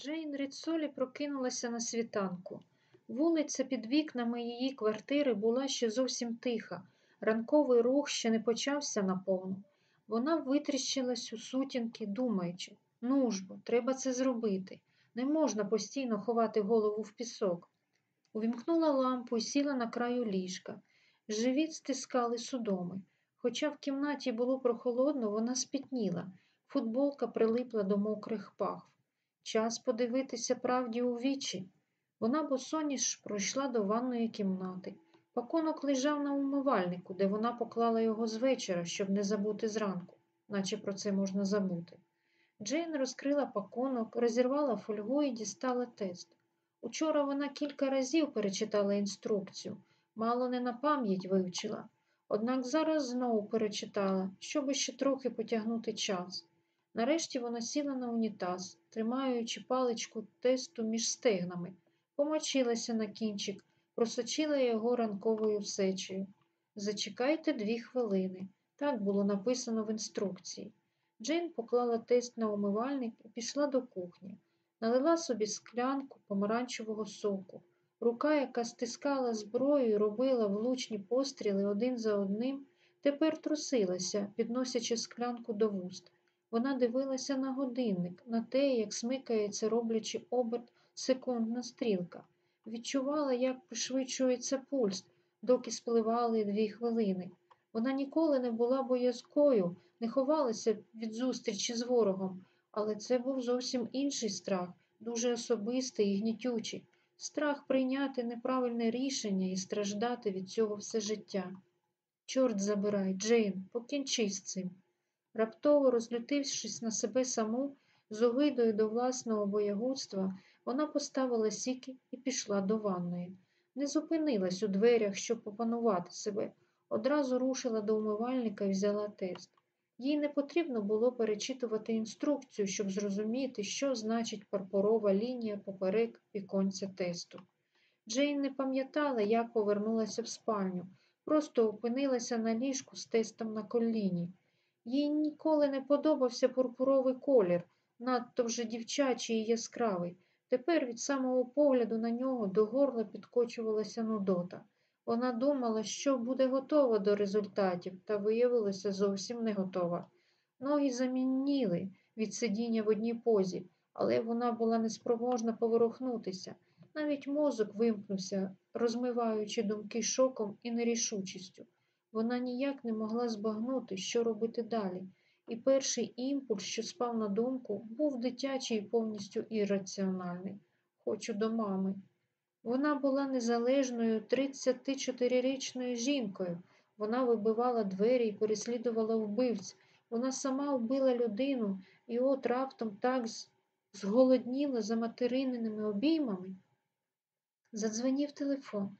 Джейн Ріцолі прокинулася на світанку. Вулиця під вікнами її квартири була ще зовсім тиха. Ранковий рух ще не почався наповну. Вона витріщилась у сутінки, думаючи ну ж бо, треба це зробити. Не можна постійно ховати голову в пісок. Увімкнула лампу і сіла на краю ліжка. Живіт стискали судоми. Хоча в кімнаті було прохолодно, вона спітніла. Футболка прилипла до мокрих пахв. Час подивитися правді у вічі. Вона босоніж пройшла до ванної кімнати. Пакунок лежав на умивальнику, де вона поклала його з вечора, щоб не забути зранку, наче про це можна забути. Джейн розкрила пакунок, розірвала фольгу і дістала тест. Учора вона кілька разів перечитала інструкцію, мало не на пам'ять вивчила. Однак зараз знову перечитала, щоб ще трохи потягнути час. Нарешті вона сіла на унітаз, тримаючи паличку тесту між стегнами, помочилася на кінчик, просочила його ранковою сечею. Зачекайте дві хвилини. Так було написано в інструкції. Джейн поклала тест на умивальник і пішла до кухні, налила собі склянку помаранчевого соку. Рука, яка стискала зброю і робила влучні постріли один за одним, тепер трусилася, підносячи склянку до вуст. Вона дивилася на годинник, на те, як смикається, роблячи оберт секундна стрілка. Відчувала, як пришвидшується пульс, доки спливали дві хвилини. Вона ніколи не була боязкою, не ховалася від зустрічі з ворогом, але це був зовсім інший страх, дуже особистий і гнітючий. Страх прийняти неправильне рішення і страждати від цього все життя. Чорт забирай, Джейн, покінчи з цим. Раптово розлютившись на себе саму, з огидою до власного боягудства, вона поставила сіки і пішла до ванної. Не зупинилась у дверях, щоб опанувати себе, одразу рушила до умивальника і взяла тест. Їй не потрібно було перечитувати інструкцію, щоб зрозуміти, що значить парпорова лінія поперек віконця тесту. Джейн не пам'ятала, як повернулася в спальню, просто опинилася на ліжку з тестом на коліні. Їй ніколи не подобався пурпуровий колір, надто вже дівчачий і яскравий. Тепер від самого погляду на нього до горла підкочувалася нудота. Вона думала, що буде готова до результатів, та виявилася зовсім не готова. Ноги замініли від сидіння в одній позі, але вона була неспроможна поворухнутися. Навіть мозок вимкнувся, розмиваючи думки шоком і нерішучістю. Вона ніяк не могла збагнути, що робити далі, і перший імпульс, що спав на думку, був дитячий і повністю ірраціональний. Хочу до мами. Вона була незалежною 34-річною жінкою. Вона вибивала двері і переслідувала вбивць. Вона сама вбила людину і от раптом так зголодніла за материниними обіймами. Задзвенів телефон.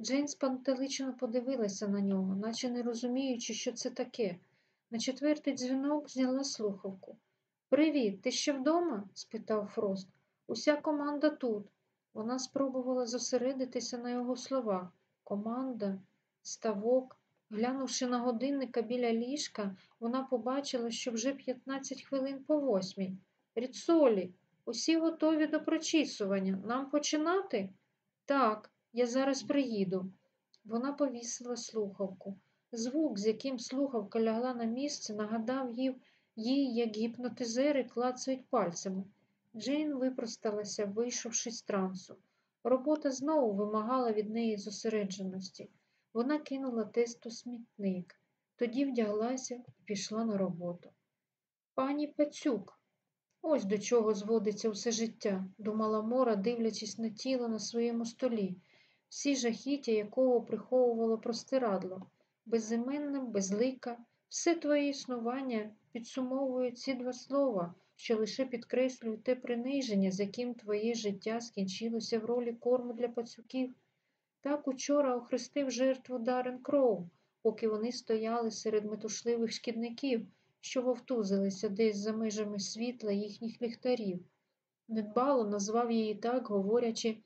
Джейн спантеличено подивилася на нього, наче не розуміючи, що це таке. На четвертий дзвінок зняла слухавку. Привіт, ти ще вдома? спитав Фрост. Уся команда тут. Вона спробувала зосередитися на його словах. Команда, ставок. Глянувши на годинника біля ліжка, вона побачила, що вже 15 хвилин по восьмій. Ріцолі, усі готові до прочісування. Нам починати? Так, я зараз приїду. Вона повісила слухавку. Звук, з яким слухавка лягла на місце, нагадав їй, як гіпнотизери клацають пальцями. Джейн випросталася, вийшовши з трансу. Робота знову вимагала від неї зосередженості. Вона кинула тест у смітник, тоді вдяглася і пішла на роботу. Пані Пацюк, ось до чого зводиться все життя, думала Мора, дивлячись на тіло на своєму столі, всі жахіття якого приховувало простирадло, безіменна, безлика, все твоє існування підсумовує ці два слова що лише підкреслюють те приниження, з яким твоє життя скінчилося в ролі корму для пацюків. Так учора охрестив жертву Дарен Кроу, поки вони стояли серед метушливих шкідників, що вовтузилися десь за межами світла їхніх ліхтарів. Недбало назвав її так, говорячи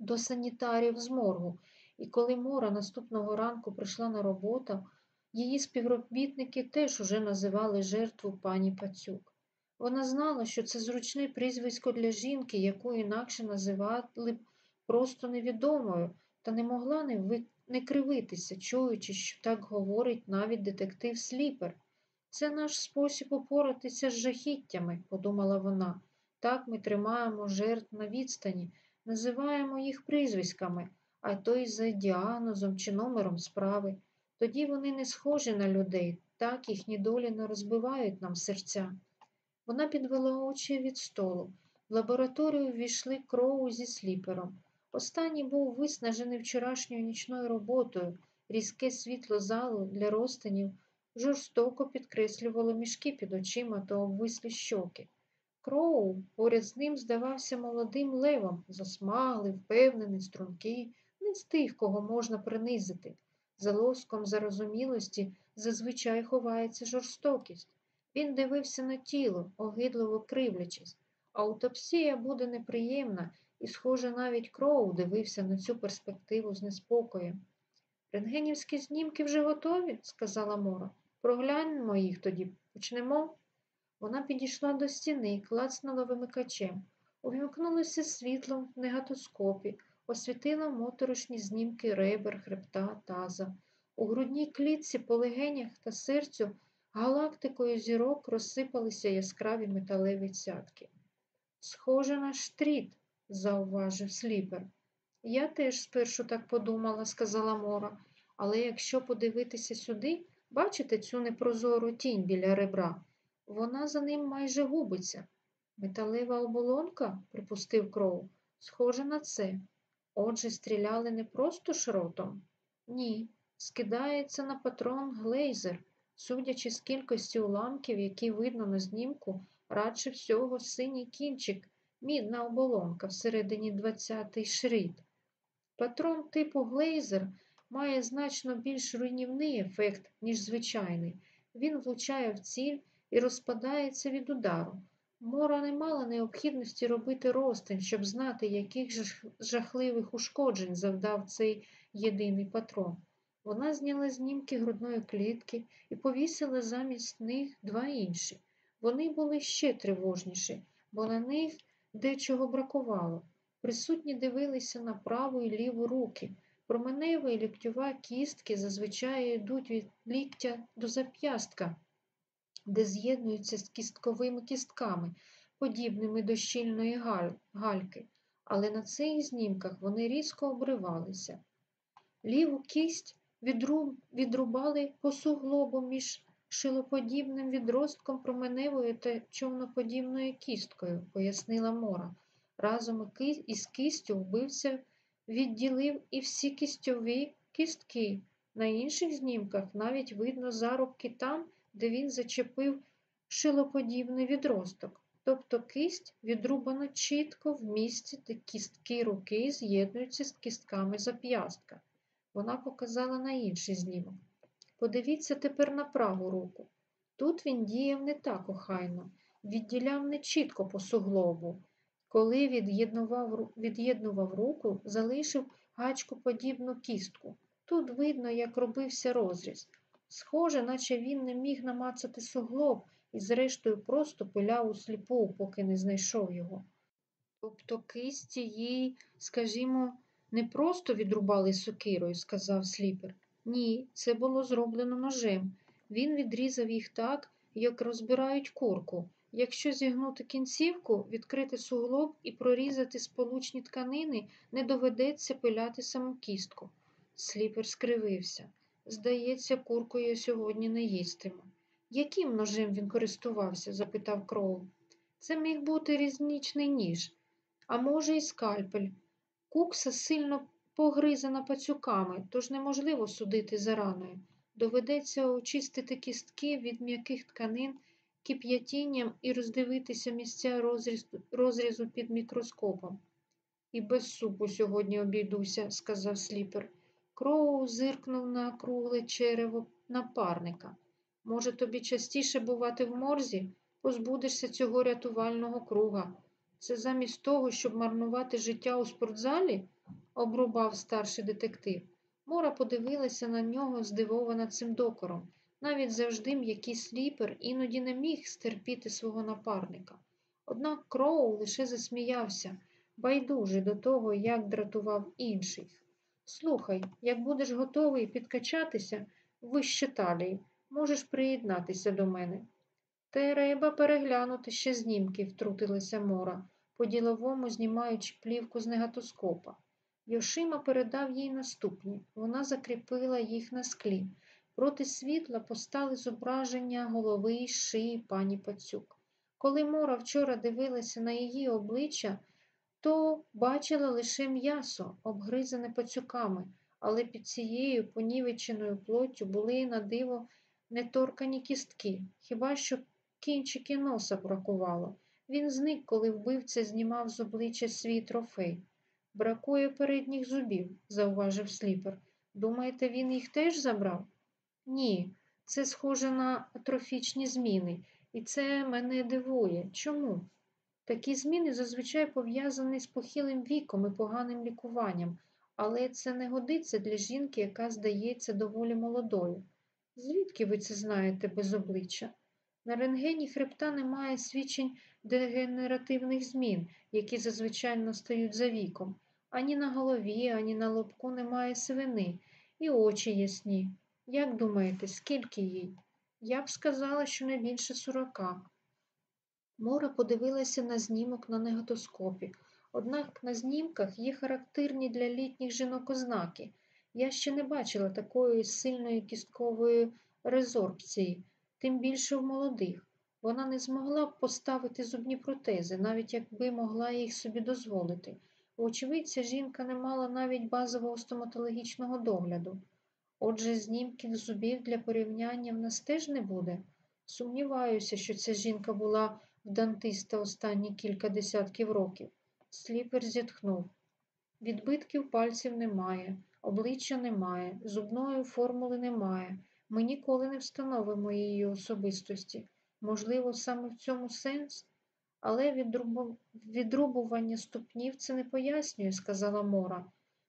до санітарів з моргу, і коли Мора наступного ранку прийшла на роботу, її співробітники теж уже називали жертву пані Пацюк. Вона знала, що це зручне прізвисько для жінки, яку інакше називали б просто невідомою, та не могла не, ви... не кривитися, чуючи, що так говорить навіть детектив Сліпер. Це наш спосіб упоратися з жахіттями, подумала вона. Так ми тримаємо жертв на відстані, називаємо їх прізвиськами, а то й за діагнозом чи номером справи. Тоді вони не схожі на людей, так їхні долі не розбивають нам серця. Вона підвела очі від столу. В лабораторію ввійшли кроу зі сліпером. Останній був виснажений вчорашньою нічною роботою, різке світло залу для розтинів жорстоко підкреслювало мішки під очима та обвислі щоки. Кроу поряд з ним здавався молодим левом, засмаглий, впевнений, стрункий, не з тих, кого можна принизити. За лоском зарозумілості зазвичай ховається жорстокість. Він дивився на тіло, огидливо кривлячись. Аутопсія буде неприємна, і, схоже, навіть Кроу дивився на цю перспективу з неспокоєм. Рентгенівські знімки вже готові, сказала Мора. Прогляньмо їх тоді. Почнемо. Вона підійшла до стіни і клацнула вимикачем. Увімкнулося світло в негатоскопі, освітила моторошні знімки ребер, хребта, таза. У грудній клітці по легенях та серцю галактикою зірок розсипалися яскраві металеві цятки. Схоже на штріт, зауважив сліпер. Я теж спершу так подумала, сказала Мора, але якщо подивитися сюди, бачите цю непрозору тінь біля ребра? Вона за ним майже губиться. Металева оболонка, припустив кров, схоже на це. Отже, стріляли не просто шротом? Ні, скидається на патрон глейзер. Судячи з кількості уламків, які видно на знімку, радше всього синій кінчик, мідна оболонка всередині 20-й шрит. Патрон типу глейзер має значно більш руйнівний ефект, ніж звичайний. Він влучає в ціль і розпадається від удару. Мора не мала необхідності робити розтин, щоб знати, яких жахливих ушкоджень завдав цей єдиний патрон. Вона зняла знімки грудної клітки і повісила замість них два інші. Вони були ще тривожніші, бо на них дечого бракувало. Присутні дивилися на праву і ліву руки. Променева і ліктьова кістки зазвичай йдуть від ліктя до зап'ястка, де з'єднуються з кістковими кістками, подібними до щільної гальки, але на цих знімках вони різко обривалися. Ліву кість відрубали по суглобу між шилоподібним відростком променевою та човноподібною кісткою, пояснила Мора. Разом із кістю вбивця відділив і всі кістьові кістки. На інших знімках навіть видно зарубки там, де він зачепив шилоподібний відросток. Тобто кисть відрубана чітко в місці, де кістки руки з'єднуються з кістками зап'ястка. Вона показала на інший знімок. Подивіться тепер на праву руку. Тут він діяв не так охайно, відділяв не чітко по суглобу. Коли від'єднував від'єднував руку, залишив гачкоподібну кістку. Тут видно, як робився розріз. Схоже, наче він не міг намацати суглоб і, зрештою, просто пиляв усліпу, поки не знайшов його. Тобто кисті їй, скажімо, не просто відрубали сокирою, сказав Сліпер. Ні, це було зроблено ножем. Він відрізав їх так, як розбирають курку. Якщо зігнути кінцівку, відкрити суглоб і прорізати сполучні тканини, не доведеться пиляти саму кістку. Сліпер скривився. Здається, куркою сьогодні не їстиму. Яким ножем він користувався? запитав Кроу. Це міг бути різничний ніж, а може, і скальпель. Кукса сильно погризана пацюками, тож неможливо судити за раною. Доведеться очистити кістки від м'яких тканин кип'ятінням і роздивитися місця розрізу, розрізу під мікроскопом. І без супу сьогодні обійдуся, сказав Сліпер. Кроу зиркнув на кругле черево напарника. Може, тобі частіше бувати в морзі, позбудешся цього рятувального круга. Це замість того, щоб марнувати життя у спортзалі, обрубав старший детектив. Мора подивилася на нього, здивована цим докором. Навіть завжди м'який Сліпер іноді не міг стерпіти свого напарника. Однак Кроу лише засміявся, байдужий до того, як дратував інших. Слухай, як будеш готовий підкачатися вище талії, можеш приєднатися до мене. Треба переглянути ще знімки, втрутилася Мора, по-діловому знімаючи плівку з негатоскопа. Йошима передав їй наступні. Вона закріпила їх на склі. Проти світла постали зображення голови й шиї пані Пацюк. Коли Мора вчора дивилася на її обличчя, то бачила лише м'ясо, обгризане пацюками, але під цією понівеченою плоттю були на диво неторкані кістки, хіба що кінчики носа бракувало. Він зник, коли вбивця знімав з обличчя свій трофей. Бракує передніх зубів, зауважив сліпер. Думаєте, він їх теж забрав? Ні, це схоже на атрофічні зміни, і це мене дивує. Чому? Такі зміни зазвичай пов'язані з похилим віком і поганим лікуванням, але це не годиться для жінки, яка здається доволі молодою. Звідки ви це знаєте без обличчя? На рентгені хребта немає свідчень дегенеративних змін, які зазвичай настають за віком. Ані на голові, ані на лобку немає свини, і очі ясні. Як думаєте, скільки їй? Я б сказала, що не більше сорока. Мора подивилася на знімок на негатоскопі. Однак на знімках є характерні для літніх жінок ознаки. Я ще не бачила такої сильної кісткової резорбції, тим більше в молодих. Вона не змогла б поставити зубні протези, навіть якби могла їх собі дозволити. Вочевидь, ця жінка не мала навіть базового стоматологічного догляду. Отже, знімків зубів для порівняння в нас теж не буде. Сумніваюся, що ця жінка була в дантиста останні кілька десятків років. Сліпер зітхнув. Відбитків пальців немає, обличчя немає, зубної формули немає. Ми ніколи не встановимо її особистості. Можливо, саме в цьому сенс? Але відрубу... відрубування ступнів це не пояснює, сказала Мора.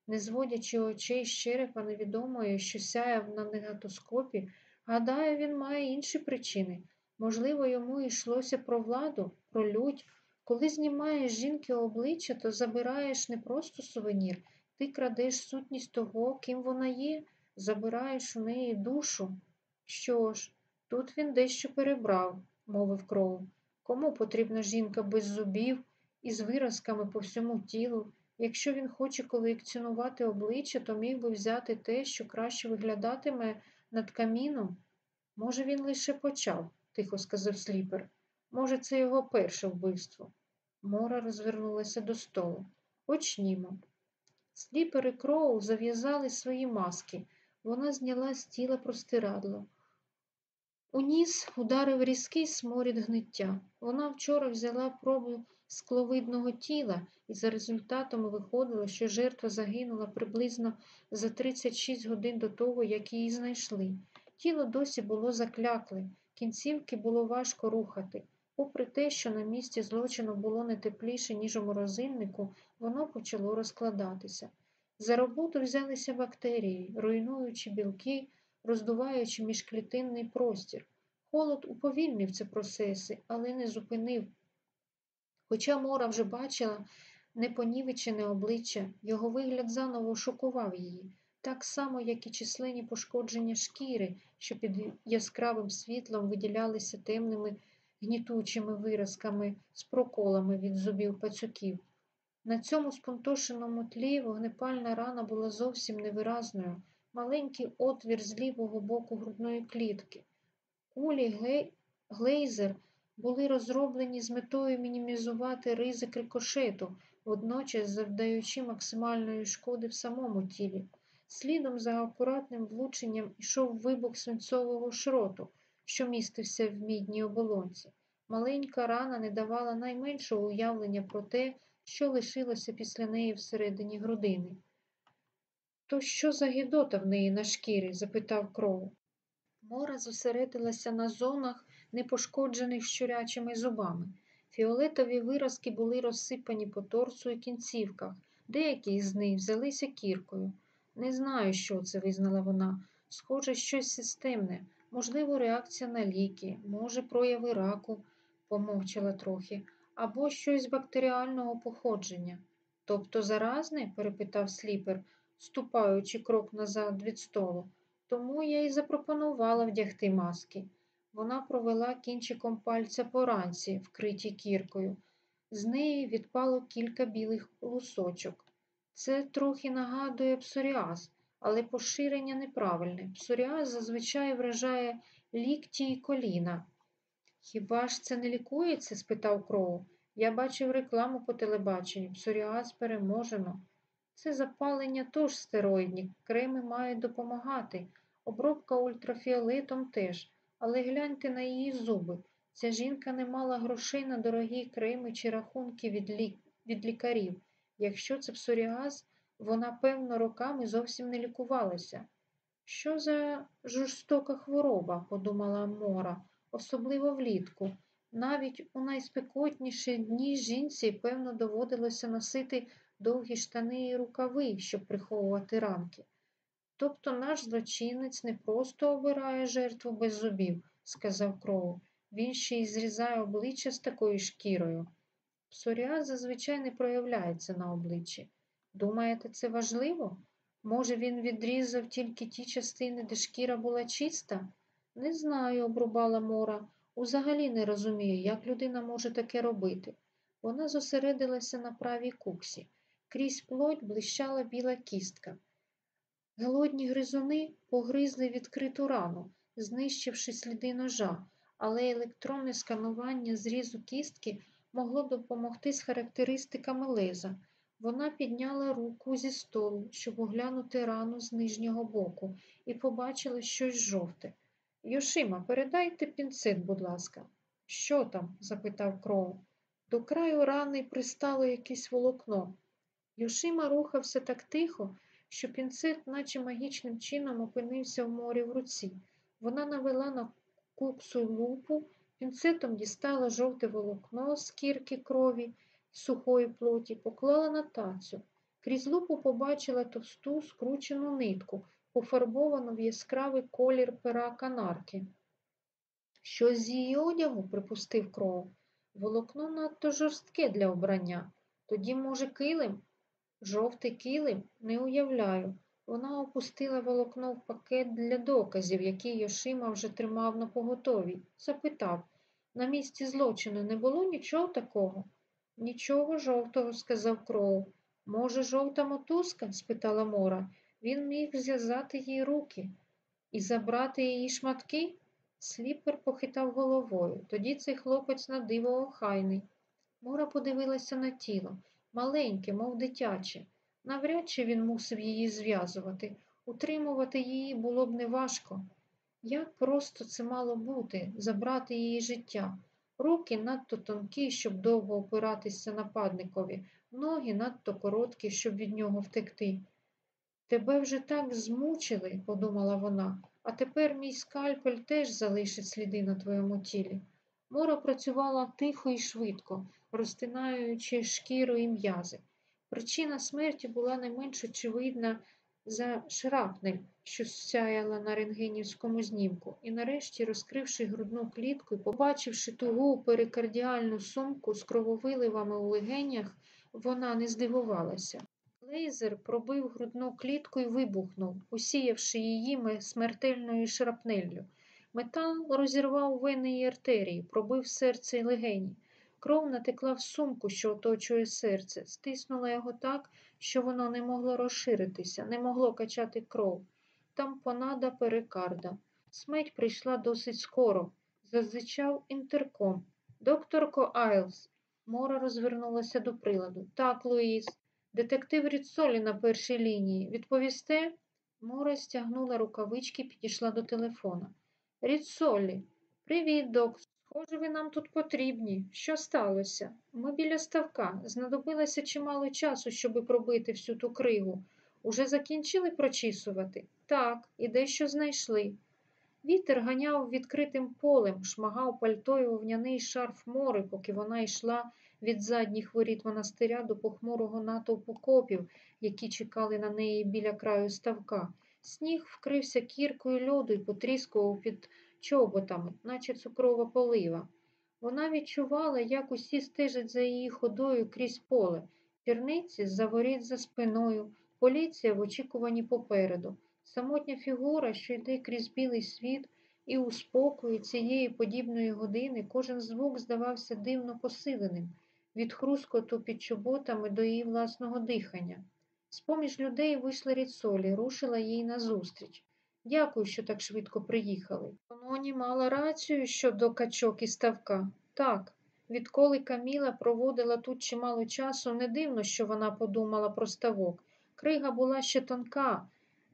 Не зводячи очей з черепа невідомої, що сяяв на негатоскопі, гадаю, він має інші причини. Можливо, йому йшлося про владу, про лють. Коли знімаєш жінки обличчя, то забираєш не просто сувенір, ти крадеш сутність того, ким вона є, забираєш у неї душу. Що ж, тут він дещо перебрав, мовив Кроу. Кому потрібна жінка без зубів і з виразками по всьому тілу? Якщо він хоче колекціонувати обличчя, то міг би взяти те, що краще виглядатиме над каміном. Може, він лише почав, тихо сказав Сліпер. Може, це його перше вбивство. Мора розвернулася до столу. Почнімо. Сліпер і Кроу зав'язали свої маски. Вона зняла з тіла простирадло. У ніс ударив різкий сморід гниття. Вона вчора взяла пробу скловидного тіла, і за результатами виходило, що жертва загинула приблизно за 36 годин до того, як її знайшли. Тіло досі було заклякле, кінцівки було важко рухати. Попри те, що на місці злочину було не тепліше, ніж у морозильнику, воно почало розкладатися. За роботу взялися бактерії, руйнуючи білки, роздуваючи міжклітинний простір. Холод уповільнив ці процеси, але не зупинив. Хоча Мора вже бачила непонівечене обличчя, його вигляд заново шокував її, так само, як і численні пошкодження шкіри, що під яскравим світлом виділялися темними гнітучими виразками з проколами від зубів пацюків. На цьому спунтошеному тлі вогнепальна рана була зовсім невиразною, маленький отвір з лівого боку грудної клітки. Кулі глейзер були розроблені з метою мінімізувати ризик рикошету, водночас завдаючи максимальної шкоди в самому тілі. Слідом за акуратним влученням ішов вибух свинцового шроту, що містився в мідній оболонці. Маленька рана не давала найменшого уявлення про те, що лишилося після неї всередині грудини. То що за гідота в неї на шкірі? запитав Кроу. Мора зосередилася на зонах, непошкоджених щурячими зубами. Фіолетові виразки були розсипані по торсу і кінцівках, деякі з них взялися кіркою. Не знаю, що це, визнала вона. Схоже, щось системне. Можливо, реакція на ліки, може, прояви раку, помовчала трохи, або щось бактеріального походження. Тобто заразне? перепитав сліпер, ступаючи крок назад від столу. Тому я й запропонувала вдягти маски. Вона провела кінчиком пальця по ранці, вкритій кіркою. З неї відпало кілька білих лусочок. Це трохи нагадує псоріаз, але поширення неправильне. Псоріаз зазвичай вражає лікті і коліна. Хіба ж це не лікується? спитав Кроу. Я бачив рекламу по телебаченню. Псоріаз переможено. Це запалення тож стероїдні, креми мають допомагати. Обробка ультрафіолетом теж. Але гляньте на її зуби. Ця жінка не мала грошей на дорогі креми чи рахунки від, лі... від лікарів. Якщо це псоріаз, вона, певно, роками зовсім не лікувалася. Що за жорстока хвороба, подумала Мора, особливо влітку. Навіть у найспекотніші дні жінці, певно, доводилося носити довгі штани і рукави, щоб приховувати ранки. Тобто наш злочинець не просто обирає жертву без зубів, сказав Кроу. Він ще й зрізає обличчя з такою шкірою. Псоріаз зазвичай не проявляється на обличчі. Думаєте, це важливо? Може, він відрізав тільки ті частини, де шкіра була чиста? Не знаю, обрубала Мора. Узагалі не розумію, як людина може таке робити. Вона зосередилася на правій куксі. Крізь плоть блищала біла кістка. Голодні гризуни погризли відкриту рану, знищивши сліди ножа, але електронне сканування зрізу кістки могло допомогти з характеристиками леза. Вона підняла руку зі столу, щоб оглянути рану з нижнього боку, і побачила щось жовте. Йошима, передайте пінцет, будь ласка. Що там? запитав Кроу. До краю рани пристало якесь волокно. Йошима рухався так тихо, що пінцет, наче магічним чином, опинився в морі в руці. Вона навела на куксу лупу, пінцетом дістала жовте волокно з кірки крові сухої плоті, поклала на тацю. Крізь лупу побачила товсту скручену нитку, пофарбовану в яскравий колір пера канарки. Щось з її одягу, припустив кров. Волокно надто жорстке для обрання. Тоді, може, килим? Жовтий килим? Не уявляю. Вона опустила волокно в пакет для доказів, який Йошима вже тримав на поготові. Запитав на місці злочину не було нічого такого? Нічого жовтого, сказав Кроу. Може, жовта мотузка? спитала Мора. Він міг зв'язати їй руки і забрати її шматки. Сліпер похитав головою. Тоді цей хлопець на диво охайний. Мора подивилася на тіло, маленьке, мов дитяче. Навряд чи він мусив її зв'язувати. Утримувати її було б неважко. Як просто це мало бути забрати її життя? Руки надто тонкі, щоб довго опиратися нападникові, ноги надто короткі, щоб від нього втекти. Тебе вже так змучили, подумала вона, а тепер мій скальпель теж залишить сліди на твоєму тілі. Мора працювала тихо і швидко, розтинаючи шкіру і м'язи. Причина смерті була не менш очевидна за шрапнель, що сяяла на рентгенівському знімку, і нарешті, розкривши грудну клітку і побачивши тугу перикардіальну сумку з крововиливами у легенях, вона не здивувалася. Лейзер пробив грудну клітку і вибухнув, усіявши її смертельною шрапнеллю. Метал розірвав вени і артерії, пробив серце і легені. Кров натекла в сумку, що оточує серце, стиснула його так, що воно не могло розширитися, не могло качати кров. Там понада перикарда. Смерть прийшла досить скоро. Зазичав інтерком. Докторко Айлс. Мора розвернулася до приладу. Так, Луїс. Детектив Ріцолі на першій лінії. Відповісте? Мора стягнула рукавички і підійшла до телефона. Ріцолі. Привіт, доктор. Схоже, ви нам тут потрібні. Що сталося? Ми біля ставка. Знадобилося чимало часу, щоби пробити всю ту кригу. Уже закінчили прочісувати? Так, і дещо знайшли. Вітер ганяв відкритим полем, шмагав пальтою вовняний шарф мори, поки вона йшла від задніх воріт монастиря до похмурого натовпу копів, які чекали на неї біля краю ставка. Сніг вкрився кіркою льоду і потріскував під чоботами, наче цукрова полива. Вона відчувала, як усі стежать за її ходою крізь поле, черниці за воріт за спиною, поліція в очікуванні попереду, самотня фігура, що йде крізь білий світ, і у спокої цієї подібної години кожен звук здавався дивно посиленим, від хрускоту під чоботами до її власного дихання. З-поміж людей вийшла Ріцолі, рушила їй назустріч. Дякую, що так швидко приїхали. Кононі мала рацію щодо качок і ставка. Так, відколи Каміла проводила тут чимало часу, не дивно, що вона подумала про ставок. Крига була ще тонка,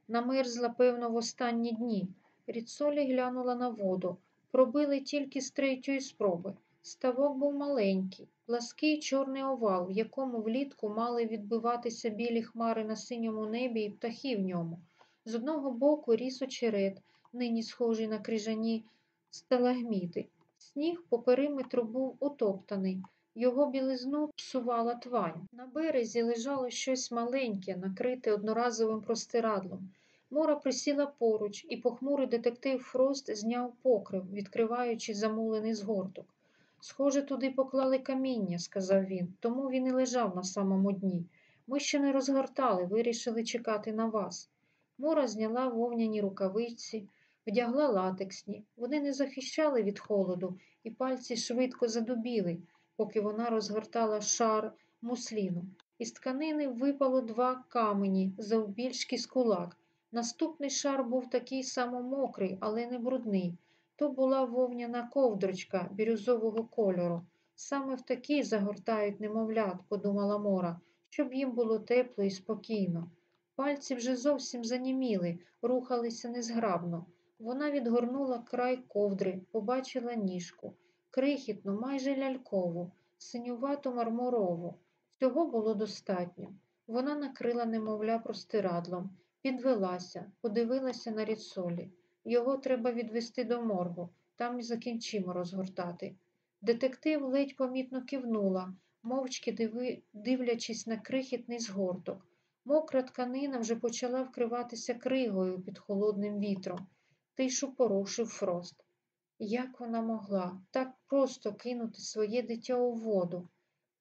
намерзла, певно, в останні дні. Ріцолі глянула на воду. Пробили тільки з третьої спроби. Ставок був маленький, плаский чорний овал, в якому влітку мали відбиватися білі хмари на синьому небі і птахи в ньому. З одного боку ріс очерет, нині схожий на крижані сталагміти. Сніг по периметру був утоптаний, його білизну псувала твань. На березі лежало щось маленьке, накрите одноразовим простирадлом. Мора присіла поруч, і похмурий детектив Фрост зняв покрив, відкриваючи замулений згорток. Схоже, туди поклали каміння, сказав він, тому він і лежав на самому дні. Ми ще не розгортали, вирішили чекати на вас. Мора зняла вовняні рукавиці, вдягла латексні. Вони не захищали від холоду, і пальці швидко задубіли, поки вона розгортала шар мусліну. Із тканини випало два камені завбільшки з кулак. Наступний шар був такий само мокрий, але не брудний. То була вовняна ковдрочка бірюзового кольору. Саме в такій загортають немовлят, подумала Мора, щоб їм було тепло і спокійно. Пальці вже зовсім заніміли, рухалися незграбно. Вона відгорнула край ковдри, побачила ніжку, крихітну, майже лялькову, синювату мармурову. Цього було достатньо. Вона накрила немовля простирадлом, підвелася, подивилася на ріцолі. Його треба відвести до моргу, там і закінчимо розгортати. Детектив ледь помітно кивнула, мовчки диви... дивлячись на крихітний згорток. Мокра тканина вже почала вкриватися кригою під холодним вітром. Тишу порушив Фрост. Як вона могла так просто кинути своє дитя у воду?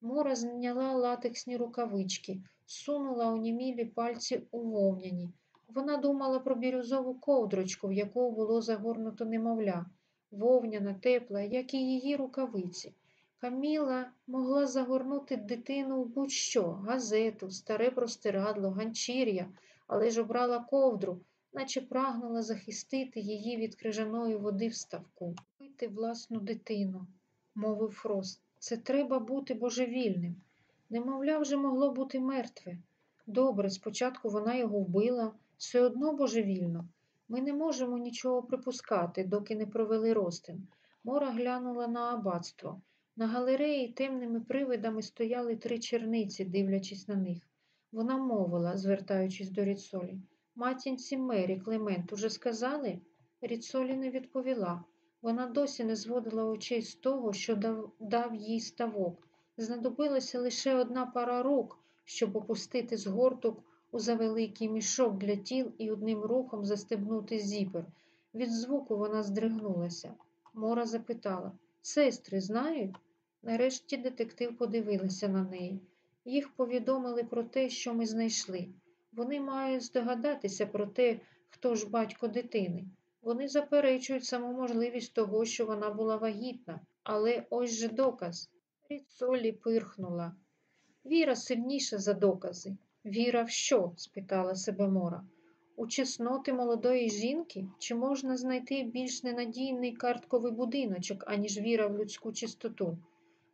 Мора зняла латексні рукавички, сунула онімілі пальці у вовняні. Вона думала про бірюзову ковдрочку, в яку було загорнуто немовля, вовняна, тепла, як і її рукавиці. Каміла могла загорнути дитину в будь-що газету, старе простирадло, ганчір'я, але ж обрала ковдру, наче прагнула захистити її від крижаної води в ставку. Пити власну дитину, мовив Фрост. Це треба бути божевільним. Немовля вже могло бути мертве. Добре, спочатку вона його вбила, все одно божевільно. Ми не можемо нічого припускати, доки не провели розтин. Мора глянула на аббатство. На галереї темними привидами стояли три черниці, дивлячись на них. Вона мовила, звертаючись до Ріцолі. Матінці Мері, Клемент, уже сказали? Ріцолі не відповіла. Вона досі не зводила очей з того, що дав, дав їй ставок. Знадобилася лише одна пара рук, щоб опустити згорток у завеликий мішок для тіл і одним рухом застебнути зіпер. Від звуку вона здригнулася. Мора запитала Сестри, знають? Нарешті детектив подивилася на неї. Їх повідомили про те, що ми знайшли. Вони мають здогадатися про те, хто ж батько дитини. Вони заперечують саму можливість того, що вона була вагітна, але ось же доказ. Ріцолі пирхнула. Віра сильніша за докази. Віра в що? спитала себе Мора. У чесноти молодої жінки чи можна знайти більш ненадійний картковий будиночок, аніж віра в людську чистоту?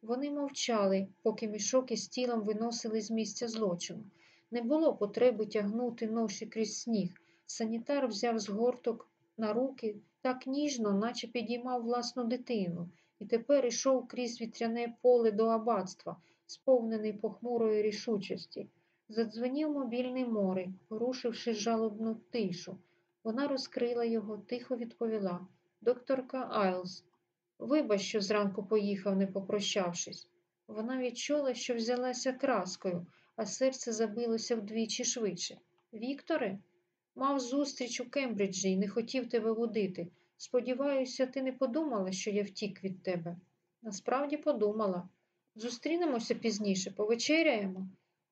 Вони мовчали, поки мішок із тілом виносили з місця злочину. Не було потреби тягнути ноші крізь сніг. Санітар взяв згорток на руки так ніжно, наче підіймав власну дитину, і тепер ішов крізь вітряне поле до аббатства, сповнений похмурої рішучості. Задзвонів мобільний мори, порушивши жалобну тишу. Вона розкрила його, тихо відповіла. Докторка Айлс, вибач, що зранку поїхав, не попрощавшись. Вона відчула, що взялася краскою, а серце забилося вдвічі швидше. Вікторе? Мав зустріч у Кембриджі і не хотів тебе будити. Сподіваюся, ти не подумала, що я втік від тебе. Насправді подумала. Зустрінемося пізніше, повечеряємо.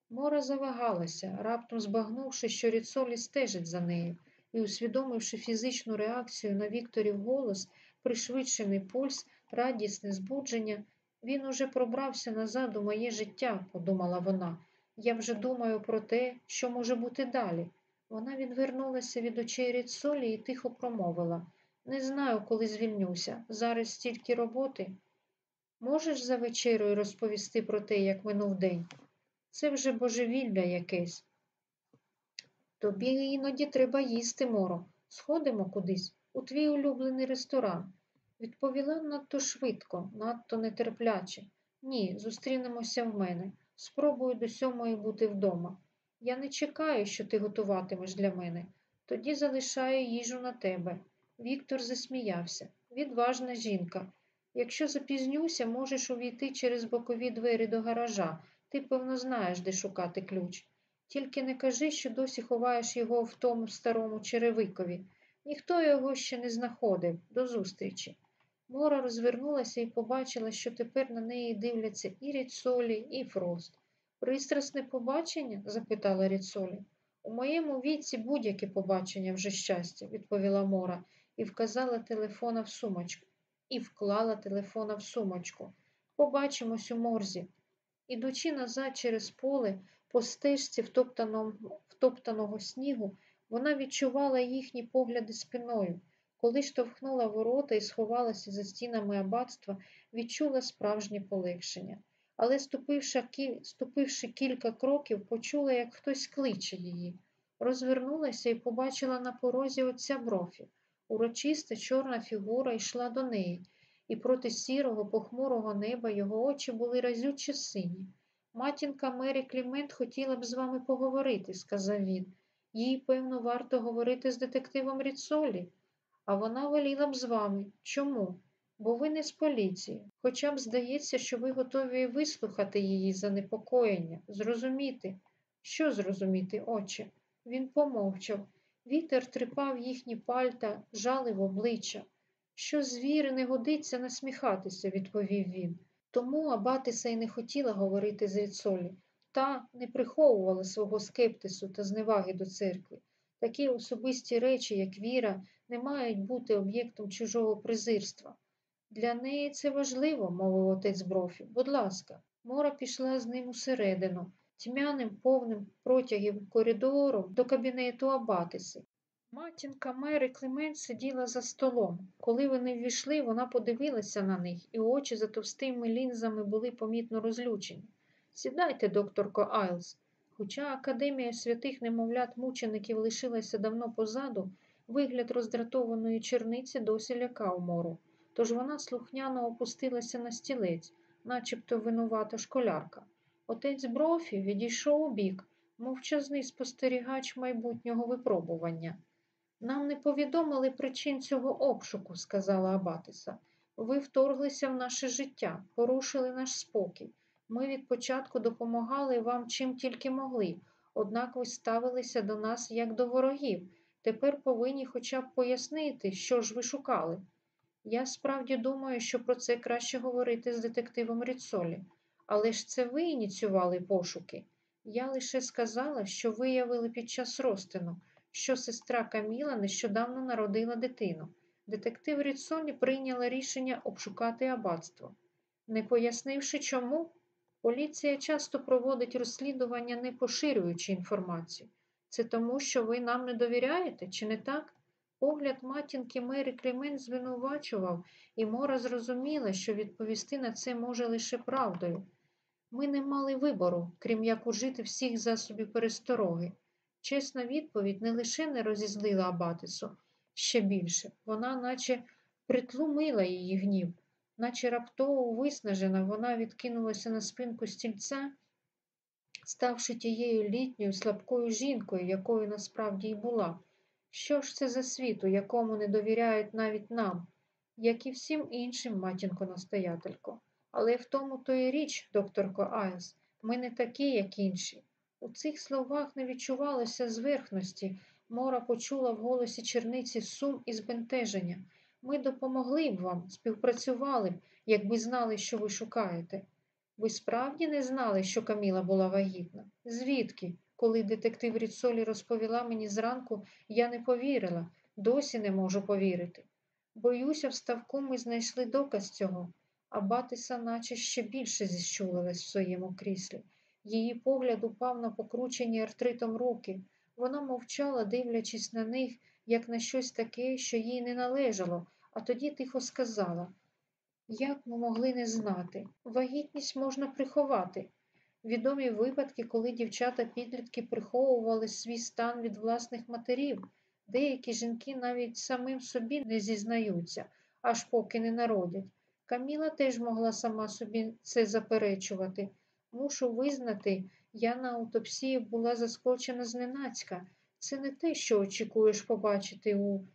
Мора завагалася, раптом збагнувши, що Ріцолі стежить за нею, і, усвідомивши фізичну реакцію на Вікторів голос, пришвидшений пульс, радісне збудження, він уже пробрався назад у моє життя, подумала вона. Я вже думаю про те, що може бути далі. Вона відвернулася від очей Ріцолі і тихо промовила не знаю, коли звільнюся. Зараз стільки роботи. Можеш за вечерою розповісти про те, як минув день? Це вже божевілля якесь. Тобі іноді треба їсти, Моро. Сходимо кудись у твій улюблений ресторан. Відповіла надто швидко, надто нетерпляче. Ні, зустрінемося в мене. Спробую до сьомої бути вдома. Я не чекаю, що ти готуватимеш для мене. Тоді залишаю їжу на тебе. Віктор засміявся. Відважна жінка. Якщо запізнюся, можеш увійти через бокові двері до гаража. Ти, певно, знаєш, де шукати ключ. Тільки не кажи, що досі ховаєш його в тому старому черевикові. Ніхто його ще не знаходив. До зустрічі. Мора розвернулася і побачила, що тепер на неї дивляться і Ріцолі, і Фрост. Пристрасне побачення? запитала Ріцолі. У моєму віці будь-яке побачення вже щастя, відповіла Мора і вказала телефона в сумочку. І вклала телефона в сумочку. Побачимось у морзі. Ідучи назад через поле, по стежці втоптаного, снігу, вона відчувала їхні погляди спиною. Коли штовхнула ворота і сховалася за стінами аббатства, відчула справжнє полегшення. Але, ступивши, ступивши кілька кроків, почула, як хтось кличе її. Розвернулася і побачила на порозі отця брофі. Урочиста чорна фігура йшла до неї, і проти сірого, похмурого неба його очі були разюче сині. Матінка Мері Клімент хотіла б з вами поговорити, сказав він. Їй, певно, варто говорити з детективом Ріцолі, а вона воліла б з вами. Чому? Бо ви не з поліції. Хоча б здається, що ви готові вислухати її занепокоєння, зрозуміти. Що зрозуміти, очі? Він помовчав. Вітер трипав їхні пальта, жалив обличчя. Що звіри не годиться насміхатися, відповів він. Тому Абатиса й не хотіла говорити з Ріцолі. Та не приховувала свого скептису та зневаги до церкви. Такі особисті речі, як віра, не мають бути об'єктом чужого презирства. Для неї це важливо, мовив отець Брофі. Будь ласка, Мора пішла з ним усередину, тьмяним повним протягів коридором до кабінету Абатиси. Матінка Мери Климент сиділа за столом. Коли вони ввійшли, вона подивилася на них, і очі за товстими лінзами були помітно розлючені. Сідайте, докторко Айлс. Хоча Академія святих немовлят мучеників лишилася давно позаду, вигляд роздратованої черниці досі лякав мору. Тож вона слухняно опустилася на стілець, начебто винувата школярка. Отець Брофі відійшов у бік, мовчазний спостерігач майбутнього випробування. Нам не повідомили причин цього обшуку, сказала Абатиса. Ви вторглися в наше життя, порушили наш спокій. Ми від початку допомагали вам чим тільки могли, однак ви ставилися до нас як до ворогів. Тепер повинні хоча б пояснити, що ж ви шукали. Я справді думаю, що про це краще говорити з детективом Ріцолі. Але ж це ви ініціювали пошуки. Я лише сказала, що виявили під час розтину, що сестра Каміла нещодавно народила дитину. Детектив Ріцолі прийняла рішення обшукати аббатство. Не пояснивши чому, поліція часто проводить розслідування, не поширюючи інформацію. Це тому, що ви нам не довіряєте, чи не так? Погляд матінки Мері Клімент звинувачував, і Мора зрозуміла, що відповісти на це може лише правдою. Ми не мали вибору, крім як ужити всіх засобів перестороги. Чесна відповідь не лише не розізлила Абатису ще більше, вона наче притлумила її гнів, наче раптово виснажена, вона відкинулася на спинку стільця, ставши тією літньою слабкою жінкою, якою насправді й була. Що ж це за світ, у якому не довіряють навіть нам, як і всім іншим, матінко настоятелько. Але в тому то і річ, докторко Айлс, ми не такі, як інші. У цих словах не відчувалося зверхності, Мора почула в голосі черниці сум і збентеження. Ми допомогли б вам, співпрацювали б, якби знали, що ви шукаєте. Ви справді не знали, що Каміла була вагітна? Звідки? Коли детектив Ріцолі розповіла мені зранку, я не повірила, досі не можу повірити. Боюся, в ставку ми знайшли доказ цього, а Батиса наче ще більше зіщулилась в своєму кріслі. Її погляд упав на покручені артритом руки. Вона мовчала, дивлячись на них, як на щось таке, що їй не належало, а тоді тихо сказала як ми могли не знати? Вагітність можна приховати. Відомі випадки, коли дівчата-підлітки приховували свій стан від власних матерів. Деякі жінки навіть самим собі не зізнаються, аж поки не народять. Каміла теж могла сама собі це заперечувати. Мушу визнати, я на аутопсії була заскочена зненацька. Це не те, що очікуєш побачити у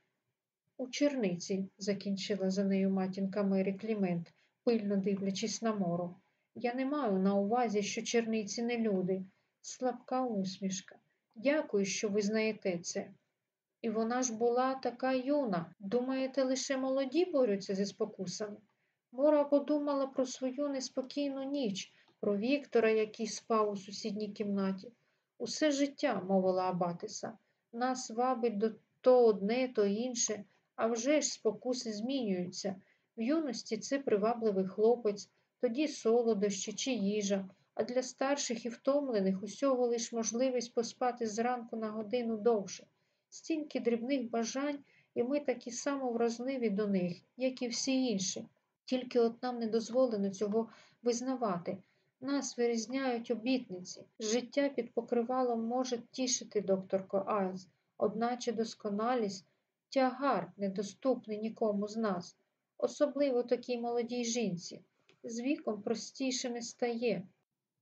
у черниці, закінчила за нею матінка Мері Клімент, пильно дивлячись на мору. Я не маю на увазі, що черниці не люди. Слабка усмішка. Дякую, що ви знаєте це. І вона ж була така юна. Думаєте, лише молоді борються зі спокусами? Мора подумала про свою неспокійну ніч, про Віктора, який спав у сусідній кімнаті. Усе життя, мовила Абатиса, нас вабить до то одне, то інше. А вже ж спокуси змінюються. В юності це привабливий хлопець, тоді солодощі чи їжа, а для старших і втомлених усього лиш можливість поспати зранку на годину довше. Стільки дрібних бажань, і ми такі само вразливі до них, як і всі інші. Тільки от нам не дозволено цього визнавати. Нас вирізняють обітниці. Життя під покривалом може тішити докторко Айлз, одначе досконалість тягар, недоступний нікому з нас, особливо такій молодій жінці. З віком простіше не стає.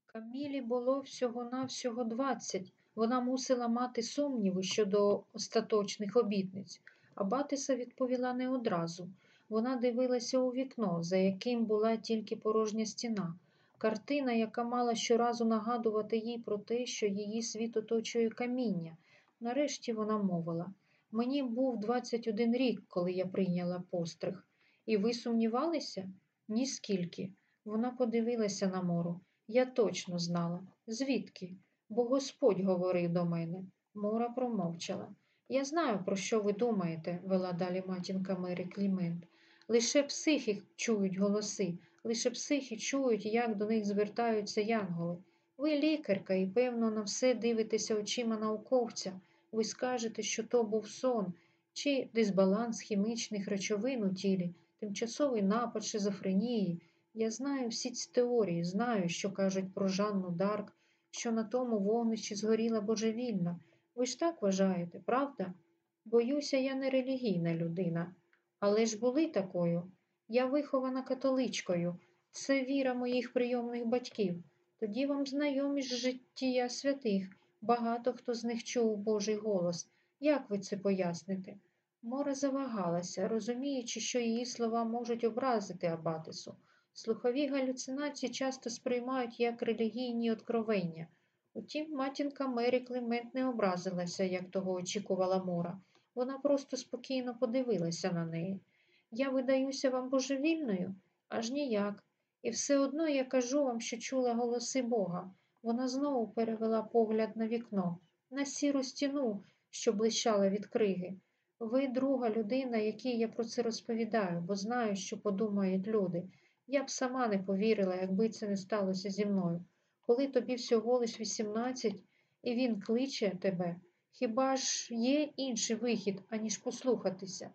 Камілі було всього-навсього двадцять. Вона мусила мати сумніви щодо остаточних обітниць, а Батиса відповіла не одразу. Вона дивилася у вікно, за яким була тільки порожня стіна. Картина, яка мала щоразу нагадувати їй про те, що її світ оточує каміння. Нарешті вона мовила Мені був 21 рік, коли я прийняла постриг. І ви сумнівалися? Ніскільки. Вона подивилася на мору. Я точно знала. Звідки? Бо Господь говорив до мене. Мора промовчала. Я знаю, про що ви думаєте, вела далі матінка Мері Клімент. Лише психи чують голоси, лише психи чують, як до них звертаються янголи. Ви лікарка і, певно, на все дивитеся очима науковця ви скажете, що то був сон, чи дисбаланс хімічних речовин у тілі, тимчасовий напад шизофренії. Я знаю всі ці теорії, знаю, що кажуть про Жанну д'Арк, що на тому вогнищі згоріла божевільна. Ви ж так вважаєте, правда? Боюся, я не релігійна людина. Але ж були такою. Я вихована католичкою. Це віра моїх прийомних батьків. Тоді вам знайомі з життя святих. Багато хто з них чув Божий голос. Як ви це поясните? Мора завагалася, розуміючи, що її слова можуть образити Абатису. Слухові галюцинації часто сприймають як релігійні откровення. Утім, матінка Мері Климент не образилася, як того очікувала Мора. Вона просто спокійно подивилася на неї. Я видаюся вам божевільною? Аж ніяк. І все одно я кажу вам, що чула голоси Бога. Вона знову перевела погляд на вікно, на сіру стіну, що блищала від криги. Ви друга людина, якій я про це розповідаю, бо знаю, що подумають люди. Я б сама не повірила, якби це не сталося зі мною. Коли тобі всього лиш вісімнадцять, і він кличе тебе, хіба ж є інший вихід, аніж послухатися?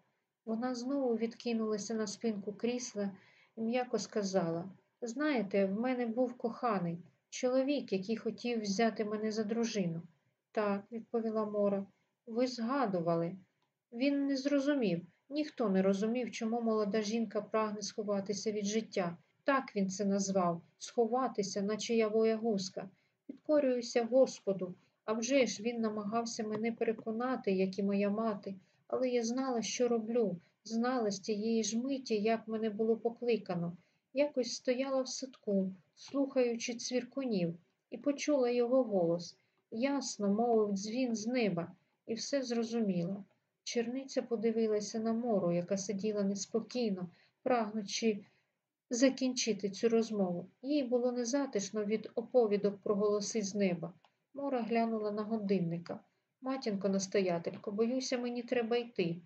Вона знову відкинулася на спинку крісла і м'яко сказала Знаєте, в мене був коханий. Чоловік, який хотів взяти мене за дружину. Так, відповіла Мора, ви згадували. Він не зрозумів, ніхто не розумів, чому молода жінка прагне сховатися від життя. Так він це назвав сховатися, наче я воягузка. Підкорююся Господу. А вже ж він намагався мене переконати, як і моя мати, але я знала, що роблю, знала з тієї ж миті, як мене було покликано. Якось стояла в садку, слухаючи цвіркунів, і почула його голос. Ясно, мовив дзвін з неба. і все зрозуміла. Черниця подивилася на мору, яка сиділа неспокійно, прагнучи закінчити цю розмову. Їй було незатишно від оповідок про голоси з неба. Мора глянула на годинника. Матінко настоятелько, боюся, мені треба йти.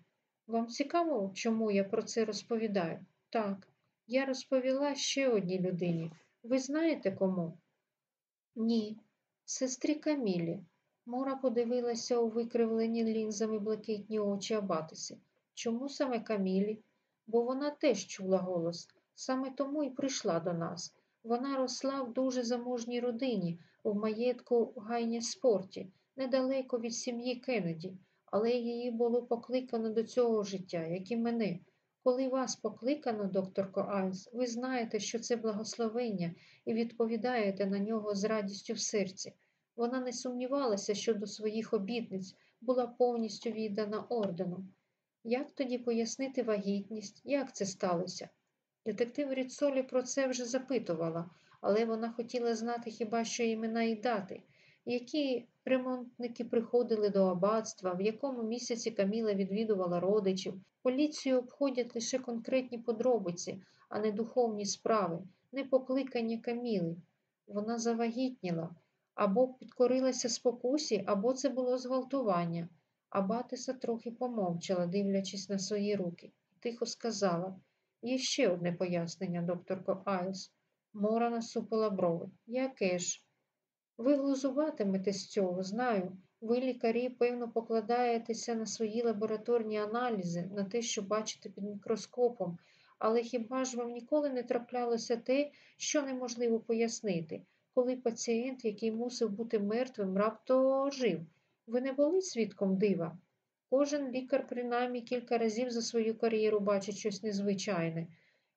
Вам цікаво, чому я про це розповідаю? Так, я розповіла ще одній людині. Ви знаєте кому? Ні, сестрі Камілі. Мора подивилася у викривлені лінзами блакитні очі Абатиси. Чому саме Камілі? Бо вона теж чула голос. Саме тому і прийшла до нас. Вона росла в дуже заможній родині, в маєтку Гайні спорті, недалеко від сім'ї Кеннеді, але її було покликано до цього життя, як і мене. Коли вас покликано, докторко Айлс, ви знаєте, що це благословення, і відповідаєте на нього з радістю в серці. Вона не сумнівалася щодо своїх обітниць, була повністю віддана ордену. Як тоді пояснити вагітність? Як це сталося? Детектив Ріцолі про це вже запитувала, але вона хотіла знати хіба що імена і дати, які ремонтники приходили до аббатства, в якому місяці Каміла відвідувала родичів. Поліцію обходять лише конкретні подробиці, а не духовні справи, не покликання Каміли. Вона завагітніла або підкорилася спокусі, або це було зґвалтування. Абатиса трохи помовчала, дивлячись на свої руки, тихо сказала Є ще одне пояснення, докторко Айлс. Мора насупила брови. Яке ж? Ви глузуватимете з цього, знаю. Ви, лікарі, певно, покладаєтеся на свої лабораторні аналізи, на те, що бачите під мікроскопом, але хіба ж вам ніколи не траплялося те, що неможливо пояснити, коли пацієнт, який мусив бути мертвим, раптом жив? Ви не були свідком дива? Кожен лікар принаймні кілька разів за свою кар'єру бачить щось незвичайне.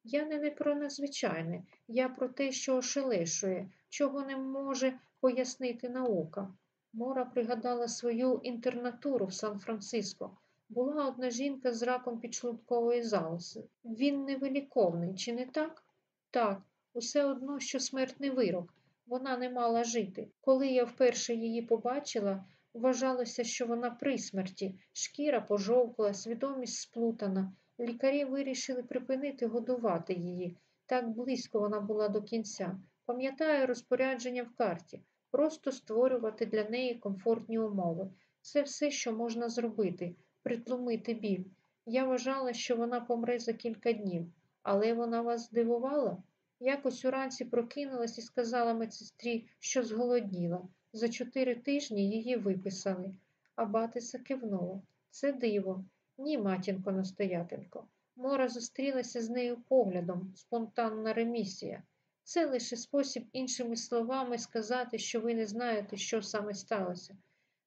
Я не, не про незвичайне, я про те, що ошелешує, чого не може пояснити наука. Мора пригадала свою інтернатуру в Сан-Франциско. Була одна жінка з раком підшлункової залози. Він невиліковний, чи не так? Так, усе одно, що смертний вирок. Вона не мала жити. Коли я вперше її побачила, Вважалося, що вона при смерті, шкіра пожовкла, свідомість сплутана. Лікарі вирішили припинити годувати її. Так близько вона була до кінця. Пам'ятаю розпорядження в карті, просто створювати для неї комфортні умови. Це все, що можна зробити, притлумити біль. Я вважала, що вона помре за кілька днів, але вона вас здивувала? Якось уранці прокинулась і сказала медсестрі, що зголодніла. За чотири тижні її виписали, а батиса кивнула. Це диво. Ні, матінко настоятелько. Мора зустрілася з нею поглядом, спонтанна ремісія. Це лише спосіб іншими словами сказати, що ви не знаєте, що саме сталося.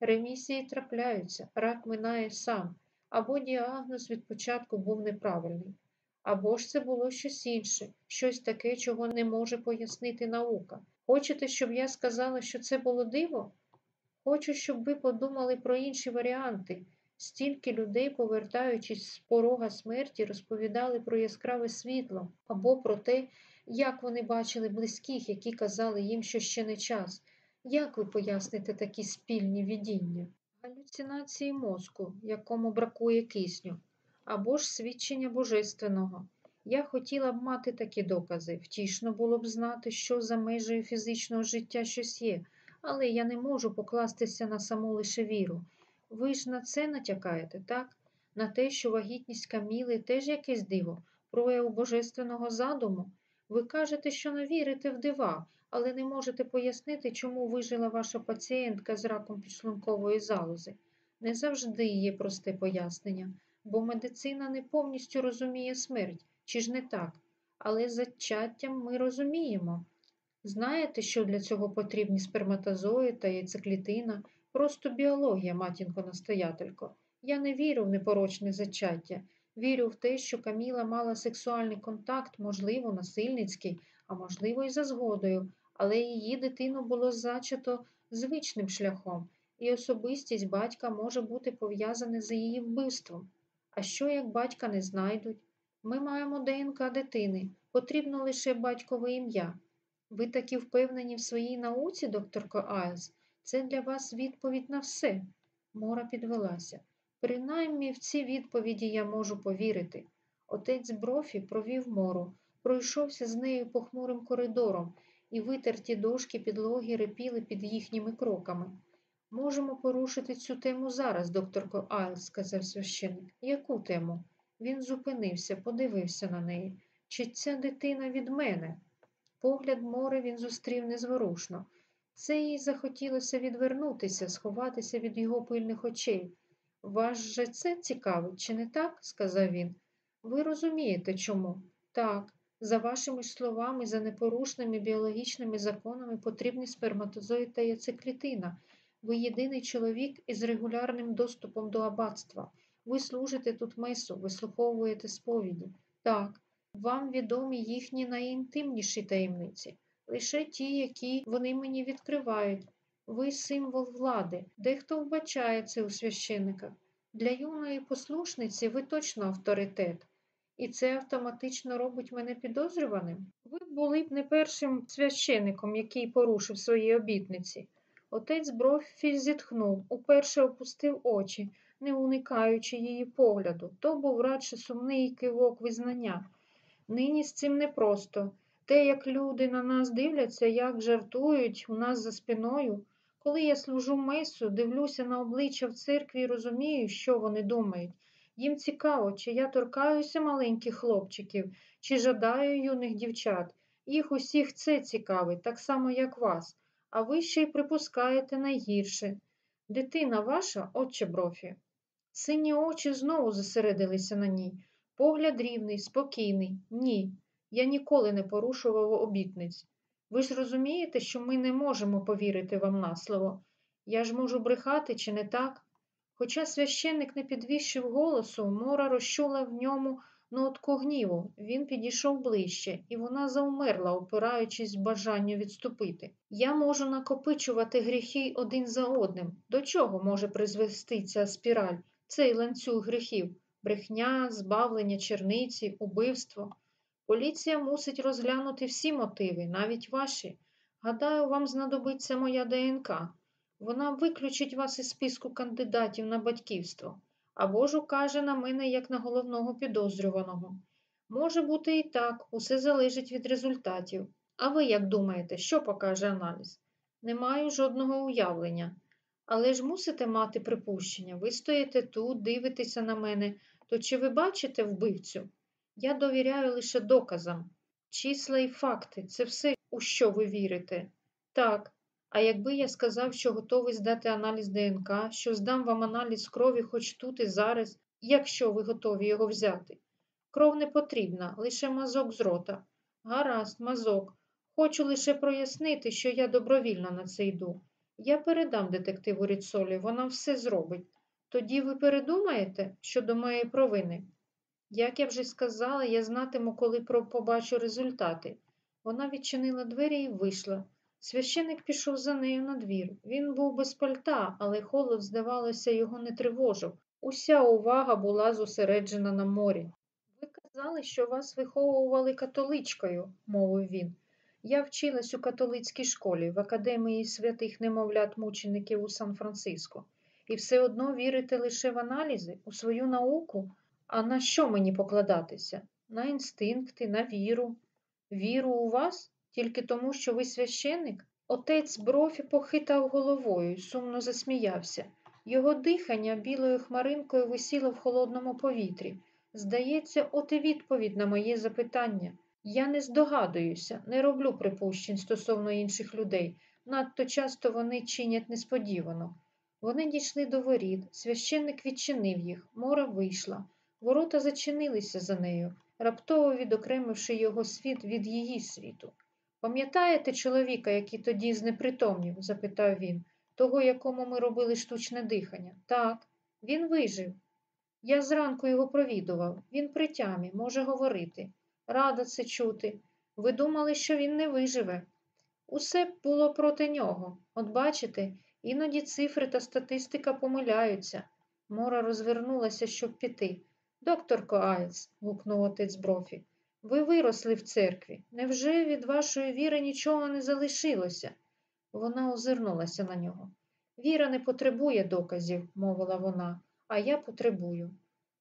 Ремісії трапляються, рак минає сам, або діагноз від початку був неправильний. Або ж це було щось інше, щось таке, чого не може пояснити наука. Хочете, щоб я сказала, що це було диво? Хочу, щоб ви подумали про інші варіанти. Стільки людей, повертаючись з порога смерті, розповідали про яскраве світло або про те, як вони бачили близьких, які казали їм, що ще не час. Як ви поясните такі спільні видіння? Галюцинації мозку, якому бракує кисню, або ж свідчення божественного. Я хотіла б мати такі докази. Втішно було б знати, що за межею фізичного життя щось є, але я не можу покластися на саму лише віру. Ви ж на це натякаєте, так? На те, що вагітність Каміли теж якесь диво, прояв божественного задуму. Ви кажете, що не вірите в дива, але не можете пояснити, чому вижила ваша пацієнтка з раком підшлункової залози. Не завжди є просте пояснення, бо медицина не повністю розуміє смерть. Чи ж не так? Але зачаттям ми розуміємо. Знаєте, що для цього потрібні сперматозої та яйцеклітина? Просто біологія, матінко настоятелько. Я не вірю в непорочне зачаття. Вірю в те, що Каміла мала сексуальний контакт, можливо, насильницький, а можливо, і за згодою, але її дитину було зачато звичним шляхом, і особистість батька може бути пов'язана з її вбивством. А що як батька не знайдуть? Ми маємо ДНК дитини, потрібно лише батькове ім'я. Ви такі впевнені в своїй науці, докторко Айлс, це для вас відповідь на все. Мора підвелася. Принаймні в ці відповіді я можу повірити. Отець Брофі провів мору, пройшовся з нею похмурим коридором, і витерті дошки підлоги репіли під їхніми кроками. Можемо порушити цю тему зараз, докторко Айлс, сказав священник. Яку тему? Він зупинився, подивився на неї. Чи ця дитина від мене? Погляд море він зустрів незворушно. Це їй захотілося відвернутися, сховатися від його пильних очей. Вас же це цікавить, чи не так? сказав він. Ви розумієте чому? Так, за вашими словами, за непорушними біологічними законами потрібні сперматозоїд та яйцеклітина. Ви єдиний чоловік із регулярним доступом до аббатства. Ви служите тут месу, вислуховуєте сповіді. Так, вам відомі їхні найінтимніші таємниці, лише ті, які вони мені відкривають. Ви символ влади, дехто вбачає це у священиках. Для юної послушниці ви точно авторитет, і це автоматично робить мене підозрюваним. Ви були б не першим священиком, який порушив свої обітниці. Отець Брофі зітхнув, уперше опустив очі, не уникаючи її погляду. То був радше сумний кивок визнання. Нині з цим непросто. Те, як люди на нас дивляться, як жартують у нас за спиною. Коли я служу месу, дивлюся на обличчя в церкві і розумію, що вони думають. Їм цікаво, чи я торкаюся маленьких хлопчиків, чи жадаю юних дівчат. Їх усіх це цікавить, так само, як вас, а ви ще й припускаєте найгірше. Дитина ваша, отче брофі. Сині очі знову зосередилися на ній. Погляд рівний, спокійний. Ні. Я ніколи не порушував обітниць. Ви ж розумієте, що ми не можемо повірити вам на слово. Я ж можу брехати, чи не так? Хоча священник не підвищив голосу, Мора розчула в ньому нотку гніву. Він підійшов ближче, і вона завмерла, опираючись бажанню відступити. Я можу накопичувати гріхи один за одним. До чого може призвести ця спіраль, цей ланцюг гріхів? Брехня, збавлення черниці, убивство. Поліція мусить розглянути всі мотиви, навіть ваші. Гадаю, вам знадобиться моя ДНК. Вона виключить вас із списку кандидатів на батьківство або ж укаже на мене як на головного підозрюваного. Може бути і так, усе залежить від результатів. А ви як думаєте, що покаже аналіз? Не маю жодного уявлення. Але ж мусите мати припущення. Ви стоїте тут, дивитеся на мене, то чи ви бачите вбивцю? Я довіряю лише доказам. Числа і факти це все, у що ви вірите. Так, а якби я сказав, що готовий здати аналіз ДНК, що здам вам аналіз крові хоч тут і зараз, якщо ви готові його взяти. Кров не потрібна, лише мазок з рота. Гаразд, мазок. Хочу лише прояснити, що я добровільно на це йду. Я передам детективу Ріцолі, вона все зробить. Тоді ви передумаєте щодо моєї провини? Як я вже сказала, я знатиму, коли побачу результати. Вона відчинила двері і вийшла. Священик пішов за нею на двір. Він був без пальта, але холод, здавалося, його не тривожив. Уся увага була зосереджена на морі. Ви казали, що вас виховували католичкою, мовив він. Я вчилась у католицькій школі, в академії святих немовлят мучеників у Сан-Франциско. І все одно вірите лише в аналізи, у свою науку. А на що мені покладатися? На інстинкти, на віру. Віру у вас? Тільки тому, що ви священик? Отець брофі похитав головою і сумно засміявся. Його дихання білою хмаринкою висіло в холодному повітрі. Здається, от і відповідь на моє запитання. Я не здогадуюся, не роблю припущень стосовно інших людей. Надто часто вони чинять несподівано. Вони дійшли до воріт, священник відчинив їх, мора вийшла. Ворота зачинилися за нею, раптово відокремивши його світ від її світу. Пам'ятаєте чоловіка, який тоді знепритомнів? запитав він, того, якому ми робили штучне дихання. Так, він вижив. Я зранку його провідував. Він при тямі, може говорити. Рада це чути. Ви думали, що він не виживе. Усе було проти нього. От бачите, іноді цифри та статистика помиляються. Мора розвернулася, щоб піти. Докторко Айлс, гукнув отець Брофі, ви виросли в церкві. Невже від вашої віри нічого не залишилося? Вона озирнулася на нього. Віра не потребує доказів, мовила вона, а я потребую.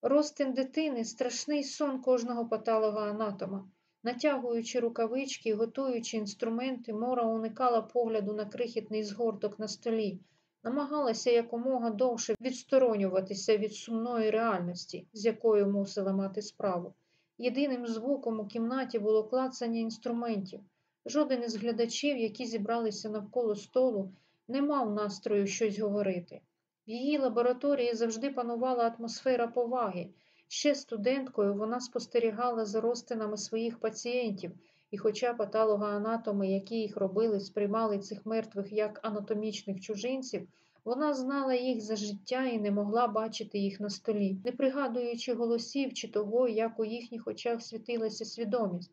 Ростин дитини страшний сон кожного патолога анатома. Натягуючи рукавички і готуючи інструменти, Мора уникала погляду на крихітний згорток на столі, намагалася якомога довше відсторонюватися від сумної реальності, з якою мусила мати справу. Єдиним звуком у кімнаті було клацання інструментів. Жоден із глядачів, які зібралися навколо столу, не мав настрою щось говорити. В її лабораторії завжди панувала атмосфера поваги. Ще студенткою вона спостерігала за розтинами своїх пацієнтів, і, хоча патологоанатоми, які їх робили, сприймали цих мертвих як анатомічних чужинців, вона знала їх за життя і не могла бачити їх на столі, не пригадуючи голосів чи того, як у їхніх очах світилася свідомість.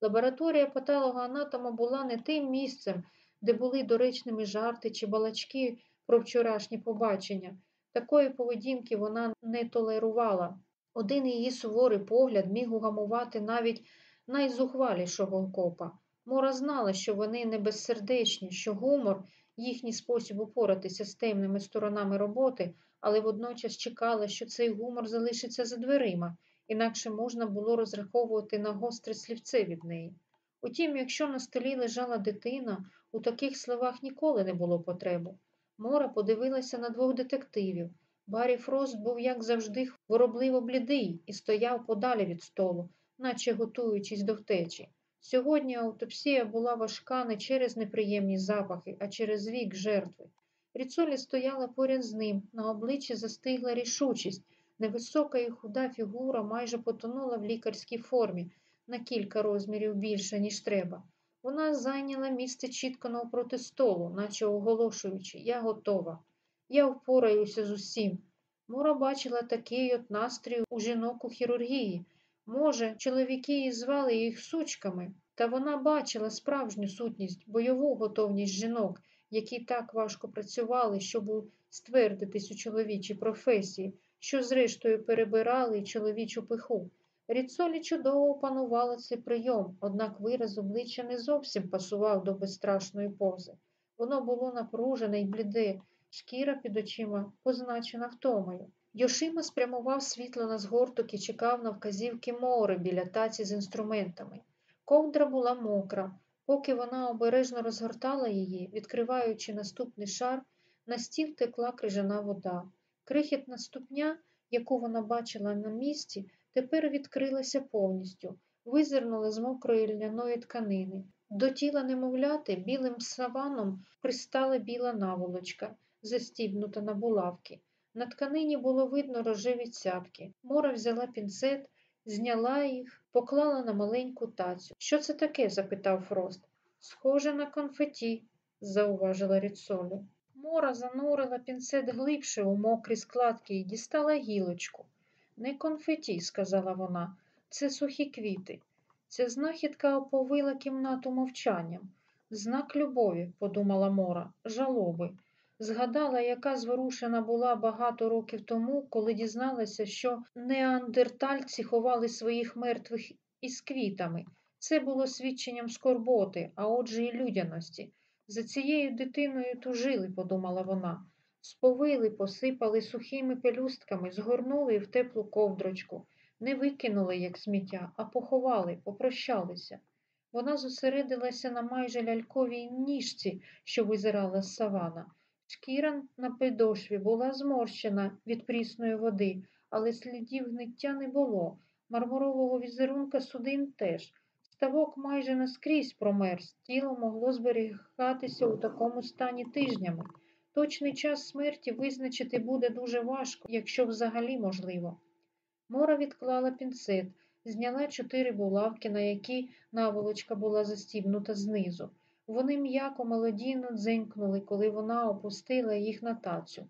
Лабораторія патологоанатома була не тим місцем, де були доречними жарти чи балачки про вчорашні побачення. Такої поведінки вона не толерувала. Один її суворий погляд міг угамувати навіть найзухвалішого копа. Мора знала, що вони не безсердечні, що гумор їхній спосіб упоратися з темними сторонами роботи, але водночас чекала, що цей гумор залишиться за дверима, інакше можна було розраховувати на гостре слівце від неї. Утім, якщо на столі лежала дитина, у таких словах ніколи не було потреби. Мора подивилася на двох детективів. Баррі Фрост був, як завжди, хворобливо блідий і стояв подалі від столу, наче готуючись до втечі. Сьогодні аутопсія була важка не через неприємні запахи, а через вік жертви. Ріцолі стояла поряд з ним, на обличчі застигла рішучість. Невисока і худа фігура майже потонула в лікарській формі на кілька розмірів більше, ніж треба. Вона зайняла місце чітко навпроти столу, наче оголошуючи, я готова. Я впораюся з усім. Мора бачила такий от настрій у жінок у хірургії. Може, чоловіки і звали їх сучками, та вона бачила справжню сутність, бойову готовність жінок, які так важко працювали, щоб ствердитись у чоловічій професії, що зрештою перебирали чоловічу пиху. Ріцолі чудово опанувала цей прийом, однак вираз обличчя не зовсім пасував до безстрашної пози. Воно було напружене й бліде, шкіра під очима позначена втомою. Йошима спрямував світло на згорток і чекав на вказівки мори біля таці з інструментами. Ковдра була мокра. Поки вона обережно розгортала її, відкриваючи наступний шар, на стіл текла крижана вода. Крихітна ступня, яку вона бачила на місці, тепер відкрилася повністю, визирнула з мокрої льняної тканини. До тіла немовляти білим саваном пристала біла наволочка, застібнута на булавки. На тканині було видно рожеві цятки. Мора взяла пінцет, зняла їх, поклала на маленьку тацю. Що це таке? запитав Фрост. Схоже на конфеті, зауважила Ріцолі. Мора занурила пінцет глибше у мокрі складки і дістала гілочку. Не конфеті, сказала вона, це сухі квіти. Ця знахідка оповила кімнату мовчанням. Знак любові, подумала Мора, жалоби. Згадала, яка зворушена була багато років тому, коли дізналася, що неандертальці ховали своїх мертвих із квітами. Це було свідченням скорботи, а отже, і людяності. За цією дитиною тужили, подумала вона. Сповили, посипали сухими пелюстками, згорнули в теплу ковдрочку, не викинули, як сміття, а поховали, попрощалися. Вона зосередилася на майже ляльковій ніжці, що визирала з савана. Шкіра на підошві була зморщена від прісної води, але слідів гниття не було. Мармурового візерунка судин теж. Ставок майже наскрізь промерз, тіло могло зберігатися у такому стані тижнями. Точний час смерті визначити буде дуже важко, якщо взагалі можливо. Мора відклала пінцет, зняла чотири булавки, на які наволочка була застібнута знизу. Вони м'яко мелодійно дзенькнули, коли вона опустила їх на тацю.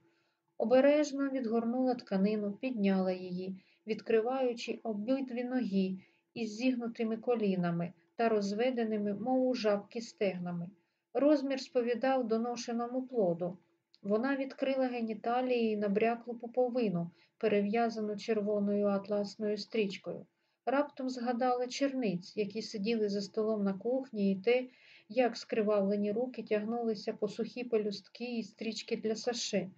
Обережно відгорнула тканину, підняла її, відкриваючи обидві ноги із зігнутими колінами та розведеними, мов у жабки стегнами. Розмір сповідав доношеному плоду. Вона відкрила геніталії і набряклу пуповину, перев'язану червоною атласною стрічкою. Раптом згадала черниць, які сиділи за столом на кухні, і те, як скривавлені руки тягнулися по сухі пелюстки і стрічки для саше.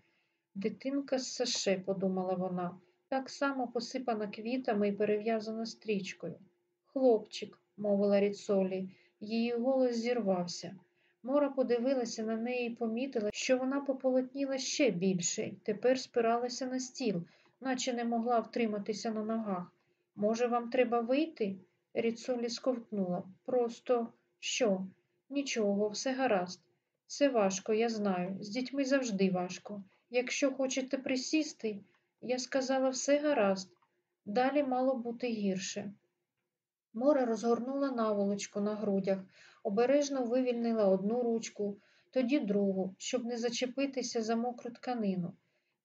Дитинка з саше, подумала вона, так само посипана квітами і перев'язана стрічкою. Хлопчик, мовила Ріцолі, її голос зірвався. Мора подивилася на неї і помітила, що вона пополотніла ще більше і тепер спиралася на стіл, наче не могла втриматися на ногах. Може, вам треба вийти? Ріцолі сковтнула. Просто що? Нічого, все гаразд. Це важко, я знаю. З дітьми завжди важко. Якщо хочете присісти, я сказала все гаразд. Далі мало бути гірше. Мора розгорнула наволочку на грудях, обережно вивільнила одну ручку, тоді другу, щоб не зачепитися за мокру тканину.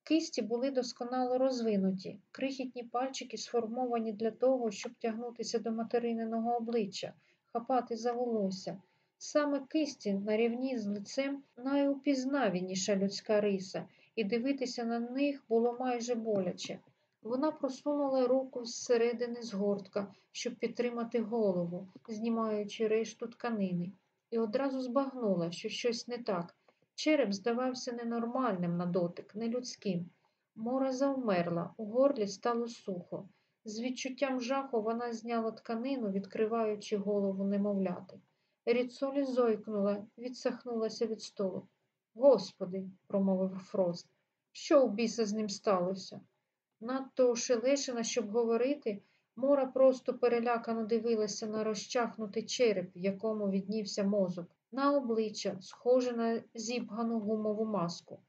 Кисті були досконало розвинуті, крихітні пальчики сформовані для того, щоб тягнутися до материниного обличчя, хапати за волосся. Саме кисті на рівні з лицем найупізнавініша людська риса, і дивитися на них було майже боляче. Вона просунула руку зсередини згортка, щоб підтримати голову, знімаючи решту тканини, і одразу збагнула, що щось не так. Череп здавався ненормальним на дотик, нелюдським. Мора завмерла, у горлі стало сухо. З відчуттям жаху вона зняла тканину, відкриваючи голову немовляти. Ріцолі зойкнула, відсахнулася від столу. Господи, промовив Фрост, що у біса з ним сталося? Надто ошелешена, щоб говорити, Мора просто перелякано дивилася на розчахнутий череп, в якому віднівся мозок, на обличчя, схоже на зібгану гумову маску.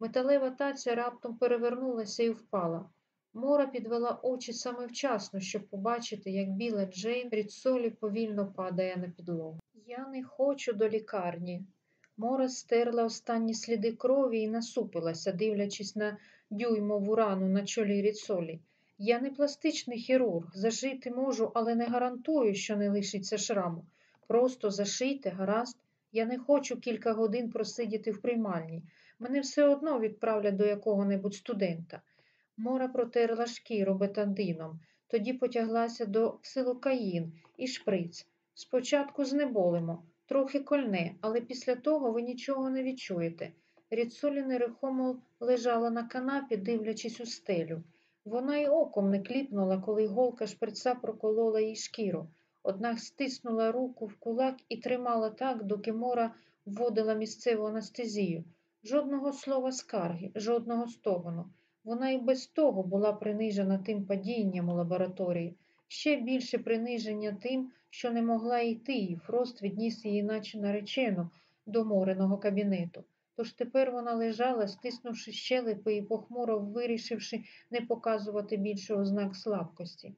Металева таця раптом перевернулася і впала. Мора підвела очі саме вчасно, щоб побачити, як біла Джейн Ріцолі повільно падає на підлогу. Я не хочу до лікарні. Мора стерла останні сліди крові і насупилася, дивлячись на дюймову рану на чолі Ріцолі. Я не пластичний хірург, зашити можу, але не гарантую, що не лишиться шраму. Просто зашийте, гаразд. Я не хочу кілька годин просидіти в приймальні. Мене все одно відправлять до якого-небудь студента. Мора протерла шкіру бетандином, тоді потяглася до ксилокаїн і шприц. Спочатку знеболимо, трохи кольне, але після того ви нічого не відчуєте. Ріцолі нерухомо лежала на канапі, дивлячись у стелю. Вона й оком не кліпнула, коли голка шприца проколола їй шкіру, однак стиснула руку в кулак і тримала так, доки Мора вводила місцеву анестезію. Жодного слова скарги, жодного стогону. Вона і без того була принижена тим падінням у лабораторії, ще більше приниження тим, що не могла йти, і Фрост відніс її, наче наречену, до мореного кабінету. Тож тепер вона лежала, стиснувши щелепи і похмуро вирішивши не показувати більше ознак слабкості.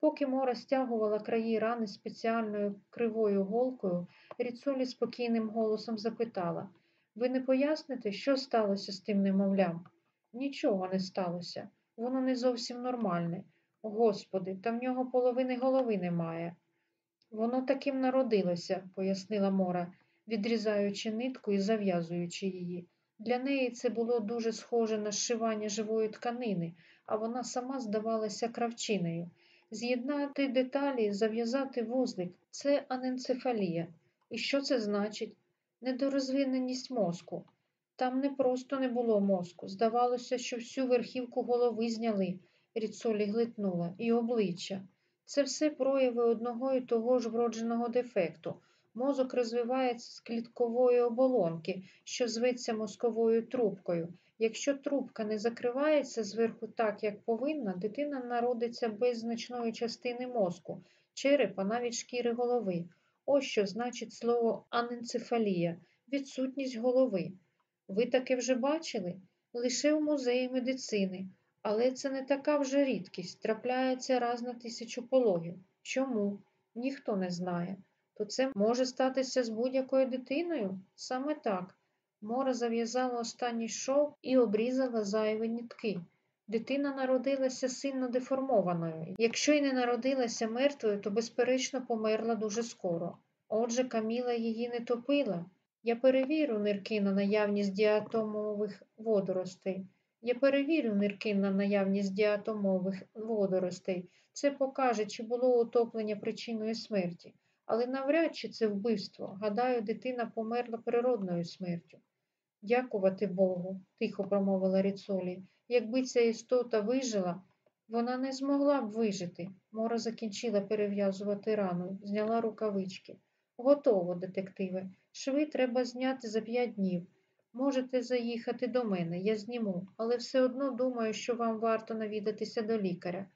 Поки Мора стягувала краї рани спеціальною кривою голкою, Ріцолі спокійним голосом запитала Ви не поясните, що сталося з тим немовлям? Нічого не сталося. Воно не зовсім нормальне. Господи, та в нього половини голови немає. Воно таким народилося, пояснила Мора, відрізаючи нитку і зав'язуючи її. Для неї це було дуже схоже на зшивання живої тканини, а вона сама здавалася кравчиною. З'єднати деталі, зав'язати вузлик це аненцефалія. І що це значить? Недорозвиненість мозку. Там не просто не було мозку. Здавалося, що всю верхівку голови зняли, Ріцолі глитнула, і обличчя. Це все прояви одного і того ж вродженого дефекту. Мозок розвивається з кліткової оболонки, що зветься мозковою трубкою. Якщо трубка не закривається зверху так, як повинна, дитина народиться без значної частини мозку, черепа, навіть шкіри голови. Ось що значить слово аненцефалія відсутність голови. Ви таке вже бачили? Лише в музеї медицини. Але це не така вже рідкість, трапляється раз на тисячу пологів. Чому? Ніхто не знає. То це може статися з будь-якою дитиною? Саме так. Мора зав'язала останній шов і обрізала зайві нітки. Дитина народилася сильно деформованою. Якщо й не народилася мертвою, то, безперечно, померла дуже скоро. Отже, Каміла її не топила. Я перевірю нирки на наявність діатомових водоростей. Я перевірю нирки на наявність діатомових водоростей. Це покаже, чи було утоплення причиною смерті. Але навряд чи це вбивство. Гадаю, дитина померла природною смертю. Дякувати Богу, тихо промовила Ріцолі. Якби ця істота вижила, вона не змогла б вижити. Мора закінчила перев'язувати рану, зняла рукавички. Готово, детективе. Шви треба зняти за п'ять днів. Можете заїхати до мене, я зніму, але все одно думаю, що вам варто навідатися до лікаря.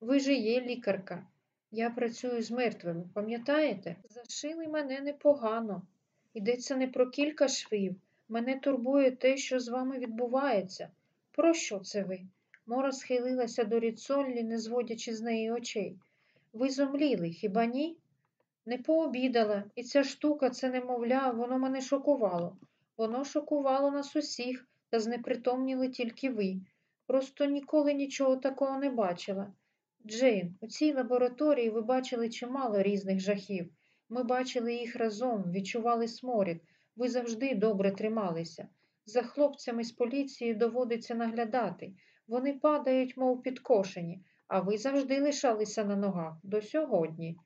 Ви ж є лікарка. Я працюю з мертвими, пам'ятаєте? Зашили мене непогано. Йдеться не про кілька швів. Мене турбує те, що з вами відбувається. Про що це ви? Мора схилилася до Ріцоллі, не зводячи з неї очей. Ви зомліли, хіба ні? Не пообідала, і ця штука, це немовля, воно мене шокувало. Воно шокувало нас усіх, та знепритомніли тільки ви. Просто ніколи нічого такого не бачила. Джейн, у цій лабораторії ви бачили чимало різних жахів. Ми бачили їх разом, відчували сморід. Ви завжди добре трималися. За хлопцями з поліції доводиться наглядати. Вони падають, мов підкошені, а ви завжди лишалися на ногах до сьогодні.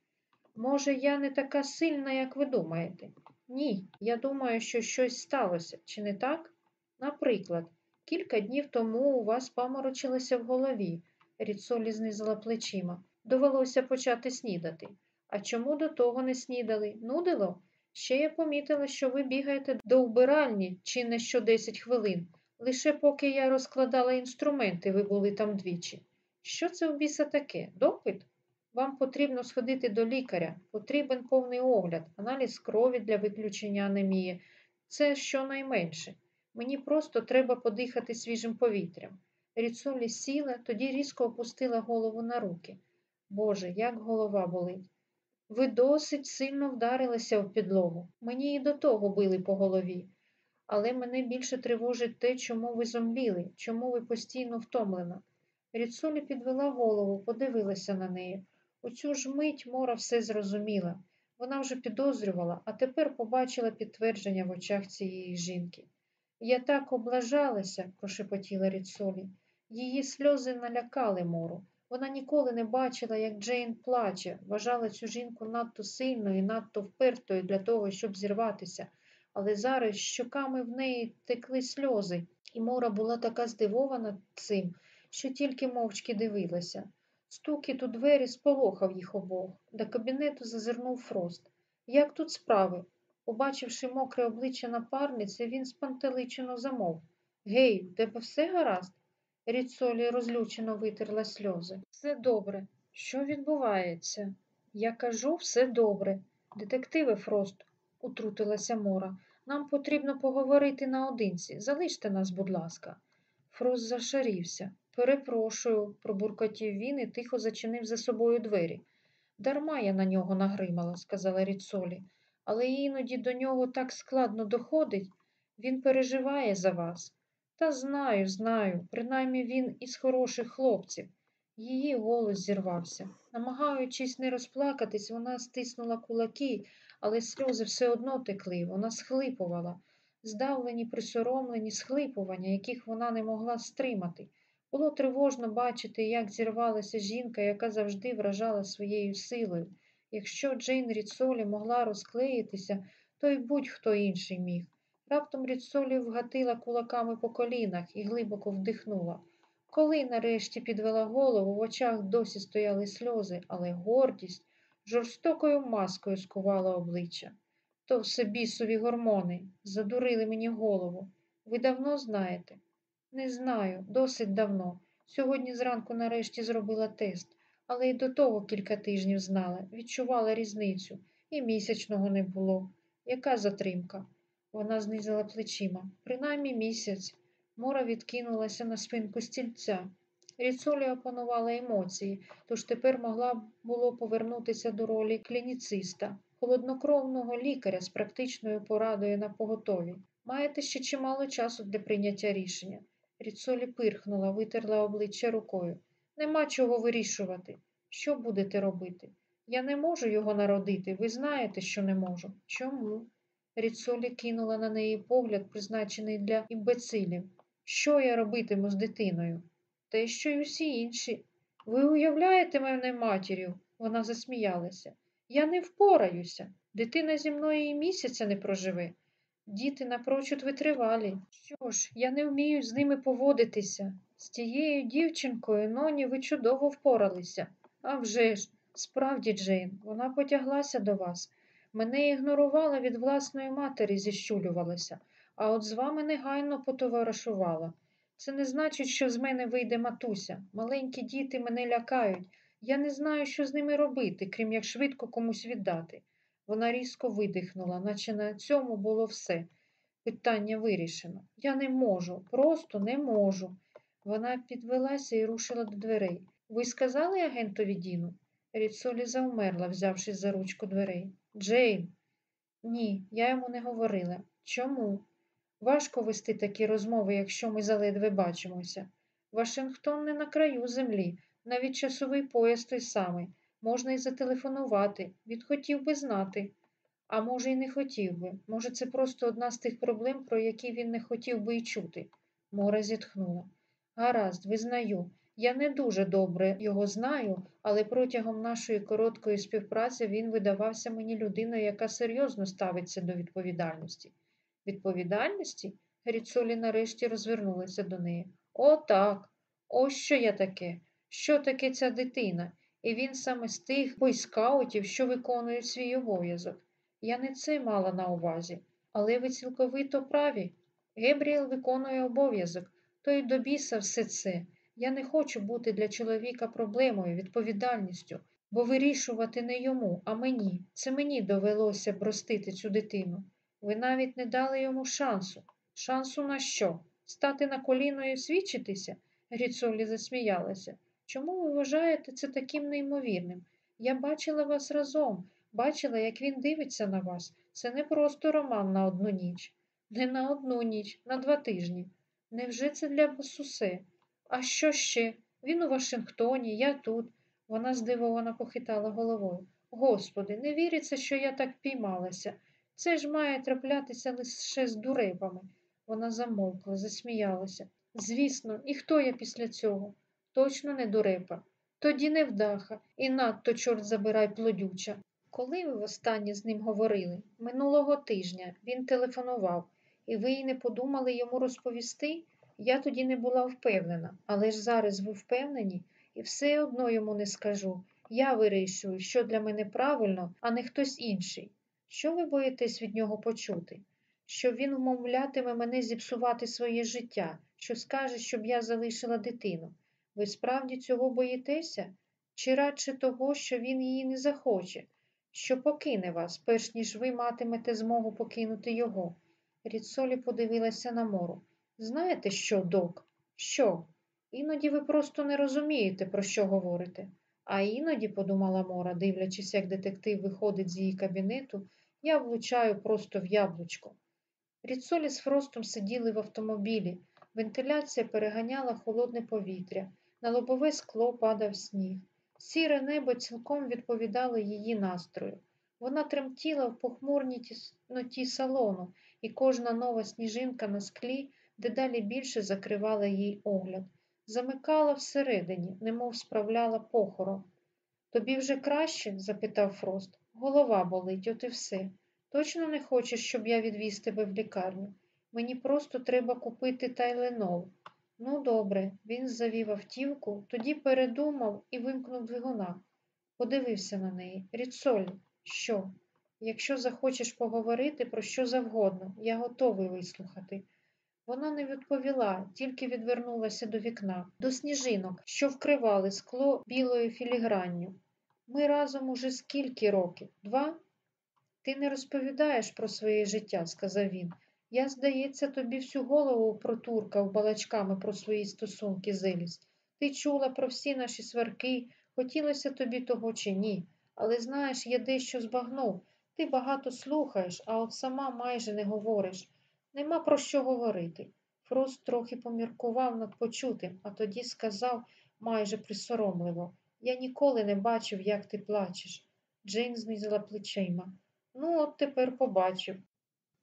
Може, я не така сильна, як ви думаєте? Ні, я думаю, що щось сталося, чи не так? Наприклад, кілька днів тому у вас паморочилося в голові, Ріцолі знизила плечима. Довелося почати снідати. А чому до того не снідали? Нудило? Ще я помітила, що ви бігаєте до вбиральні чи не що 10 хвилин. Лише поки я розкладала інструменти, ви були там двічі. Що це в біса таке? Допит? Вам потрібно сходити до лікаря, потрібен повний огляд, аналіз крові для виключення анемії. Це щонайменше. Мені просто треба подихати свіжим повітрям. Ріцолі сіла, тоді різко опустила голову на руки. Боже, як голова болить. Ви досить сильно вдарилися в підлогу. Мені і до того били по голові. Але мене більше тривожить те, чому ви зомліли, чому ви постійно втомлена. Ріцолі підвела голову, подивилася на неї. У цю ж мить Мора все зрозуміла. Вона вже підозрювала, а тепер побачила підтвердження в очах цієї жінки. Я так облажалася, прошепотіла Ріцолі. Її сльози налякали Мору. Вона ніколи не бачила, як Джейн плаче, вважала цю жінку надто сильною і надто впертою для того, щоб зірватися. Але зараз щоками в неї текли сльози, і Мора була така здивована цим, що тільки мовчки дивилася. Стукіт у двері сполохав їх обох. До кабінету зазирнув Фрост. Як тут справи? Побачивши мокре обличчя напарниці, він спантеличено замов. Гей, у тебе все гаразд? Ріцолі розлючено витерла сльози. Все добре. Що відбувається? Я кажу, все добре. Детективе Фрост, утрутилася Мора. Нам потрібно поговорити наодинці. Залиште нас, будь ласка. Фрост зашарівся. Перепрошую, пробуркотів він і тихо зачинив за собою двері. Дарма я на нього нагримала, сказала Ріцолі, але іноді до нього так складно доходить. Він переживає за вас. Та знаю, знаю, принаймні він із хороших хлопців. Її голос зірвався. Намагаючись не розплакатись, вона стиснула кулаки, але сльози все одно текли, вона схлипувала, здавлені, присоромлені схлипування, яких вона не могла стримати. Було тривожно бачити, як зірвалася жінка, яка завжди вражала своєю силою. Якщо Джейн Ріцолі могла розклеїтися, то й будь-хто інший міг. Раптом Ріцолі вгатила кулаками по колінах і глибоко вдихнула. Коли нарешті підвела голову, в очах досі стояли сльози, але гордість жорстокою маскою скувала обличчя. То все бісові гормони задурили мені голову. Ви давно знаєте? Не знаю, досить давно. Сьогодні зранку нарешті зробила тест, але й до того кілька тижнів знала, відчувала різницю, і місячного не було. Яка затримка? Вона знизила плечима. Принаймні місяць. Мора відкинулася на спинку стільця. Ріцолі опанувала емоції, тож тепер могла було повернутися до ролі клініциста, холоднокровного лікаря з практичною порадою на поготові. Маєте ще чимало часу для прийняття рішення. Ріцолі пирхнула, витерла обличчя рукою. Нема чого вирішувати. Що будете робити? Я не можу його народити. Ви знаєте, що не можу. Чому? Ріцолі кинула на неї погляд, призначений для імбецилів. Що я робитиму з дитиною? Те, що й усі інші. Ви уявляєте мене матір'ю? Вона засміялася. Я не впораюся. Дитина зі мною і місяця не проживе. Діти напрочуд витривалі. Що ж, я не вмію з ними поводитися. З тією дівчинкою, Ноні, ви чудово впоралися. А вже ж, справді, Джейн, вона потяглася до вас. Мене ігнорувала від власної матері, зіщулювалася, а от з вами негайно потоваришувала. Це не значить, що з мене вийде матуся. Маленькі діти мене лякають. Я не знаю, що з ними робити, крім як швидко комусь віддати. Вона різко видихнула, наче на цьому було все. Питання вирішено. Я не можу, просто не можу. Вона підвелася і рушила до дверей. Ви сказали агентові Діну? Ріцолі завмерла, взявшись за ручку дверей. Джейн. Ні, я йому не говорила. Чому? Важко вести такі розмови, якщо ми заледве бачимося. Вашингтон не на краю землі, навіть часовий пояс той самий. Можна й зателефонувати. Він хотів би знати. А може, й не хотів би. Може, це просто одна з тих проблем, про які він не хотів би й чути. Мора зітхнула. Гаразд, визнаю. Я не дуже добре його знаю, але протягом нашої короткої співпраці він видавався мені людиною, яка серйозно ставиться до відповідальності. Відповідальності? Гріцолі нарешті розвернулася до неї. О, так. Ось що я таке. Що таке ця дитина? І він саме з тих бойскаутів, що виконують свій обов'язок. Я не це мала на увазі, але ви цілковито праві. Гебріел виконує обов'язок, то й до біса все це. Я не хочу бути для чоловіка проблемою, відповідальністю, бо вирішувати не йому, а мені. Це мені довелося б цю дитину. Ви навіть не дали йому шансу. Шансу на що? Стати на коліно і свідчитися? Гріцолі засміялася. Чому ви вважаєте це таким неймовірним? Я бачила вас разом, бачила, як він дивиться на вас. Це не просто роман на одну ніч. Не на одну ніч, на два тижні. Невже це для вас усе? А що ще? Він у Вашингтоні, я тут. Вона здивовано похитала головою. Господи, не віриться, що я так піймалася. Це ж має траплятися лише з дурепами. Вона замовкла, засміялася. Звісно, і хто я після цього? Точно не дурепа. Тоді невдаха, і надто, чорт забирай, плодюча. Коли ви востаннє з ним говорили? Минулого тижня він телефонував, і ви й не подумали йому розповісти? Я тоді не була впевнена, але ж зараз ви впевнені, і все одно йому не скажу. Я вирішую, що для мене правильно, а не хтось інший. Що ви боїтесь від нього почути? Що він вмовлятиме мене зіпсувати своє життя, що скаже, щоб я залишила дитину. Ви справді цього боїтеся? Чи радше того, що він її не захоче, що покине вас, перш ніж ви матимете змогу покинути його? Ріцолі подивилася на мору. Знаєте що, док? Що? Іноді ви просто не розумієте, про що говорите. А іноді, подумала Мора, дивлячись, як детектив виходить з її кабінету, я влучаю просто в яблучко. Ріцолі з Фростом сиділи в автомобілі. Вентиляція переганяла холодне повітря, на лобове скло падав сніг. Сіре небо цілком відповідало її настрою. Вона тремтіла в похмурній тісноті салону, і кожна нова сніжинка на склі дедалі більше закривала їй огляд. Замикала всередині, немов справляла похорон. Тобі вже краще? запитав Фрост. Голова болить, от і все. Точно не хочеш, щоб я відвіз тебе в лікарню? Мені просто треба купити тайленол. Ну, добре, він завів автівку, тоді передумав і вимкнув двигуна. Подивився на неї. Ріцоль, що? Якщо захочеш поговорити про що завгодно, я готовий вислухати. Вона не відповіла, тільки відвернулася до вікна, до сніжинок, що вкривали скло білою філігранню. Ми разом уже скільки років? Два? Ти не розповідаєш про своє життя, сказав він. Я, здається, тобі всю голову протуркав балачками про свої стосунки з Еліс. Ти чула про всі наші сварки, хотілося тобі того чи ні. Але знаєш, я дещо збагнув. Ти багато слухаєш, а от сама майже не говориш. Нема про що говорити. Фрост трохи поміркував над почутим, а тоді сказав майже присоромливо Я ніколи не бачив, як ти плачеш. Джейн знизила плечима. Ну, от тепер побачив.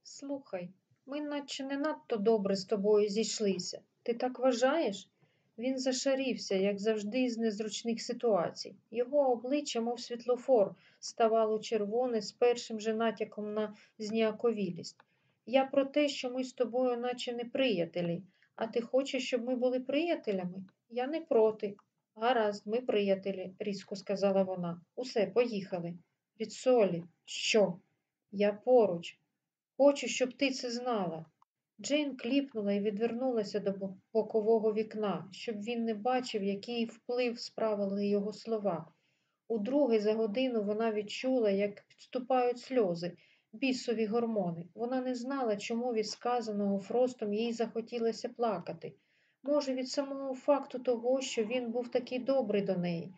Слухай, ми наче не надто добре з тобою зійшлися. Ти так вважаєш? Він зашарівся, як завжди, з незручних ситуацій. Його обличчя, мов світлофор, ставало червоне з першим же натяком на зніяковілість. Я про те, що ми з тобою наче не приятелі, а ти хочеш, щоб ми були приятелями? Я не проти. Гаразд, ми приятелі, різко сказала вона. Усе, поїхали. Від солі. Що? Я поруч. Хочу, щоб ти це знала. Джейн кліпнула і відвернулася до бокового вікна, щоб він не бачив, який вплив справили його слова. Удруге за годину вона відчула, як підступають сльози, бісові гормони. Вона не знала, чому від сказаного Фростом їй захотілося плакати. Може, від самого факту того, що він був такий добрий до неї.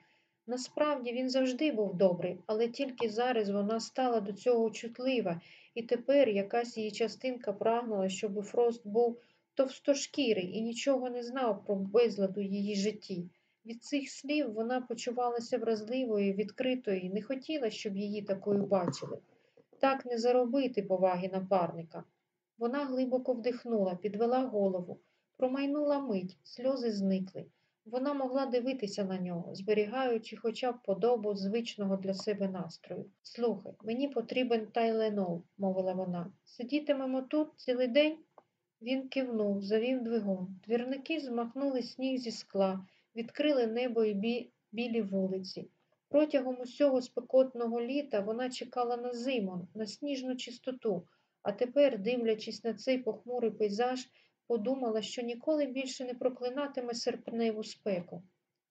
Насправді він завжди був добрий, але тільки зараз вона стала до цього чутлива, і тепер якась її частинка прагнула, щоб Фрост був товстошкірий і нічого не знав про безладу її житті. Від цих слів вона почувалася вразливою, відкритою і не хотіла, щоб її такою бачили. Так не заробити поваги напарника. Вона глибоко вдихнула, підвела голову, промайнула мить, сльози зникли. Вона могла дивитися на нього, зберігаючи хоча б подобу звичного для себе настрою. Слухай, мені потрібен тайленол, мовила вона. Сидітимемо тут цілий день? Він кивнув, завів двигун. Двірники змахнули сніг зі скла, відкрили небо і бі... білі вулиці. Протягом усього спекотного літа вона чекала на зиму, на сніжну чистоту, а тепер, дивлячись на цей похмурий пейзаж, подумала, що ніколи більше не проклинатиме серпневу спеку.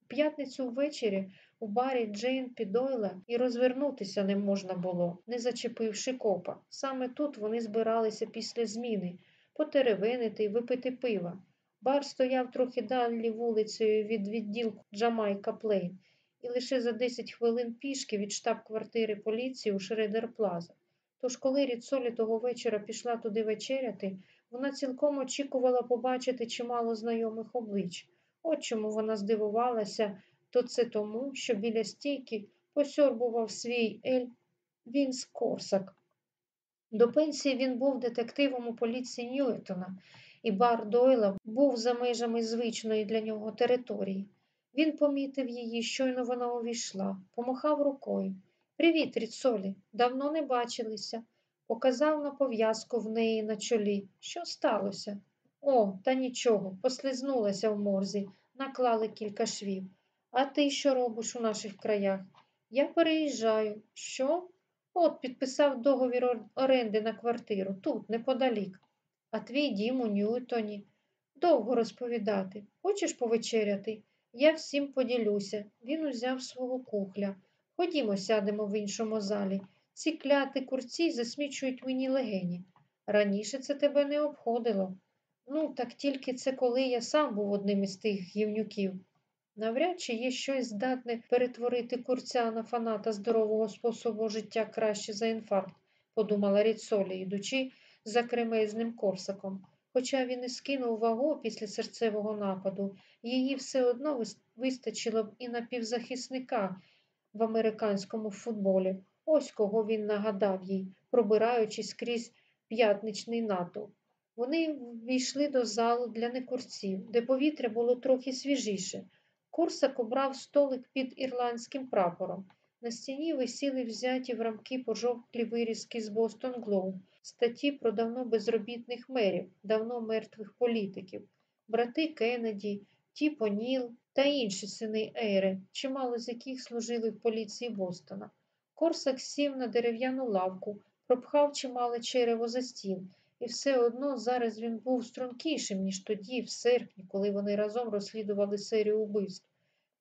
У п'ятницю ввечері у барі Джейн Підойла і розвернутися не можна було, не зачепивши копа. Саме тут вони збиралися після зміни потеревенити і випити пива. Бар стояв трохи далі вулицею від відділку Джамайка Плейн і лише за 10 хвилин пішки від штаб-квартири поліції у Шредер Плаза. Тож, коли Ріцолі того вечора пішла туди вечеряти, вона цілком очікувала побачити чимало знайомих облич. От чому вона здивувалася, то це тому, що біля стійки посьорбував свій ель Вінс Корсак. До пенсії він був детективом у поліції Ньюетона, і бар Дойла був за межами звичної для нього території. Він помітив її, щойно вона увійшла, помахав рукою. Привіт, Ріцолі, давно не бачилися. Показав на пов'язку в неї на чолі. Що сталося? О, та нічого, послизнулася в морзі, наклали кілька швів. А ти що робиш у наших краях? Я переїжджаю. Що? От підписав договір оренди на квартиру, тут, неподалік. А твій дім у Ньютоні. Довго розповідати. Хочеш повечеряти? Я всім поділюся. Він узяв свого кухля. Ходімо, сядемо в іншому залі. Ці кляти курці засмічують мені легені. Раніше це тебе не обходило. Ну, так тільки це коли я сам був одним із тих гівнюків. Навряд чи є щось здатне перетворити курця на фаната здорового способу життя краще за інфаркт, подумала Ріцолі, йдучи за кремезним корсаком. Хоча він і скинув вагу після серцевого нападу, її все одно вистачило б і на півзахисника в американському футболі. Ось кого він нагадав їй, пробираючись крізь п'ятничний натовп. Вони ввійшли до залу для некурців, де повітря було трохи свіжіше. Курсак обрав столик під ірландським прапором. На стіні висіли взяті в рамки пожовклі вирізки з Бостон Глоу, статті про давно безробітних мерів, давно мертвих політиків, брати Кеннеді, Тіпо Ніл та інші сини Ейри, чимало з яких служили в поліції Бостона. Корсак сів на дерев'яну лавку, пропхав чимале черево за стіл, і все одно зараз він був стрункішим, ніж тоді, в серпні, коли вони разом розслідували серію убивств.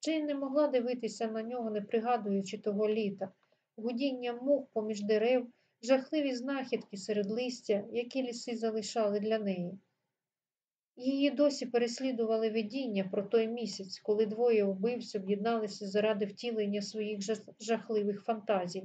Джейн не могла дивитися на нього, не пригадуючи того літа, гудіння мух поміж дерев, жахливі знахідки серед листя, які ліси залишали для неї. Її досі переслідували видіння про той місяць, коли двоє вбивць об'єдналися заради втілення своїх жахливих фантазій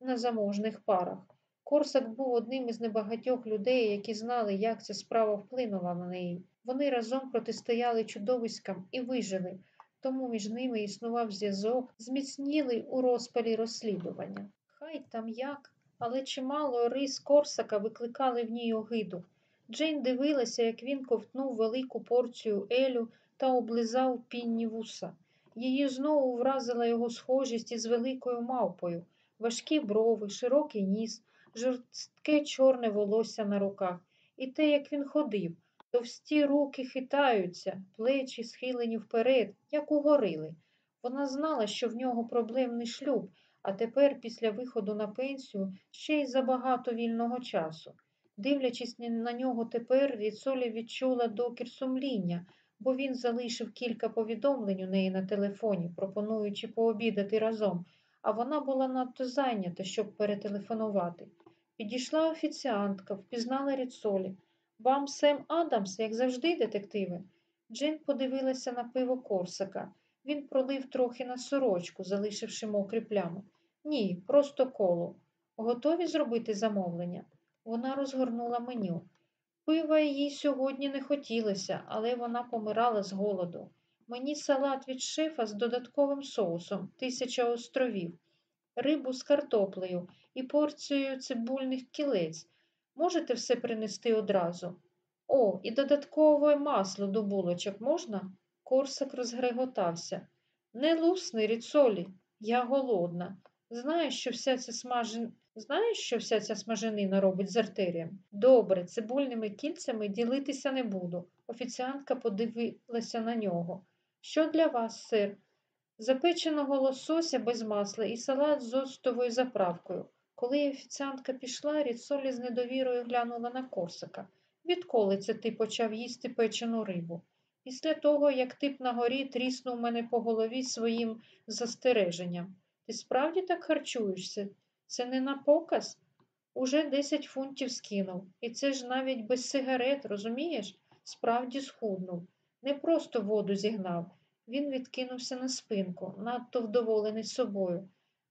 на заможних парах. Корсак був одним із небагатьох людей, які знали, як ця справа вплинула на неї. Вони разом протистояли чудовиськам і вижили, тому між ними існував зв'язок, зміцніли у розпалі розслідування. Хай там як, але чимало рис Корсака викликали в ній огиду. Джейн дивилася, як він ковтнув велику порцію елю та облизав пінні вуса. Її знову вразила його схожість із великою мавпою, важкі брови, широкий ніс, жорстке чорне волосся на руках, і те, як він ходив, товсті руки хитаються, плечі схилені вперед, як у горили. Вона знала, що в нього проблемний шлюб, а тепер, після виходу на пенсію, ще й забагато вільного часу. Дивлячись на нього тепер, Ріцолі відчула докір сумління, бо він залишив кілька повідомлень у неї на телефоні, пропонуючи пообідати разом, а вона була надто зайнята, щоб перетелефонувати. Підійшла офіціантка, впізнала Ріцолі. Вам Сем Адамс, як завжди, детективи? Джин подивилася на пиво Корсака. Він пролив трохи на сорочку, залишивши мокрі плями. Ні, просто коло. Готові зробити замовлення? Вона розгорнула меню. Пива їй сьогодні не хотілося, але вона помирала з голоду. Мені салат від шефа з додатковим соусом, тисяча островів, рибу з картоплею і порцією цибульних кілець. Можете все принести одразу? О, і додаткове масло до булочок можна? Корсак розгреготався. Не лусни, ріцолі, я голодна. Знаєш, що вся ця смажен... Знаєш, що вся ця смаженина робить з артерієм? Добре, цибульними кільцями ділитися не буду. Офіціантка подивилася на нього. Що для вас, сир? Запеченого лосося без масла і салат з оцтовою заправкою. Коли офіціантка пішла, Ріцолі з недовірою глянула на Корсака. Відколи це ти почав їсти печену рибу? Після того, як тип на горі тріснув мене по голові своїм застереженням. Ти справді так харчуєшся? Це не на показ? Уже 10 фунтів скинув. І це ж навіть без сигарет, розумієш? Справді схуднув. Не просто воду зігнав. Він відкинувся на спинку, надто вдоволений собою.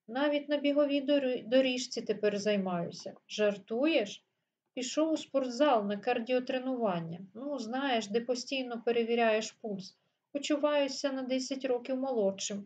Навіть на біговій доріжці тепер займаюся. Жартуєш? Пішов у спортзал на кардіотренування. Ну, знаєш, де постійно перевіряєш пульс. Почуваюся на 10 років молодшим.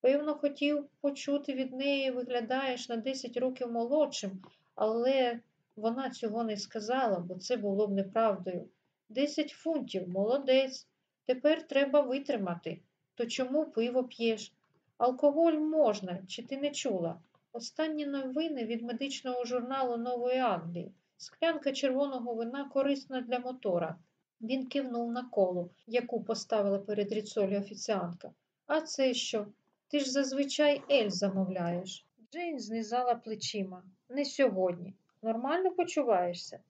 Певно, хотів почути від неї, виглядаєш на 10 років молодшим, але вона цього не сказала, бо це було б неправдою. Десять фунтів, молодець. Тепер треба витримати. То чому пиво п'єш? Алкоголь можна, чи ти не чула? Останні новини від медичного журналу Нової Англії. Склянка червоного вина корисна для мотора. Він кивнув на колу, яку поставила перед ріцолі офіціантка. А це що? Ти ж зазвичай ель замовляєш. Джейн знизала плечима. Не сьогодні. Нормально почуваєшся?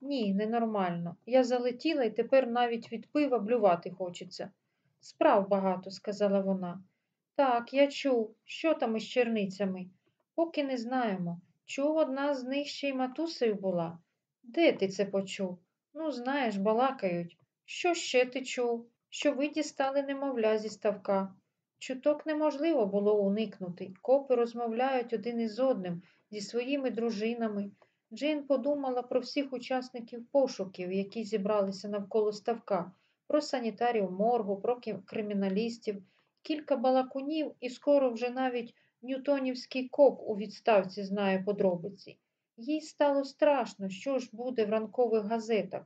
Ні, ненормально. Я залетіла і тепер навіть від пива блювати хочеться. Справ багато, сказала вона. Так, я чув. Що там із черницями? Поки не знаємо. Чув, одна з них ще й матусею була. Де ти це почув? Ну, знаєш, балакають. Що ще ти чув? Що ви дістали немовля зі ставка. Чуток неможливо було уникнути. Копи розмовляють один із одним, зі своїми дружинами. Джейн подумала про всіх учасників пошуків, які зібралися навколо ставка, про санітарів моргу, про криміналістів, кілька балакунів, і скоро вже навіть ньютонівський коп у відставці знає подробиці. Їй стало страшно, що ж буде в ранкових газетах.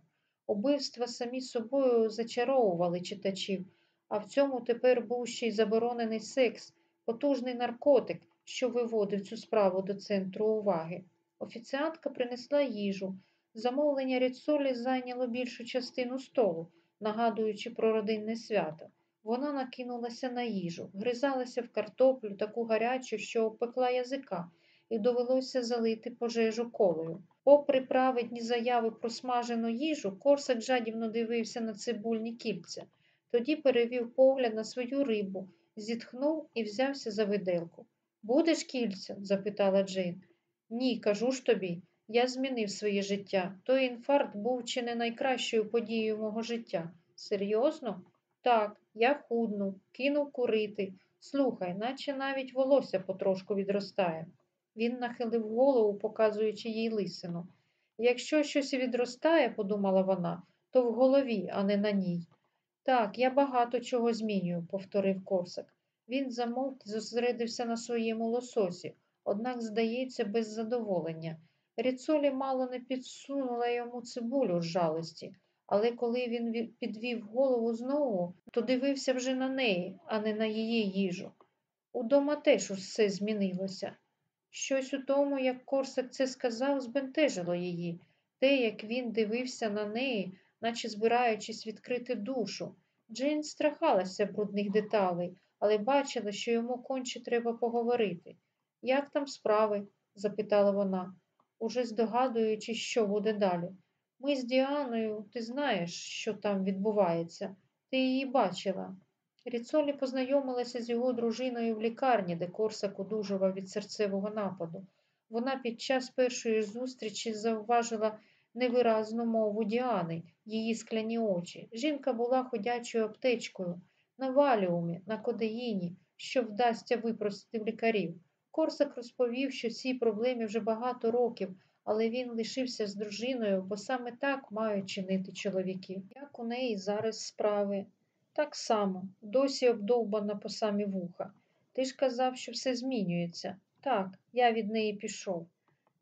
Убивства самі собою зачаровували читачів, а в цьому тепер був ще й заборонений секс, потужний наркотик, що виводив цю справу до центру уваги. Офіціантка принесла їжу. Замовлення рідсолі зайняло більшу частину столу, нагадуючи про родинне свято. Вона накинулася на їжу, гризалася в картоплю таку гарячу, що опекла язика, і довелося залити пожежу колою. Попри праведні заяви про смажену їжу, Корсак жадібно дивився на цибульні кільця. Тоді перевів погляд на свою рибу, зітхнув і взявся за виделку. Будеш кільця? запитала Джейн. Ні, кажу ж тобі. Я змінив своє життя. Той інфаркт був чи не найкращою подією мого життя. Серйозно? Так, я худнув, кинув курити. Слухай, наче навіть волосся потрошку відростає. Він нахилив голову, показуючи їй лисину. Якщо щось відростає, подумала вона, то в голові, а не на ній. Так, я багато чого змінюю, повторив Корсак. Він замовк і зосередився на своєму лососі, однак, здається, без задоволення. Ріцолі мало не підсунула йому цибулю з жалості, Але коли він підвів голову знову, то дивився вже на неї, а не на її їжу. Удома теж усе змінилося. Щось у тому, як Корсак це сказав, збентежило її. Те, як він дивився на неї, наче збираючись відкрити душу. Джейн страхалася брудних деталей, але бачила, що йому конче треба поговорити. Як там справи? запитала вона, уже здогадуючись, що буде далі. Ми з Діаною, ти знаєш, що там відбувається. Ти її бачила. Ріцолі познайомилася з його дружиною в лікарні, де Корсак одужував від серцевого нападу. Вона під час першої зустрічі завважила невиразну мову Діани, її скляні очі. Жінка була ходячою аптечкою, на валіумі, на кодеїні, що вдасться випросити в лікарів. Корсак розповів, що цій проблемі вже багато років, але він лишився з дружиною, бо саме так мають чинити чоловіки. Як у неї зараз справи? Так само, досі обдовбана по самі вуха. Ти ж казав, що все змінюється. Так, я від неї пішов.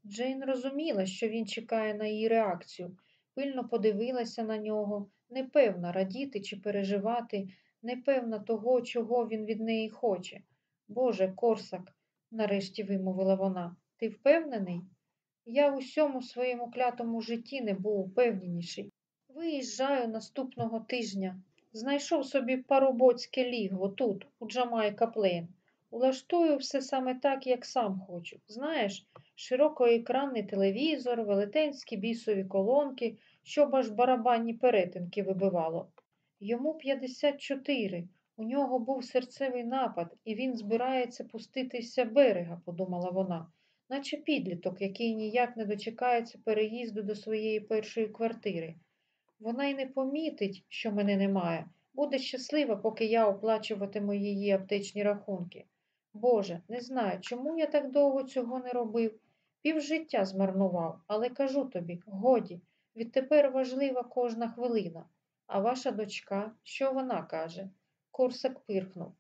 Джейн розуміла, що він чекає на її реакцію, пильно подивилася на нього, непевна радіти чи переживати, непевна того, чого він від неї хоче. Боже, Корсак, нарешті вимовила вона, ти впевнений? Я в усьому своєму клятому житті не був упевненіший. Виїжджаю наступного тижня. Знайшов собі парубоцьке лігво тут, у Джамайка Плейн. Улаштую все саме так, як сам хочу. Знаєш, широкоекранний телевізор, велетенські бісові колонки, щоб аж барабанні перетинки вибивало. Йому 54. У нього був серцевий напад, і він збирається пуститися берега, подумала вона, наче підліток, який ніяк не дочекається переїзду до своєї першої квартири. Вона й не помітить, що мене немає. Буде щаслива, поки я оплачуватиму її аптечні рахунки. Боже, не знаю, чому я так довго цього не робив. Півжиття змарнував, але кажу тобі, годі, відтепер важлива кожна хвилина. А ваша дочка, що вона каже? Корсак пирхнув,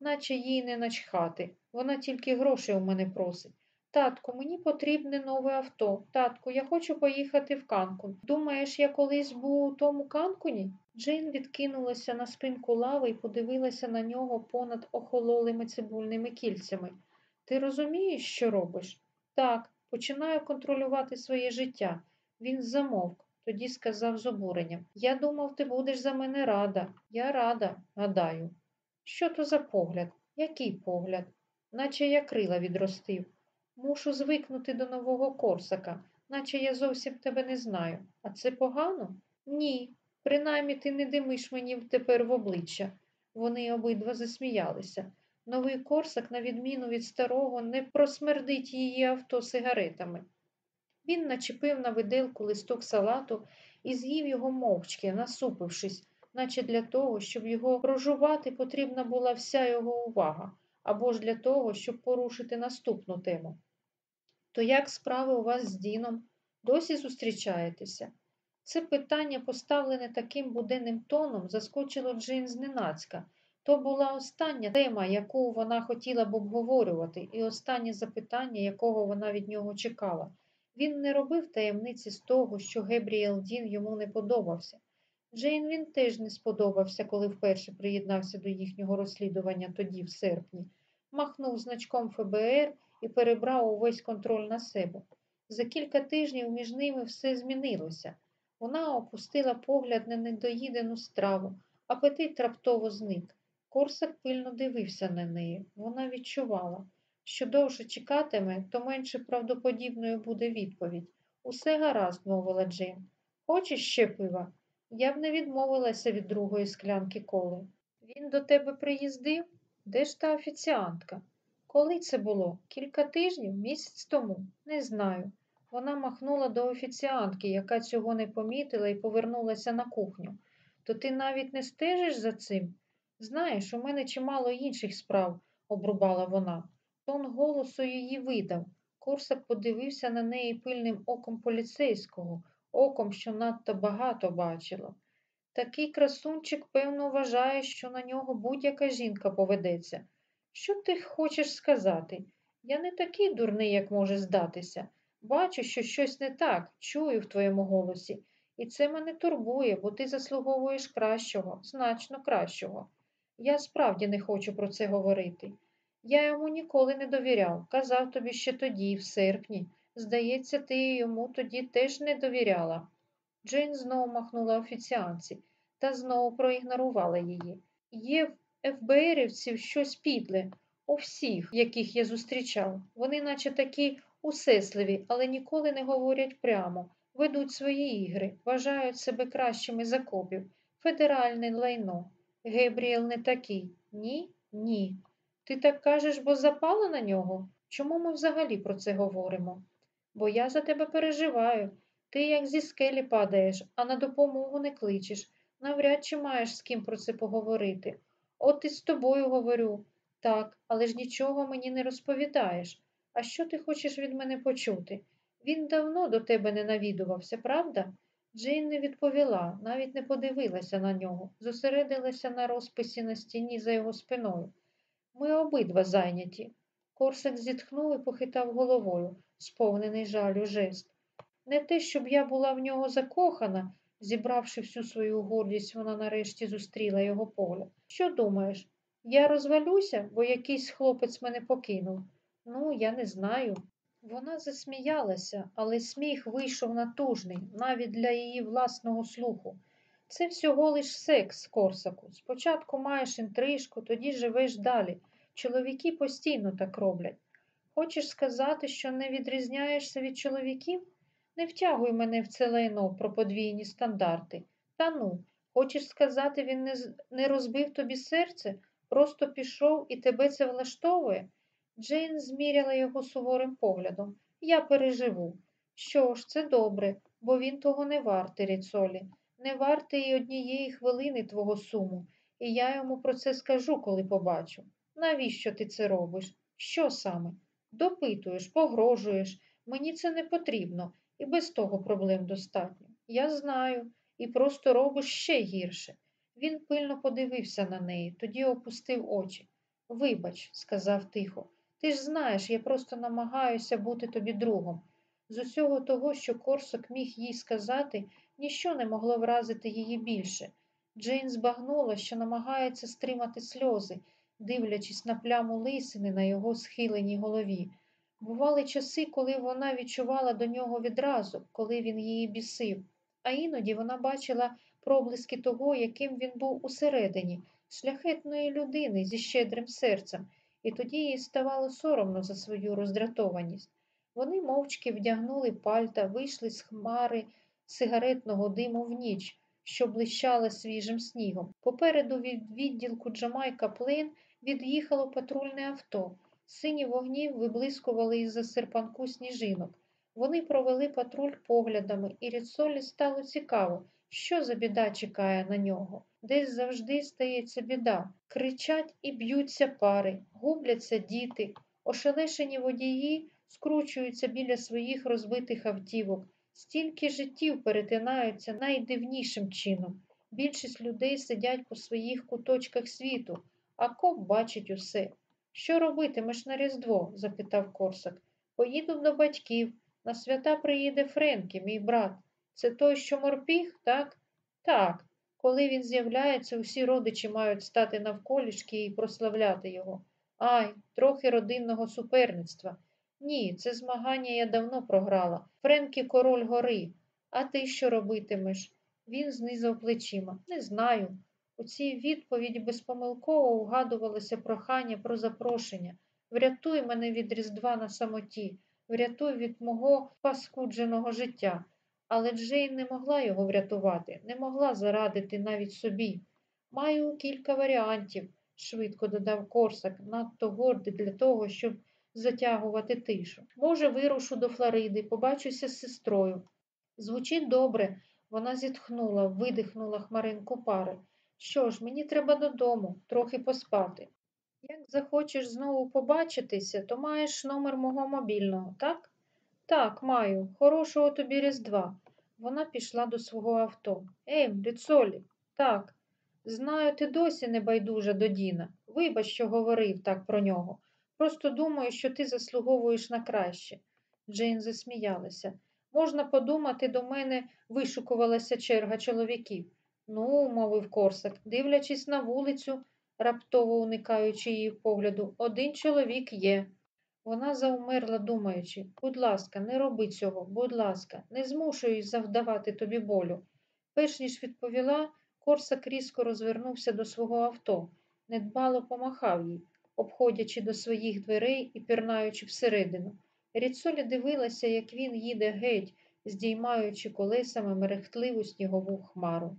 наче їй не начхати. Вона тільки грошей у мене просить. Татку, мені потрібне нове авто. Татку, я хочу поїхати в Канкун. Думаєш, я колись був у тому Канкуні? Джейн відкинулася на спинку лави і подивилася на нього понад охололими цибульними кільцями. Ти розумієш, що робиш? Так, починаю контролювати своє життя. Він замовк, тоді сказав з обуренням. Я думав, ти будеш за мене рада. Я рада, гадаю. Що то за погляд? Який погляд? Наче я крила відростив. Мушу звикнути до нового Корсака, наче я зовсім тебе не знаю. А це погано? Ні. Принаймні ти не димиш мені тепер в обличчя. Вони обидва засміялися. Новий Корсак, на відміну від старого, не просмердить її авто сигаретами. Він начепив на виделку листок салату і з'їв його мовчки, насупившись, наче для того, щоб його прожувати, потрібна була вся його увага, або ж для того, щоб порушити наступну тему. То як справи у вас з Діном? Досі зустрічаєтеся? Це питання, поставлене таким буденним тоном, заскочило Джейн зненацька. То була остання тема, яку вона хотіла б обговорювати, і останнє запитання, якого вона від нього чекала. Він не робив таємниці з того, що Гебріел Дін йому не подобався. Джейн він теж не сподобався, коли вперше приєднався до їхнього розслідування тоді, в серпні. Махнув значком ФБР і перебрав увесь контроль на себе. За кілька тижнів між ними все змінилося. Вона опустила погляд на недоїдену страву, апетит раптово зник. Корсак пильно дивився на неї. Вона відчувала. Що довше чекатиме, то менше правдоподібною буде відповідь. Усе гаразд, мовила Джейн. Хочеш ще пива? Я б не відмовилася від другої склянки коли. Він до тебе приїздив? Де ж та офіціантка? Коли це було? Кілька тижнів, місяць тому? Не знаю. Вона махнула до офіціантки, яка цього не помітила і повернулася на кухню. То ти навіть не стежиш за цим? Знаєш, у мене чимало інших справ, обрубала вона. Тон голосу її видав. Корсак подивився на неї пильним оком поліцейського, оком, що надто багато бачило. Такий красунчик, певно, вважає, що на нього будь-яка жінка поведеться. Що ти хочеш сказати? Я не такий дурний, як може здатися. Бачу, що щось не так, чую в твоєму голосі. І це мене турбує, бо ти заслуговуєш кращого, значно кращого. Я справді не хочу про це говорити. Я йому ніколи не довіряв, казав тобі ще тоді, в серпні. Здається, ти йому тоді теж не довіряла. Джейн знову махнула офіціанці та знову проігнорувала її. Є в ФБРівців щось підле, у всіх, яких я зустрічав. Вони наче такі усесливі, але ніколи не говорять прямо, ведуть свої ігри, вважають себе кращими за копів. Федеральне лайно. Гебріел не такий. Ні? Ні. Ти так кажеш, бо запала на нього? Чому ми взагалі про це говоримо? Бо я за тебе переживаю. Ти як зі скелі падаєш, а на допомогу не кличеш. Навряд чи маєш з ким про це поговорити. От і з тобою говорю. Так, але ж нічого мені не розповідаєш. А що ти хочеш від мене почути? Він давно до тебе не навідувався, правда? Джейн не відповіла, навіть не подивилася на нього, зосередилася на розписі на стіні за його спиною. Ми обидва зайняті. Корсак зітхнув і похитав головою, сповнений жалю жест. Не те, щоб я була в нього закохана, зібравши всю свою гордість, вона нарешті зустріла його погляд. Що думаєш? Я розвалюся, бо якийсь хлопець мене покинув. Ну, я не знаю. Вона засміялася, але сміх вийшов натужний, навіть для її власного слуху. Це всього лиш секс, Корсаку. Спочатку маєш інтрижку, тоді живеш далі. Чоловіки постійно так роблять. Хочеш сказати, що не відрізняєшся від чоловіків? Не втягуй мене в це лайно про подвійні стандарти. Та ну, хочеш сказати, він не, не розбив тобі серце, просто пішов і тебе це влаштовує? Джейн зміряла його суворим поглядом. Я переживу. Що ж, це добре, бо він того не вартий, Ріцолі. Не вартий і однієї хвилини твого суму, і я йому про це скажу, коли побачу. Навіщо ти це робиш? Що саме? Допитуєш, погрожуєш. Мені це не потрібно, і без того проблем достатньо. Я знаю, і просто робиш ще гірше. Він пильно подивився на неї, тоді опустив очі. Вибач, сказав тихо, ти ж знаєш, я просто намагаюся бути тобі другом. З усього того, що Корсок міг їй сказати, ніщо не могло вразити її більше. Джейн збагнула, що намагається стримати сльози, дивлячись на пляму лисини на його схиленій голові. Бували часи, коли вона відчувала до нього відразу, коли він її бісив, а іноді вона бачила проблиски того, яким він був усередині, шляхетної людини зі щедрим серцем, і тоді їй ставало соромно за свою роздратованість. Вони мовчки вдягнули пальта, вийшли з хмари сигаретного диму в ніч, що блищала свіжим снігом. Попереду від відділку Джамайка Плейн від'їхало патрульне авто. Сині вогні виблискували із-за серпанку сніжинок. Вони провели патруль поглядами, і Ріцолі стало цікаво, що за біда чекає на нього. Десь завжди стається біда. Кричать і б'ються пари, губляться діти, ошелешені водії скручуються біля своїх розбитих автівок. Стільки життів перетинаються найдивнішим чином. Більшість людей сидять по своїх куточках світу, а коп бачить усе. Що робитимеш на Різдво? запитав Корсак. Поїду до батьків. На свята приїде Френкі, мій брат. Це той, що морпіг, так? Так. Коли він з'являється, усі родичі мають стати навколішки і прославляти його. Ай, трохи родинного суперництва. Ні, це змагання я давно програла. Френкі король гори. А ти що робитимеш? Він знизав плечима. Не знаю. У цій відповіді безпомилково вгадувалося прохання про запрошення. Врятуй мене від Різдва на самоті, врятуй від мого паскудженого життя. Але Джейн не могла його врятувати, не могла зарадити навіть собі. Маю кілька варіантів, швидко додав Корсак, надто гордий для того, щоб затягувати тишу. Може, вирушу до Флориди, побачуся з сестрою. Звучить добре, вона зітхнула, видихнула хмаринку пари. Що ж, мені треба додому, трохи поспати. Як захочеш знову побачитися, то маєш номер мого мобільного, так? Так, маю. Хорошого тобі Різдва. Вона пішла до свого авто. Ем, Ріцолі, так. Знаю, ти досі не байдужа до Діна. Вибач, що говорив так про нього. Просто думаю, що ти заслуговуєш на краще. Джейн засміялася. Можна подумати, до мене вишукувалася черга чоловіків. Ну, мовив Корсак, дивлячись на вулицю, раптово уникаючи її погляду, один чоловік є. Вона заумерла, думаючи, будь ласка, не роби цього, будь ласка, не змушуй завдавати тобі болю. Перш ніж відповіла, Корсак різко розвернувся до свого авто, недбало помахав їй, обходячи до своїх дверей і пірнаючи всередину. Ріцолі дивилася, як він їде геть, здіймаючи колесами мерехтливу снігову хмару.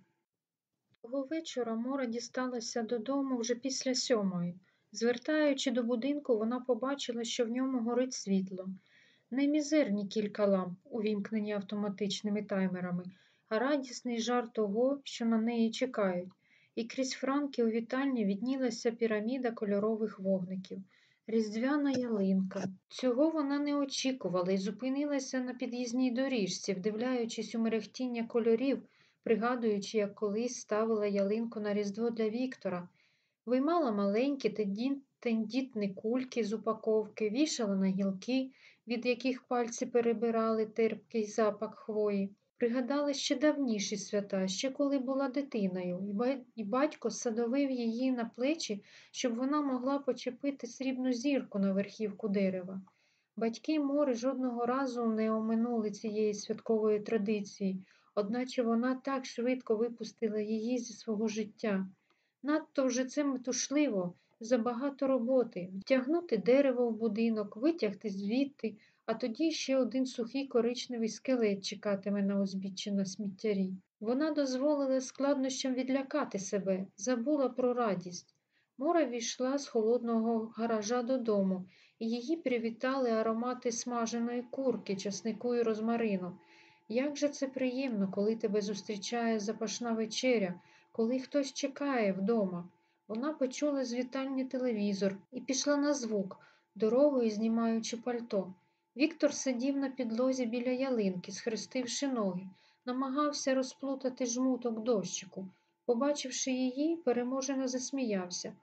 Того вечора Мора дісталася додому вже після сьомої. Звертаючи до будинку, вона побачила, що в ньому горить світло. Не мізерні кілька ламп, увімкнені автоматичними таймерами, а радісний жар того, що на неї чекають, і крізь франки у вітальні віднілася піраміда кольорових вогників, різдвяна ялинка. Цього вона не очікувала і зупинилася на під'їзній доріжці, вдивляючись у мерехтіння кольорів, пригадуючи, як колись ставила ялинку на різдво для Віктора. Виймала маленькі тендітні кульки з упаковки, вішала на гілки, від яких пальці перебирали терпкий запах хвої. Пригадала ще давніші свята, ще коли була дитиною, і батько садовив її на плечі, щоб вона могла почепити срібну зірку на верхівку дерева. Батьки Мори жодного разу не оминули цієї святкової традиції, одначе вона так швидко випустила її зі свого життя. Надто вже це метушливо, забагато роботи, втягнути дерево в будинок, витягти звідти, а тоді ще один сухий коричневий скелет чекатиме на узбіччі на сміттярі. Вона дозволила складнощам відлякати себе, забула про радість. Мора війшла з холодного гаража додому, і її привітали аромати смаженої курки, часнику і розмарину. Як же це приємно, коли тебе зустрічає запашна вечеря, коли хтось чекає вдома. Вона почула з вітальні телевізор і пішла на звук, дорогою знімаючи пальто. Віктор сидів на підлозі біля ялинки, схрестивши ноги, намагався розплутати жмуток дощику. Побачивши її, переможено засміявся.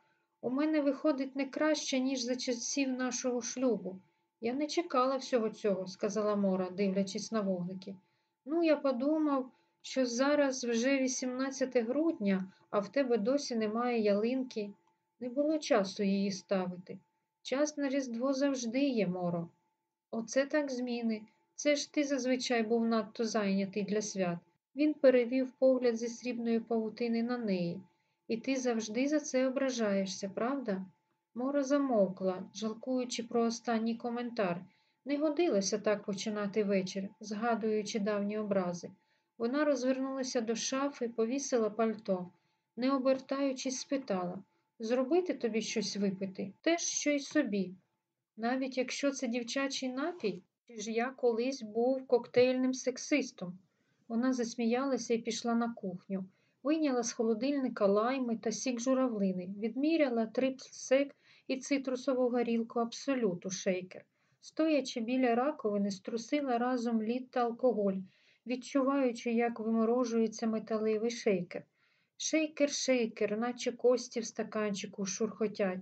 У мене виходить не краще, ніж за часів нашого шлюбу. Я не чекала всього цього, сказала Мора, дивлячись на вогники. Ну, я подумав, що зараз вже 18 грудня, а в тебе досі немає ялинки. Не було часу її ставити. Час на Різдво завжди є, Моро. Оце так зміни. Це ж ти зазвичай був надто зайнятий для свят. Він перевів погляд зі срібної павутини на неї. І ти завжди за це ображаєшся, правда? Мора замовкла, жалкуючи про останній коментар. Не годилося так починати вечір, згадуючи давні образи. Вона розвернулася до шафи, повісила пальто, не обертаючись, спитала зробити тобі щось випити, теж що й собі. Навіть якщо це дівчачий напій, чи ж я колись був коктейльним сексистом. Вона засміялася і пішла на кухню, вийняла з холодильника лайми та сік журавлини, відміряла трипл сек і цитрусову горілку абсолюту шейкер. Стоячи біля раковини, струсила разом лід та алкоголь відчуваючи, як виморожується металевий шейкер. Шейкер, шейкер, наче кості в стаканчику шурхотять.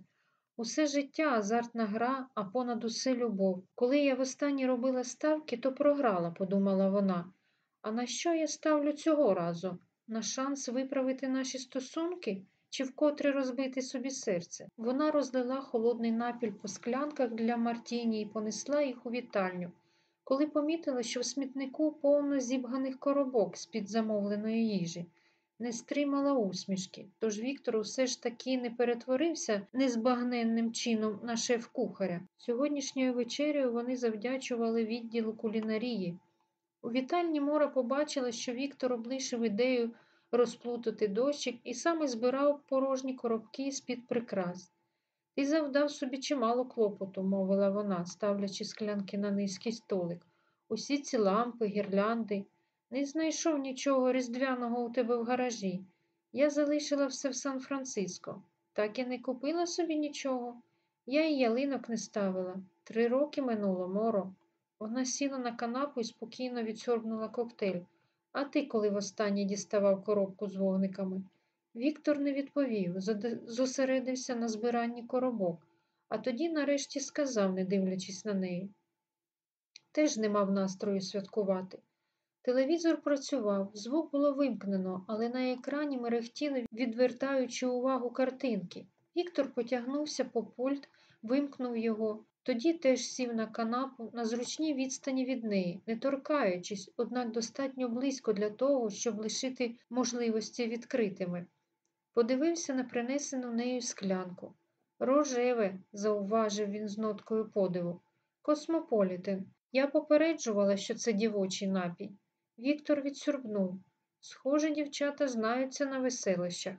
Усе життя азартна гра, а понад усе любов. Коли я востаннє робила ставки, то програла, подумала вона. А на що я ставлю цього разу? На шанс виправити наші стосунки чи вкотре розбити собі серце? Вона розлила холодний напіль по склянках для Мартіні і понесла їх у вітальню коли помітила, що в смітнику повно зібганих коробок з-під замовленої їжі. Не стримала усмішки, тож Віктор усе ж таки не перетворився незбагненним чином на шеф-кухаря. Сьогоднішньою вечерею вони завдячували відділу кулінарії. У вітальні Мора побачила, що Віктор облишив ідею розплутати дощик і саме збирав порожні коробки з-під прикрас. Ти завдав собі чимало клопоту, мовила вона, ставлячи склянки на низький столик. Усі ці лампи, гірлянди. Не знайшов нічого різдвяного у тебе в гаражі. Я залишила все в Сан-Франциско. Так і не купила собі нічого. Я і ялинок не ставила. Три роки минуло, моро. Вона сіла на канапу і спокійно відсорбнула коктейль. А ти коли востаннє діставав коробку з вогниками? Віктор не відповів, зосередився на збиранні коробок, а тоді нарешті сказав, не дивлячись на неї. теж не мав настрою святкувати. Телевізор працював, звук було вимкнено, але на екрані мерехтіли, відвертаючи увагу картинки. Віктор потягнувся по пульт, вимкнув його, тоді теж сів на канапу на зручній відстані від неї, не торкаючись, однак достатньо близько для того, щоб лишити можливості відкритими. Подивився на принесену нею склянку. Рожеве, зауважив він з ноткою подиву. Космополітен. Я попереджувала, що це дівочий напій. Віктор відсюрбнув. Схоже, дівчата знаються на веселищах.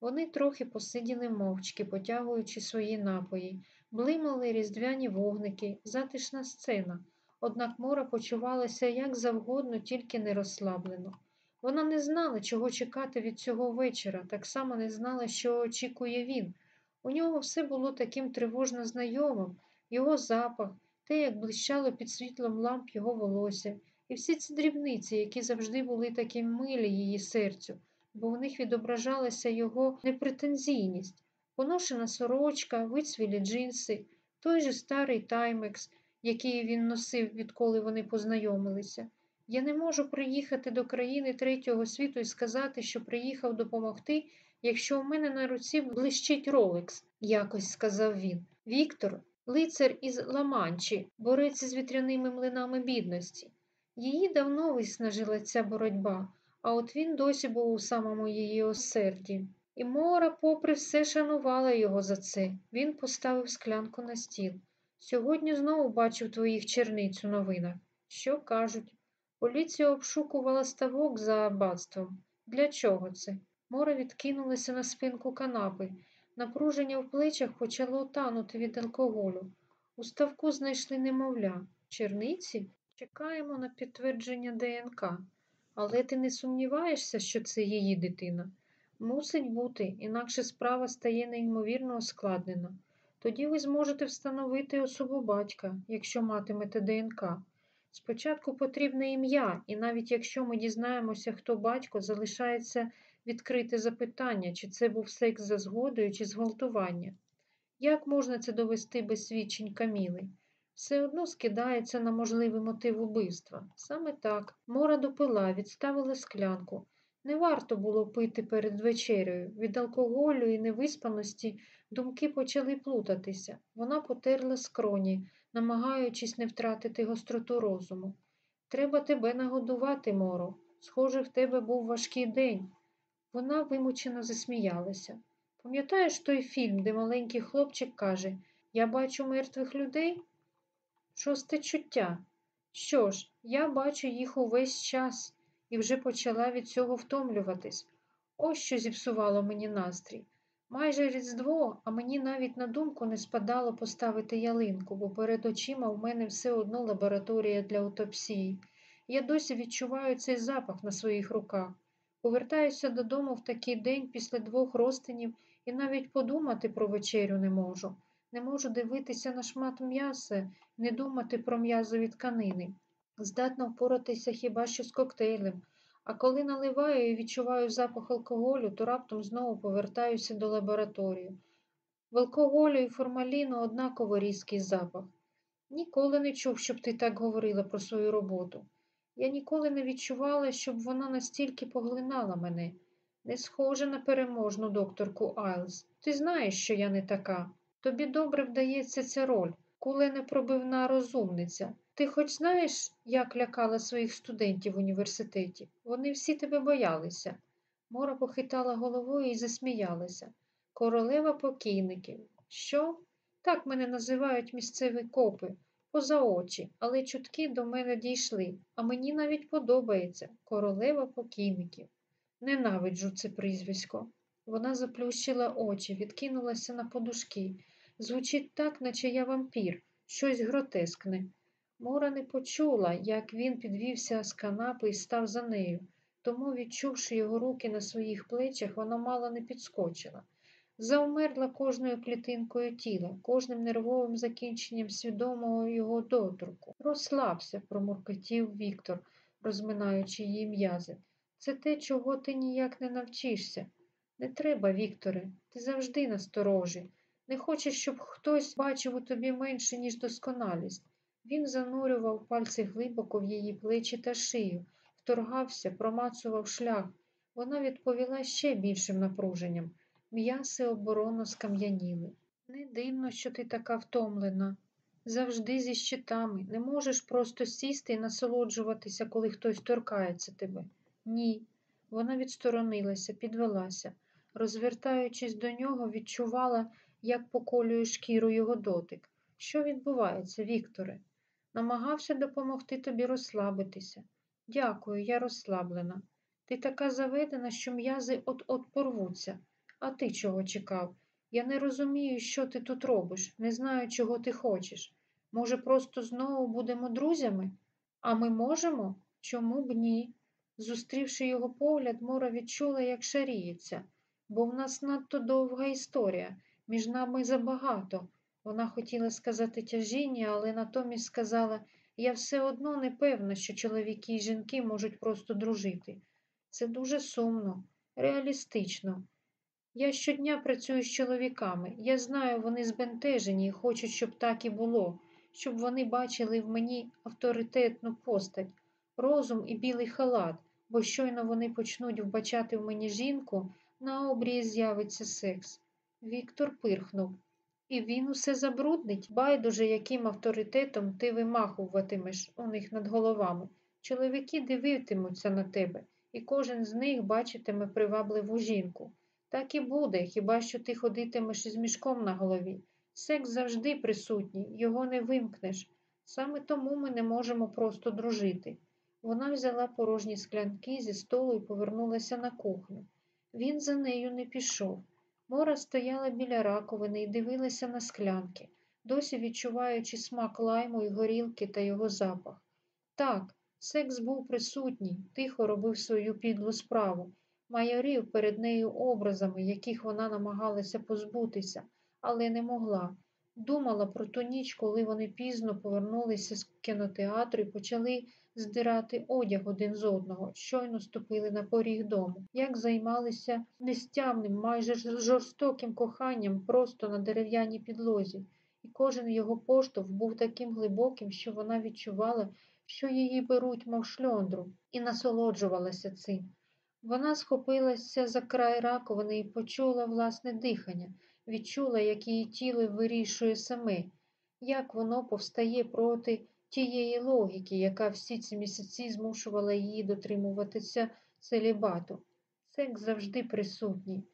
Вони трохи посиділи мовчки, потягуючи свої напої, блимали різдвяні вогники, затишна сцена. Однак Мора почувалася як завгодно, тільки не розслаблено. Вона не знала, чого чекати від цього вечора, так само не знала, що очікує він. У нього все було таким тривожно знайомим, його запах, те, як блищало під світлом ламп його волосся, і всі ці дрібниці, які завжди були такі милі її серцю, бо в них відображалася його непретензійність, поношена сорочка, вицвілі джинси, той же старий таймекс, який він носив, відколи вони познайомилися. Я не можу приїхати до країни третього світу і сказати, що приїхав допомогти, якщо у мене на руці блищить Ролекс, якось сказав він. Віктор, лицар із Ламанчі, борець із вітряними млинами бідності. Її давно виснажила ця боротьба, а от він досі був у самому її осерді. І Мора, попри все, шанувала його за це. Він поставив склянку на стіл. Сьогодні знову бачив твоїх черниць у новинах. Що кажуть? Поліція обшукувала ставок за аббатством. Для чого це? Мора відкинулася на спинку канапи. Напруження в плечах почало танути від алкоголю. У ставку знайшли немовля. Черниці? Чекаємо на підтвердження ДНК. Але ти не сумніваєшся, що це її дитина? Мусить бути, інакше справа стає неймовірно ускладнена. Тоді ви зможете встановити особу батька, якщо матимете ДНК. Спочатку потрібне ім'я, і навіть якщо ми дізнаємося, хто батько, залишається відкрите запитання, чи це був секс за згодою, чи зґвалтування. Як можна це довести без свідчень Каміли? Все одно скидається на можливий мотив убивства. Саме так, Мора допила, відставила склянку. Не варто було пити перед вечерею. Від алкоголю і невиспаності думки почали плутатися. Вона потерла скроні, намагаючись не втратити гостроту розуму. Треба тебе нагодувати, Моро. Схоже, в тебе був важкий день. Вона вимучено засміялася. Пам'ятаєш той фільм, де маленький хлопчик каже Я бачу мертвих людей? Шосте чуття. Що ж, я бачу їх увесь час і вже почала від цього втомлюватись. Ось що зіпсувало мені настрій. Майже різдво, а мені навіть на думку не спадало поставити ялинку, бо перед очима в мене все одно лабораторія для утопсії. Я досі відчуваю цей запах на своїх руках. Повертаюся додому в такий день після двох розтинів і навіть подумати про вечерю не можу. Не можу дивитися на шмат м'яса, не думати про м'язові тканини. Здатна впоратися хіба що з коктейлем, а коли наливаю і відчуваю запах алкоголю, то раптом знову повертаюся до лабораторії. В алкоголю і формаліну однаково різкий запах. Ніколи не чув, щоб ти так говорила про свою роботу. Я ніколи не відчувала, щоб вона настільки поглинала мене. Не схожа на переможну докторку Айлс. Ти знаєш, що я не така. Тобі добре вдається ця роль, куленепробивна розумниця. Ти хоч знаєш, як лякала своїх студентів в університеті? Вони всі тебе боялися. Мора похитала головою і засміялася. Королева покійників. Що? Так мене називають місцеві копи, поза очі, але чутки до мене дійшли, а мені навіть подобається королева покійників. Ненавиджу це прізвисько. Вона заплющила очі, відкинулася на подушки. Звучить так, наче я вампір, щось гротескне. Мора не почула, як він підвівся з канапи і став за нею, тому, відчувши його руки на своїх плечах, вона мало не підскочила. Завмерла кожною клітинкою тіла, кожним нервовим закінченням свідомого його доторку. Розслабся, промуркотів Віктор, розминаючи її м'язи. Це те, чого ти ніяк не навчишся. Не треба, Вікторе, ти завжди насторожі. Не хочеш, щоб хтось бачив у тобі менше, ніж досконалість. Він занурював пальці глибоко в її плечі та шию, вторгався, промацував шлях. Вона відповіла ще більшим напруженням. М'яси оборонно скам'яніли. Не дивно, що ти така втомлена. Завжди зі щитами. Не можеш просто сісти і насолоджуватися, коли хтось торкається тебе. Ні. Вона відсторонилася, підвелася. Розвертаючись до нього, відчувала, як поколює шкіру його дотик. Що відбувається, Вікторе? Намагався допомогти тобі розслабитися. Дякую, я розслаблена. Ти така заведена, що м'язи от-от порвуться. А ти чого чекав? Я не розумію, що ти тут робиш, не знаю, чого ти хочеш. Може, просто знову будемо друзями? А ми можемо? Чому б ні? Зустрівши його погляд, Мора відчула, як шаріється, бо в нас надто довга історія, між нами забагато. Вона хотіла сказати тяжіння, але натомість сказала я все одно не певна, що чоловіки і жінки можуть просто дружити. Це дуже сумно, реалістично. Я щодня працюю з чоловіками. Я знаю, вони збентежені і хочуть, щоб так і було, щоб вони бачили в мені авторитетну постать, розум і білий халат, бо щойно вони почнуть вбачати в мені жінку, на обрії з'явиться секс. Віктор пирхнув. І він усе забруднить, байдуже, яким авторитетом ти вимахуватимеш у них над головами. Чоловіки дивитимуться на тебе, і кожен з них бачитиме привабливу жінку. Так і буде, хіба що ти ходитимеш із мішком на голові. Секс завжди присутній, його не вимкнеш. Саме тому ми не можемо просто дружити. Вона взяла порожні склянки зі столу і повернулася на кухню. Він за нею не пішов. Мора стояла біля раковини і дивилася на склянки, досі відчуваючи смак лайму і горілки та його запах. Так, секс був присутній, тихо робив свою підлу справу, майорів перед нею образами, яких вона намагалася позбутися, але не могла. Думала про ту ніч, коли вони пізно повернулися з кінотеатру і почали здирати одяг один з одного, щойно ступили на поріг дому, як займалися нестямним, майже жорстоким коханням просто на дерев'яній підлозі, і кожен його поштовх був таким глибоким, що вона відчувала, що її беруть, мов шльондру, і насолоджувалася цим. Вона схопилася за край раковини і почула власне дихання, відчула, як її тіло вирішує саме, як воно повстає проти тієї логіки, яка всі ці місяці змушувала її дотримуватися целібату. Секс завжди присутній.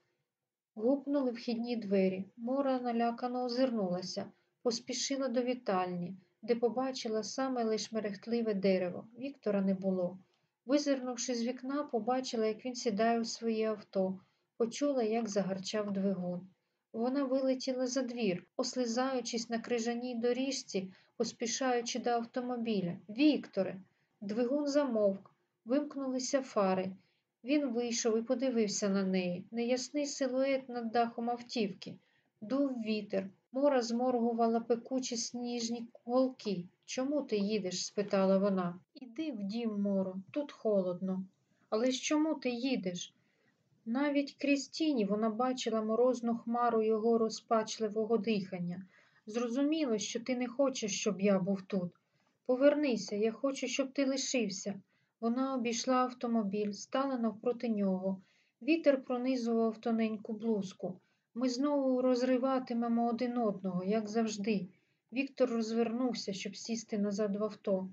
Гупнули вхідні двері. Мора налякано озирнулася, поспішила до вітальні, де побачила саме лиш мерехтливе дерево. Віктора не було. Визирнувши з вікна, побачила, як він сідає у своє авто, почула, як загарчав двигун. Вона вилетіла за двір, ослизаючись на крижаній доріжці, поспішаючи до автомобіля. Вікторе, двигун замовк, вимкнулися фари. Він вийшов і подивився на неї. Неясний силует над дахом автівки. Дув вітер. Мора зморгувала пекучі сніжні голки. Чому ти їдеш? спитала вона. Іди в дім, Моро, тут холодно. Але ж чому ти їдеш? Навіть крізь тіні вона бачила морозну хмару його розпачливого дихання. Зрозуміло, що ти не хочеш, щоб я був тут. Повернися, я хочу, щоб ти лишився. Вона обійшла автомобіль, стала навпроти нього. Вітер пронизував тоненьку блузку. Ми знову розриватимемо один одного, як завжди. Віктор розвернувся, щоб сісти назад в авто.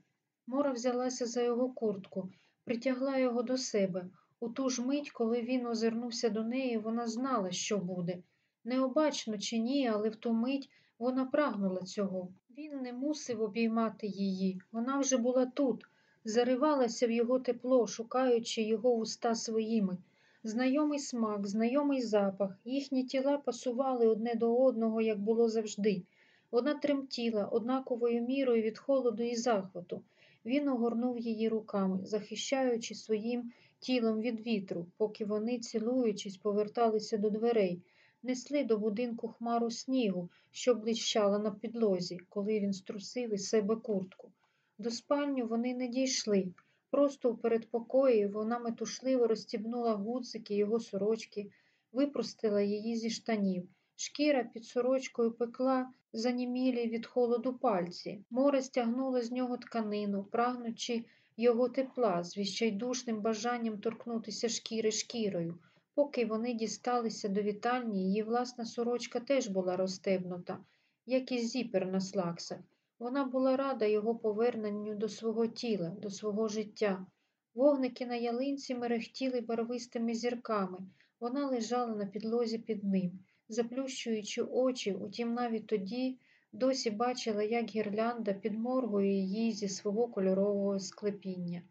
Мора взялася за його куртку, притягла його до себе. У ту ж мить, коли він озирнувся до неї, вона знала, що буде. Необачно чи ні, але в ту мить вона прагнула цього. Він не мусив обіймати її. Вона вже була тут, заривалася в його тепло, шукаючи його уста своїми. Знайомий смак, знайомий запах, їхні тіла пасували одне до одного, як було завжди. Вона тремтіла однаковою мірою від холоду і захвату. Він огорнув її руками, захищаючи своїм тілом від вітру, поки вони, цілуючись, поверталися до дверей, несли до будинку хмару снігу, що блищала на підлозі, коли він струсив із себе куртку. До спальню вони не дійшли. Просто у передпокої вона метушливо розстібнула гудзики його сорочки, випростила її зі штанів. Шкіра під сорочкою пекла занімілі від холоду пальці. Море стягнуло з нього тканину, прагнучи його тепла, з відчайдушним бажанням торкнутися шкіри шкірою. Поки вони дісталися до вітальні, її власна сорочка теж була розстебнута, як і зіпер на слаксах. Вона була рада його поверненню до свого тіла, до свого життя. Вогники на ялинці мерехтіли барвистими зірками. Вона лежала на підлозі під ним, заплющуючи очі, утім навіть тоді досі бачила, як гірлянда підморгує її зі свого кольорового склепіння.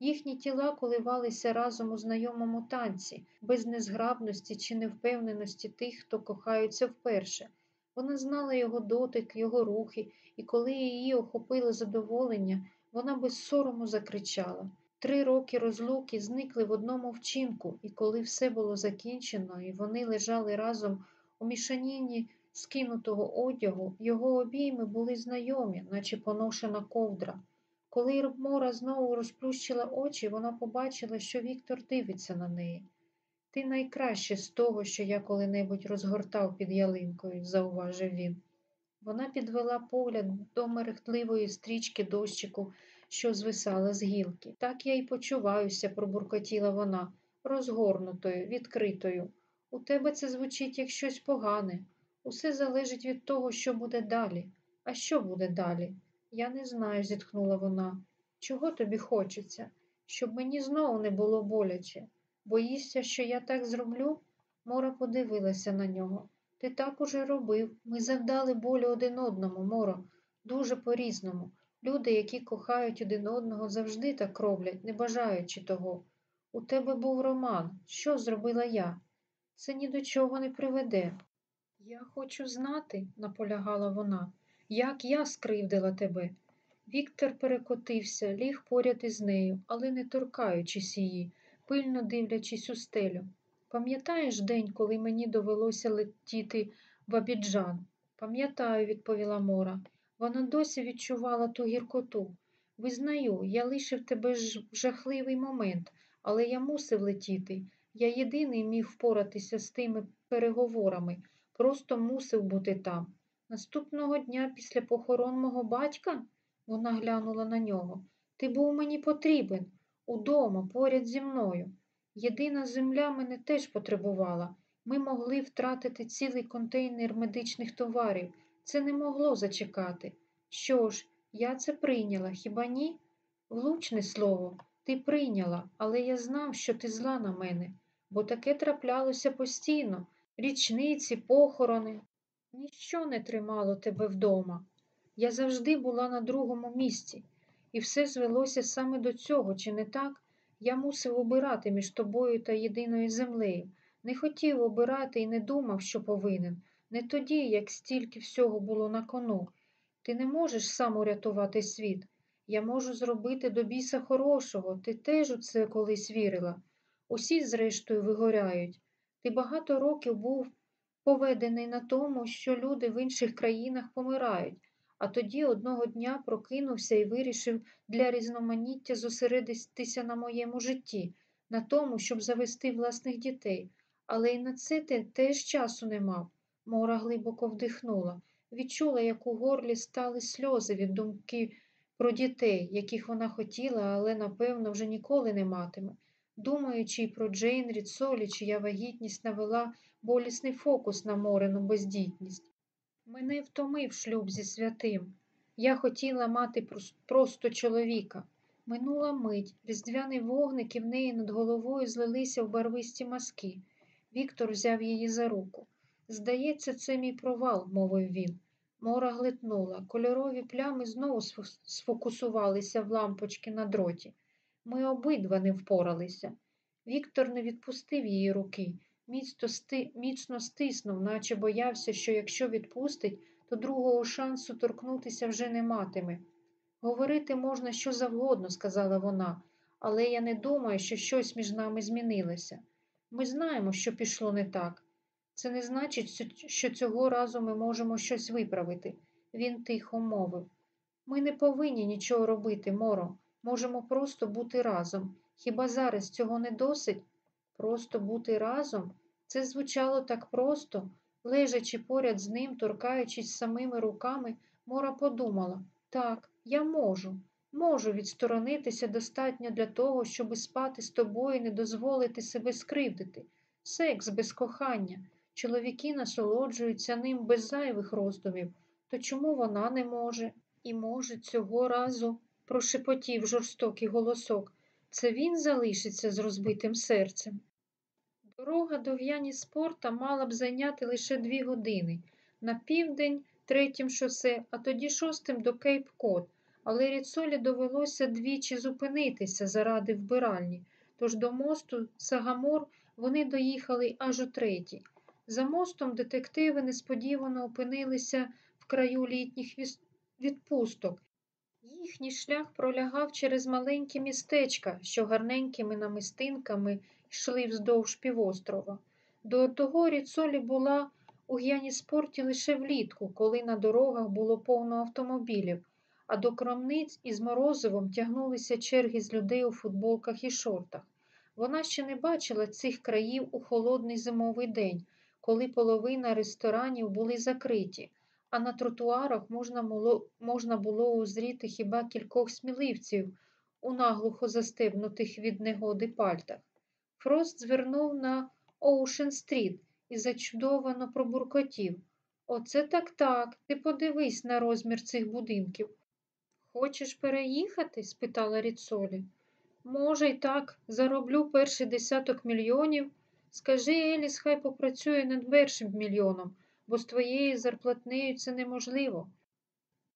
Їхні тіла коливалися разом у знайомому танці, без незграбності чи невпевненості тих, хто кохаються вперше. Вона знала його дотик, його рухи, і коли її охопило задоволення, вона без сорому закричала. Три роки розлуки зникли в одному вчинку, і коли все було закінчено, і вони лежали разом у мішаніні скинутого одягу, його обійми були знайомі, наче поношена ковдра. Коли Мора знову розплющила очі, вона побачила, що Віктор дивиться на неї. Ти найкраще з того, що я коли-небудь розгортав під ялинкою, зауважив він. Вона підвела погляд до мерехтливої стрічки дощику, що звисала з гілки. Так я й почуваюся, пробуркотіла вона, розгорнутою, відкритою. У тебе це звучить як щось погане. Усе залежить від того, що буде далі. А що буде далі? Я не знаю, зітхнула вона. Чого тобі хочеться? Щоб мені знову не було боляче. Боїшся, що я так зроблю? Мора подивилася на нього. Ти так уже робив. Ми завдали болю один одному, Моро, дуже по-різному. Люди, які кохають один одного, завжди так роблять, не бажаючи того. У тебе був роман. Що зробила я? Це ні до чого не приведе. Я хочу знати, наполягала вона, як я скривдила тебе. Віктор перекотився, ліг поряд із нею, але не торкаючись її, пильно дивлячись у стелю. Пам'ятаєш день, коли мені довелося летіти в Абіджан? Пам'ятаю, відповіла Мора. Вона досі відчувала ту гіркоту. Визнаю, я лишив тебе в жахливий момент, але я мусив летіти. Я єдиний міг впоратися з тими переговорами, просто мусив бути там. Наступного дня після похорон мого батька, вона глянула на нього, ти був мені потрібен удома, поряд зі мною. Єдина земля мене теж потребувала. Ми могли втратити цілий контейнер медичних товарів. Це не могло зачекати. Що ж, я це прийняла, хіба ні? Влучне слово, ти прийняла, але я знав, що ти зла на мене, бо таке траплялося постійно річниці, похорони. Ніщо не тримало тебе вдома. Я завжди була на другому місці, і все звелося саме до цього, чи не так? Я мусив обирати між тобою та єдиною землею. Не хотів обирати і не думав, що повинен. Не тоді, як стільки всього було на кону. Ти не можеш сам урятувати світ. Я можу зробити до біса хорошого. Ти теж у це колись вірила. Усі, зрештою, вигоряють. Ти багато років був поведений на тому, що люди в інших країнах помирають, а тоді одного дня прокинувся і вирішив для різноманіття зосередитися на моєму житті, на тому, щоб завести власних дітей. Але й на це ти теж часу не мав. Мора глибоко вдихнула, відчула, як у горлі стали сльози від думки про дітей, яких вона хотіла, але, напевно, вже ніколи не матиме. Думаючи про Джейн Ріцолі, чия вагітність навела болісний фокус на морену бездітність. Мене втомив шлюб зі святим. Я хотіла мати просто чоловіка. Минула мить, різдвяні вогники в неї над головою злилися в барвисті маски. Віктор взяв її за руку. Здається, це мій провал, мовив він. Мора глитнула. Кольорові плями знову сфокусувалися в лампочки на дроті. Ми обидва не впоралися. Віктор не відпустив її руки, міцно, сти... міцно стиснув, наче боявся, що якщо відпустить, то другого шансу торкнутися вже не матиме. Говорити можна що завгодно, сказала вона, але я не думаю, що щось між нами змінилося. Ми знаємо, що пішло не так. Це не значить, що цього разу ми можемо щось виправити. Він тихо мовив. Ми не повинні нічого робити, Моро. Можемо просто бути разом. Хіба зараз цього не досить? Просто бути разом? Це звучало так просто, Лежачи поряд з ним, торкаючись самими руками, Мора подумала так, я можу, можу відсторонитися достатньо для того, щоби спати з тобою і не дозволити себе скривдити. Секс без кохання. Чоловіки насолоджуються ним без зайвих роздумів. То чому вона не може? І може цього разу, прошепотів жорстокий голосок, це він залишиться з розбитим серцем. Дорога до В'яні спорта мала б зайняти лише дві години. На південь третім шосе, а тоді шостим до Кейп Кот, але Ріцолі довелося двічі зупинитися заради вбиральні, тож до мосту Сагамор вони доїхали аж у третій. За мостом детективи несподівано опинилися в краю літніх відпусток. Їхній шлях пролягав через маленькі містечка, що гарненькими намистинками йшли вздовж півострова. До того Ріцолі була у Г'яніспорті лише влітку, коли на дорогах було повно автомобілів, а до крамниць із морозивом тягнулися черги з людей у футболках і шортах. Вона ще не бачила цих країв у холодний зимовий день, коли половина ресторанів були закриті, а на тротуарах можна було, можна було узріти хіба кількох сміливців у наглухо застебнутих від негоди пальтах. Фрост звернув на Оушен-стріт і зачудовано пробуркотів. Оце так так, ти подивись на розмір цих будинків. Хочеш переїхати? спитала Ріцолі. Може, й так, зароблю перший десяток мільйонів. Скажи Еліс, хай попрацює над першим мільйоном, бо з твоєю зарплатнею це неможливо.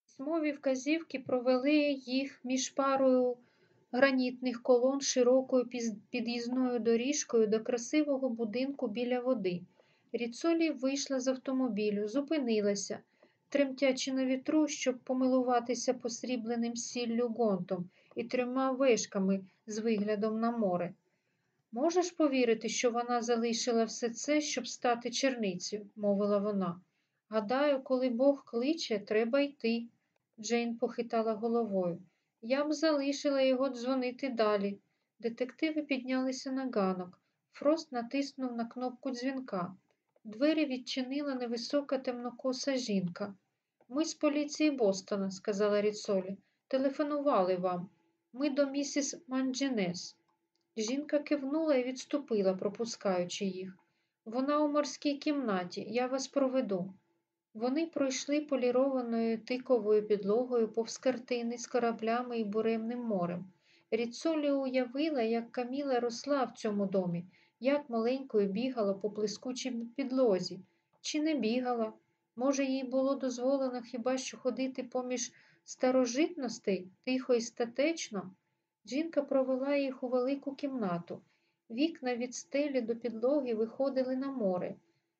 Письмові вказівки провели їх між парою гранітних колон широкою під'їзною доріжкою до красивого будинку біля води. Ріцолі вийшла з автомобілю, зупинилася, тремтячи на вітру, щоб помилуватися посрібленим сіллю гонтом і трьома вишками з виглядом на море. Можеш повірити, що вона залишила все це, щоб стати черницею, мовила вона. Гадаю, коли Бог кличе, треба йти. Джейн похитала головою. Я б залишила його дзвонити далі. Детективи піднялися на ганок. Фрост натиснув на кнопку дзвінка. Двері відчинила невисока темнокоса жінка. Ми з поліції Бостона, сказала Ріцолі. Телефонували вам. Ми до місіс Манджінес. Жінка кивнула і відступила, пропускаючи їх. Вона у морській кімнаті, я вас проведу. Вони пройшли полірованою тиковою підлогою повз картини з кораблями і буремним морем. Ріцолі уявила, як Каміла росла в цьому домі, як маленькою бігала по блискучій підлозі. Чи не бігала? Може, їй було дозволено хіба що ходити поміж старожитностей, тихо і статечно? Жінка провела їх у велику кімнату. Вікна від стелі до підлоги виходили на море.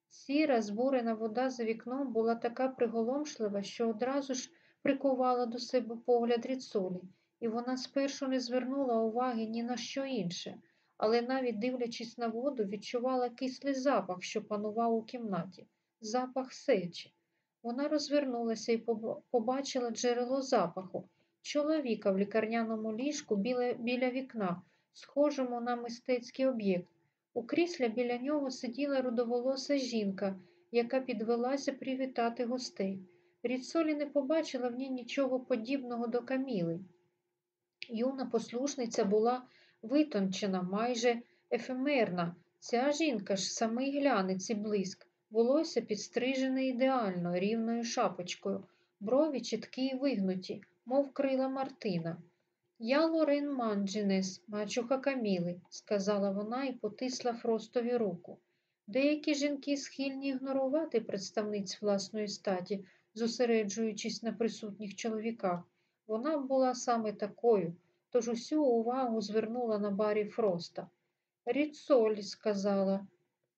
Сіра, збурена вода за вікном була така приголомшлива, що одразу ж прикувала до себе погляд ріцолі, і вона спершу не звернула уваги ні на що інше, але навіть дивлячись на воду, відчувала кислий запах, що панував у кімнаті, запах сечі. Вона розвернулася і побачила джерело запаху, чоловіка в лікарняному ліжку біля, біля вікна, схожому на мистецький об'єкт. У кріслі біля нього сиділа рудоволоса жінка, яка підвелася привітати гостей. Ріцолі не побачила в ній нічого подібного до Каміли. Юна послушниця була витончена, майже ефемерна. Ця жінка ж сам глянець і блиск, волосся підстрижене ідеально, рівною шапочкою, брові чіткі й вигнуті, мов крила Мартина. Я Лорен Манджінес, мачуха Каміли, сказала вона і потисла Фростові руку. Деякі жінки схильні ігнорувати представниць власної статі, зосереджуючись на присутніх чоловіках. Вона була саме такою, тож усю увагу звернула на барі Фроста. Ріцолі, сказала.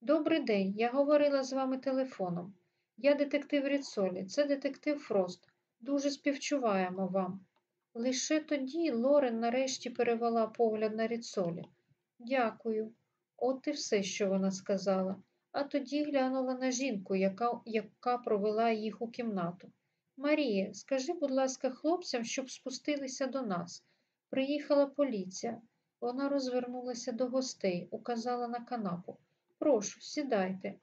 Добрий день, я говорила з вами телефоном. Я детектив Ріцолі, це детектив Фрост. Дуже співчуваємо вам. Лише тоді Лорен нарешті перевела погляд на Ріцолі. Дякую. От і все, що вона сказала. А тоді глянула на жінку, яка, яка провела їх у кімнату. Марія, скажи, будь ласка, хлопцям, щоб спустилися до нас. Приїхала поліція. Вона розвернулася до гостей, указала на канапу. Прошу, сідайте.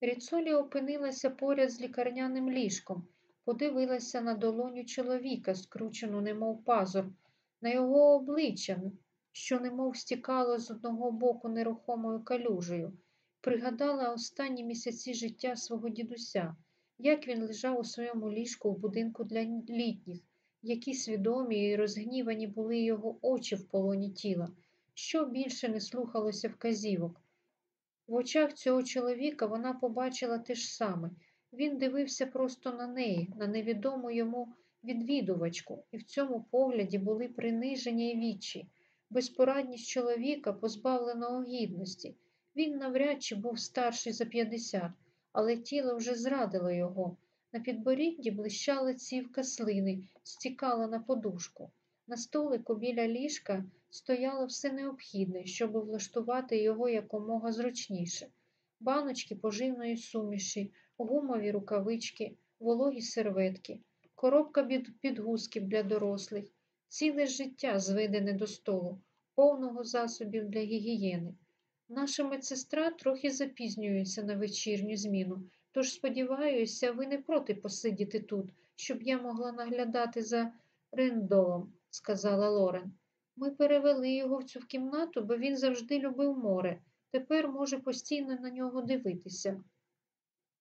Ріцолі опинилася поряд з лікарняним ліжком, подивилася на долоню чоловіка, скручену, немов пазур, на його обличчя, що немов стікало з одного боку нерухомою калюжею, пригадала останні місяці життя свого дідуся, як він лежав у своєму ліжку в будинку для літніх, які свідомі і розгнівані були його очі в полоні тіла, що більше не слухалося вказівок. В очах цього чоловіка вона побачила те ж саме. Він дивився просто на неї, на невідому йому відвідувачку, і в цьому погляді були приниження і вічі, безпорадність чоловіка, позбавленого гідності. Він навряд чи був старший за 50, але тіло вже зрадило його. На підборідді блищала цівка слини, стікала на подушку. На столику біля ліжка стояло все необхідне, щоб влаштувати його якомога зручніше. Баночки поживної суміші, гумові рукавички, вологі серветки, коробка підгузків для дорослих, ціле життя зведене до столу, повного засобів для гігієни. Наша медсестра трохи запізнюється на вечірню зміну, тож, сподіваюся, ви не проти посидіти тут, щоб я могла наглядати за Рендолом, сказала Лорен. Ми перевели його в цю кімнату, бо він завжди любив море. Тепер може постійно на нього дивитися.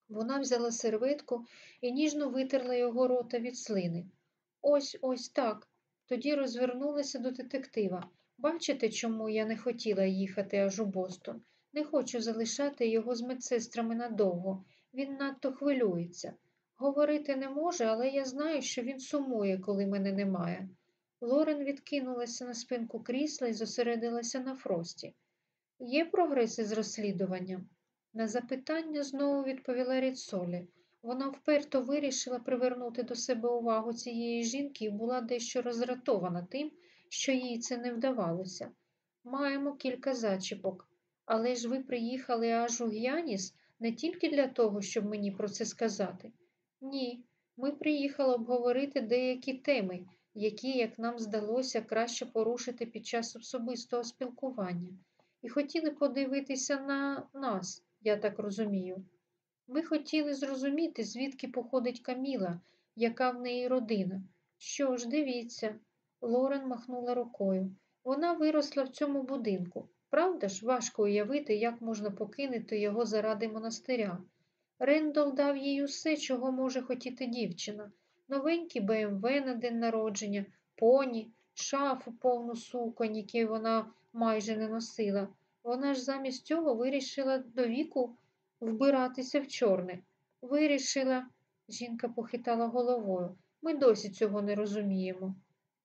Вона взяла серветку і ніжно витерла його рота від слини. Ось ось так. Тоді розвернулася до детектива. Бачите, чому я не хотіла їхати аж у Бостон? Не хочу залишати його з медсестрами надовго. Він надто хвилюється. Говорити не може, але я знаю, що він сумує, коли мене немає. Лорен відкинулася на спинку крісла і зосередилася на фрості. Є прогреси з розслідуванням? На запитання знову відповіла Ріцолі. Вона вперто вирішила привернути до себе увагу цієї жінки і була дещо роздратована тим, що їй це не вдавалося. Маємо кілька зачіпок, але ж ви приїхали аж у Г'яніс не тільки для того, щоб мені про це сказати. Ні, ми приїхали обговорити деякі теми, які, як нам здалося, краще порушити під час особистого спілкування, і хотіли подивитися на нас, я так розумію. Ми хотіли зрозуміти, звідки походить Каміла, яка в неї родина. Що ж, дивіться, Лорен махнула рукою. Вона виросла в цьому будинку. Правда ж, важко уявити, як можна покинути його заради монастиря. Рендол дав їй усе, чого може хотіти дівчина новенький БМВ на день народження, поні, шафу повну суконь, які вона майже не носила. Вона ж замість цього вирішила до віку вбиратися в чорне. Вирішила, жінка похитала головою. Ми досі цього не розуміємо.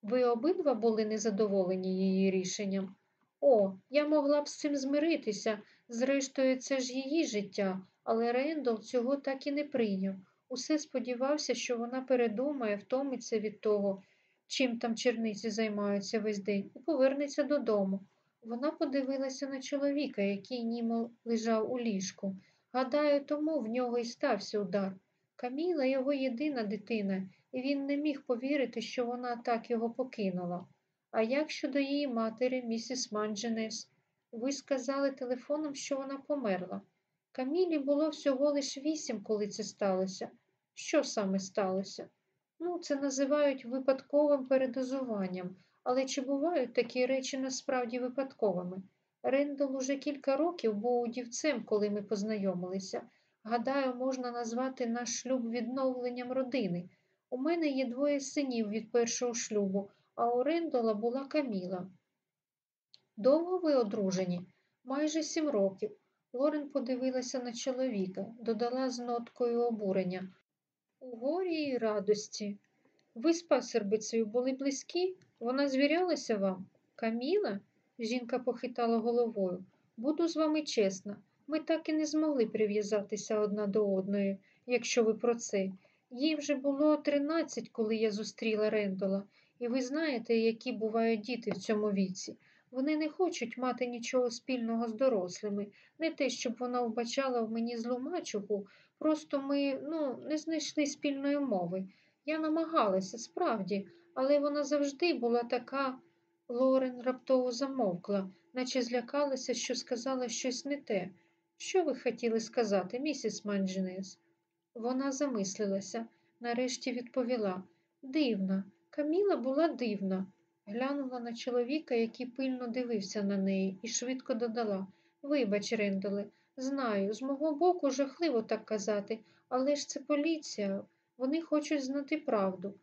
Ви обидва були незадоволені її рішенням. О, я могла б з цим змиритися. Зрештою, це ж її життя, але Рендол цього так і не прийняв. Усе сподівався, що вона передумає, втомиться від того, чим там черниці займаються весь день, і повернеться додому. Вона подивилася на чоловіка, який німо лежав у ліжку. Гадаю, тому в нього і стався удар. Каміла його єдина дитина, і він не міг повірити, що вона так його покинула. А як щодо її матері, місіс Мандженес? Ви сказали телефоном, що вона померла. Камілі було всього лиш вісім, коли це сталося. Що саме сталося? Ну, це називають випадковим передозуванням, але чи бувають такі речі насправді випадковими? Рендал уже кілька років був удівцем, коли ми познайомилися. Гадаю, можна назвати наш шлюб відновленням родини. У мене є двоє синів від першого шлюбу, а у Рендола була Каміла. Довго ви одружені? Майже сім років. Лорен подивилася на чоловіка, додала з ноткою обурення. У горі й радості. Ви з пасербицею були близькі? Вона звірялася вам? Каміла? Жінка похитала головою. Буду з вами чесна. Ми так і не змогли прив'язатися одна до одної, якщо ви про це. Їй вже було тринадцять, коли я зустріла Рендола, і ви знаєте, які бувають діти в цьому віці. Вони не хочуть мати нічого спільного з дорослими, не те, щоб вона вбачала в мені злу мачуху, просто ми ну, не знайшли спільної мови. Я намагалася, справді, але вона завжди була така. Лорен раптово замовкла, наче злякалася, що сказала щось не те. Що ви хотіли сказати, місіс Манджінес? Вона замислилася, нарешті відповіла Дивна, Каміла була дивна. Глянула на чоловіка, який пильно дивився на неї, і швидко додала Вибач, Рендоле, знаю, з мого боку жахливо так казати, але ж це поліція, вони хочуть знати правду.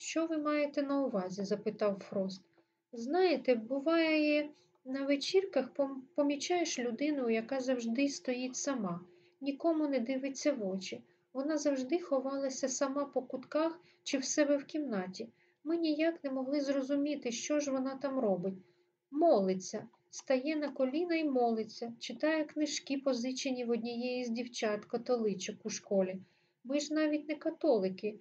Що ви маєте на увазі? запитав Фрост. Знаєте, буває, на вечірках помічаєш людину, яка завжди стоїть сама, нікому не дивиться в очі. Вона завжди ховалася сама по кутках чи в себе в кімнаті. Ми ніяк не могли зрозуміти, що ж вона там робить. Молиться, стає на коліна і молиться, читає книжки, позичені в однієї з дівчат католичок у школі. Ми ж навіть не католики,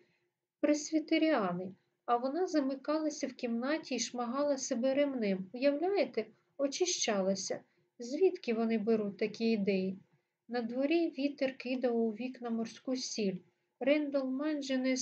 пресвітеріани, а вона замикалася в кімнаті і шмагала себе ремнем. Уявляєте, очищалася. Звідки вони беруть такі ідеї? На дворі вітер кидав у вікна морську сіль. Рендол майже не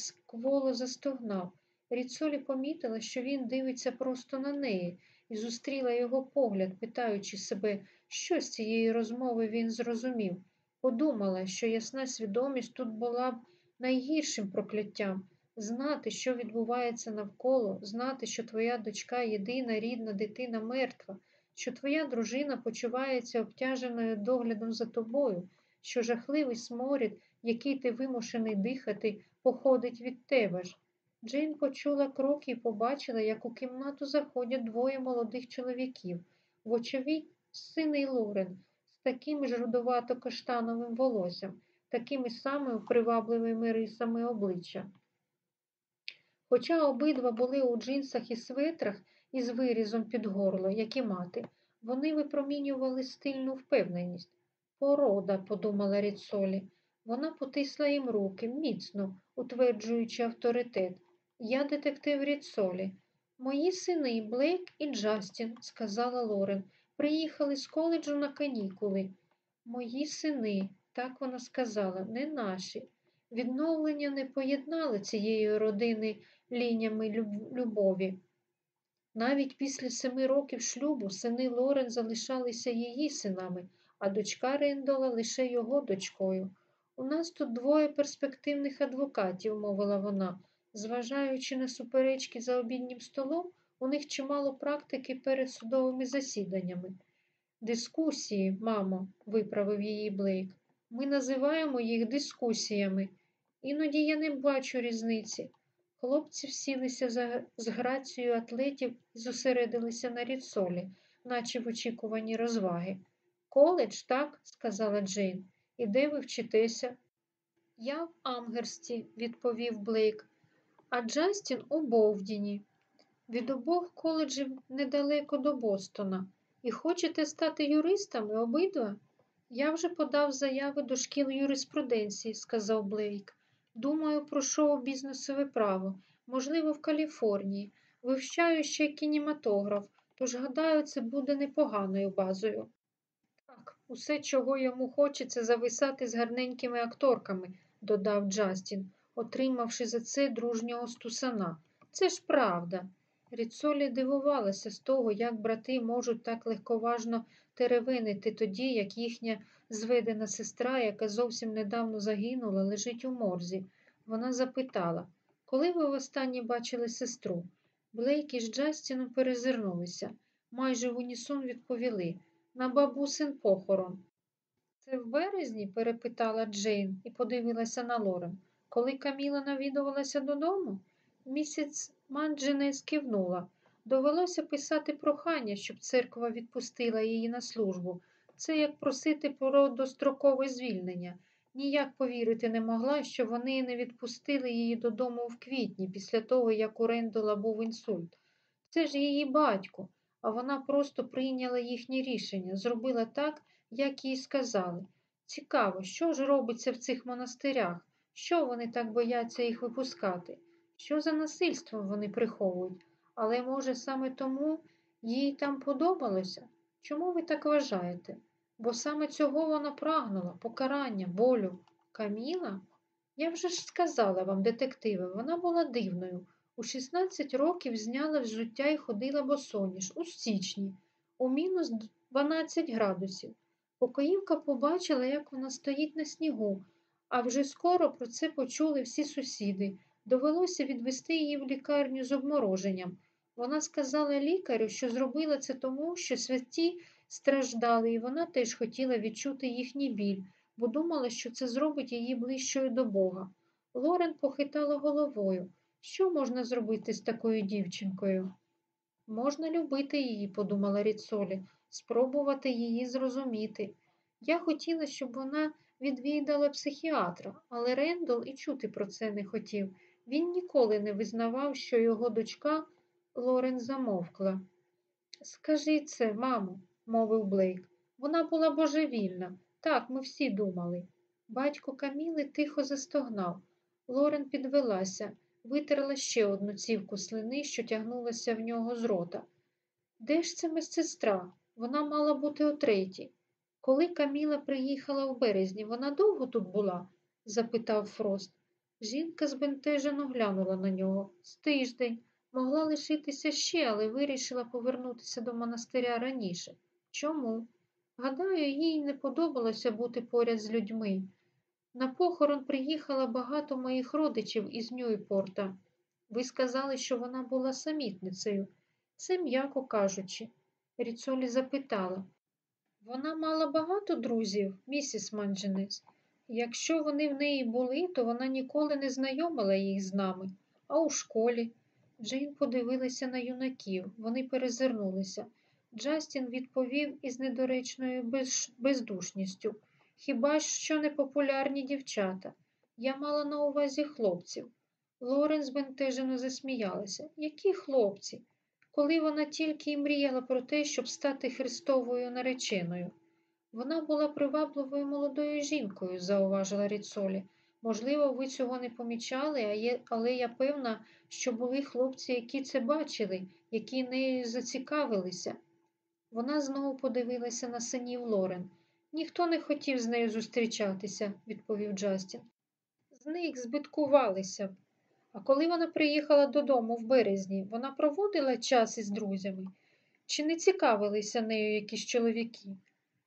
застогнав. Ріцолі помітила, що він дивиться просто на неї, і зустріла його погляд, питаючи себе, що з цієї розмови він зрозумів. Подумала, що ясна свідомість тут була б найгіршим прокляттям знати, що відбувається навколо, знати, що твоя дочка єдина рідна дитина мертва, що твоя дружина почувається обтяженою доглядом за тобою, що жахливий сморід, який ти вимушений дихати, походить від тебе ж. Джейн почула кроки і побачила, як у кімнату заходять двоє молодих чоловіків, вочевидь, син Лорен, з таким ж рудовато каштановим волоссям, такими самими привабливими рисами обличчя. Хоча обидва були у джинсах і светрах із вирізом під горло, як і мати, вони випромінювали стильну впевненість. Порода, подумала Ріцолі. Вона потисла їм руки міцно, утверджуючи авторитет. Я детектив Ріцолі. Мої сини Блейк і Джастін, сказала Лорен, приїхали з коледжу на канікули. Мої сини, так вона сказала, не наші. Відновлення не поєднали цієї родини лініями любові. Навіть після семи років шлюбу сини Лорен залишалися її синами, а дочка Рендола лише його дочкою. У нас тут двоє перспективних адвокатів, мовила вона. Зважаючи на суперечки за обіднім столом, у них чимало практики перед судовими засіданнями. Дискусії, мамо, виправив її Блейк. Ми називаємо їх дискусіями. Іноді я не бачу різниці. Хлопці всілися за... з грацією атлетів і зосередилися на ріцолі, наче в очікуванні розваги. Коледж, так, сказала Джейн. І де ви вчитеся? Я в Амгерсті, відповів Блейк, а Джастін у Бовдіні. Від обох коледжів недалеко до Бостона. І хочете стати юристами обидва? Я вже подав заяви до шкіл юриспруденції, сказав Блейк. Думаю про шоу-бізнесове право, можливо, в Каліфорнії. Вивчаю ще кінематограф, тож, гадаю, це буде непоганою базою. Так, усе, чого йому хочеться зависати з гарненькими акторками, додав Джастін, отримавши за це дружнього стусана. Це ж правда. Ріцолі дивувалася з того, як брати можуть так легковажно теревинити тоді, як їхня зведена сестра, яка зовсім недавно загинула, лежить у морзі. Вона запитала, коли ви востаннє бачили сестру? Блейк із Джастіном перезирнулися. Майже в унісон відповіли на бабусин похорон. Це в березні? перепитала Джейн і подивилася на Лорен. Коли Каміла навідувалася додому? Місяць Манджене скивнула. Довелося писати прохання, щоб церква відпустила її на службу. Це як просити про дострокове звільнення. Ніяк повірити не могла, що вони не відпустили її додому в квітні, після того, як у Рендола був інсульт. Це ж її батько, а вона просто прийняла їхнє рішення, зробила так, як їй сказали. Цікаво, що ж робиться в цих монастирях, що вони так бояться їх випускати, що за насильство вони приховують, але, може, саме тому їй там подобалося? Чому ви так вважаєте? Бо саме цього вона прагнула покарання, болю. Каміла? Я вже ж сказала вам, детективи, вона була дивною. У 16 років зняла з життя і ходила босоніж у січні, у мінус 12 градусів. Покоївка побачила, як вона стоїть на снігу, а вже скоро про це почули всі сусіди. Довелося відвести її в лікарню з обмороженням. Вона сказала лікарю, що зробила це тому, що святі страждали, і вона теж хотіла відчути їхній біль, бо думала, що це зробить її ближчою до Бога. Лорен похитала головою. Що можна зробити з такою дівчинкою? Можна любити її, подумала Ріцолі, спробувати її зрозуміти. Я хотіла, щоб вона відвідала психіатра, але Рендол і чути про це не хотів. Він ніколи не визнавав, що його дочка Лорен замовкла. Скажи це, мамо, мовив Блейк. Вона була божевільна. Так, ми всі думали. Батько Каміли тихо застогнав. Лорен підвелася, витерла ще одну цівку слини, що тягнулася в нього з рота. Де ж це медсестра? Вона мала бути о третій. Коли Каміла приїхала в березні, вона довго тут була? запитав Фрост. Жінка збентежено глянула на нього. З тиждень. Могла лишитися ще, але вирішила повернутися до монастиря раніше. Чому? Гадаю, їй не подобалося бути поряд з людьми. На похорон приїхало багато моїх родичів із Ньюйпорта. Ви сказали, що вона була самітницею. Це м'яко кажучи. Ріцолі запитала. Вона мала багато друзів, місіс Мандженес. Якщо вони в неї були, то вона ніколи не знайомила їх з нами, а у школі. Джейн подивилася на юнаків, вони перезирнулися. Джастін відповів із недоречною без... бездушністю. Хіба що не популярні дівчата? Я мала на увазі хлопців. Лорен збентежено засміялася. Які хлопці? Коли вона тільки й мріяла про те, щоб стати Христовою нареченою. Вона була привабливою молодою жінкою, зауважила Ріцолі. Можливо, ви цього не помічали, але я певна, що були хлопці, які це бачили, які нею зацікавилися. Вона знову подивилася на синів Лорен. Ніхто не хотів з нею зустрічатися, відповів Джастін. З них збиткувалися б. А коли вона приїхала додому в березні, вона проводила час із друзями? Чи не цікавилися нею якісь чоловіки?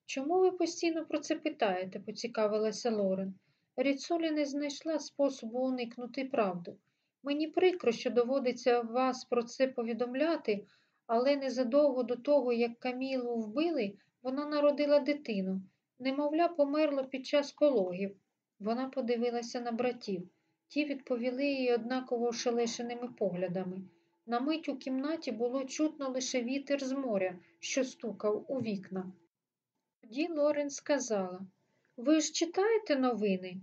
Чому ви постійно про це питаєте? поцікавилася Лорен. Ріцолі не знайшла способу уникнути правду. Мені прикро, що доводиться вас про це повідомляти, але незадовго до того, як Камілу вбили, вона народила дитину. Немовля, померло під час пологів. Вона подивилася на братів. Ті відповіли їй однаково шелешеними поглядами. На мить у кімнаті було чутно лише вітер з моря, що стукав у вікна. Тоді Лорен сказала Ви ж читаєте новини?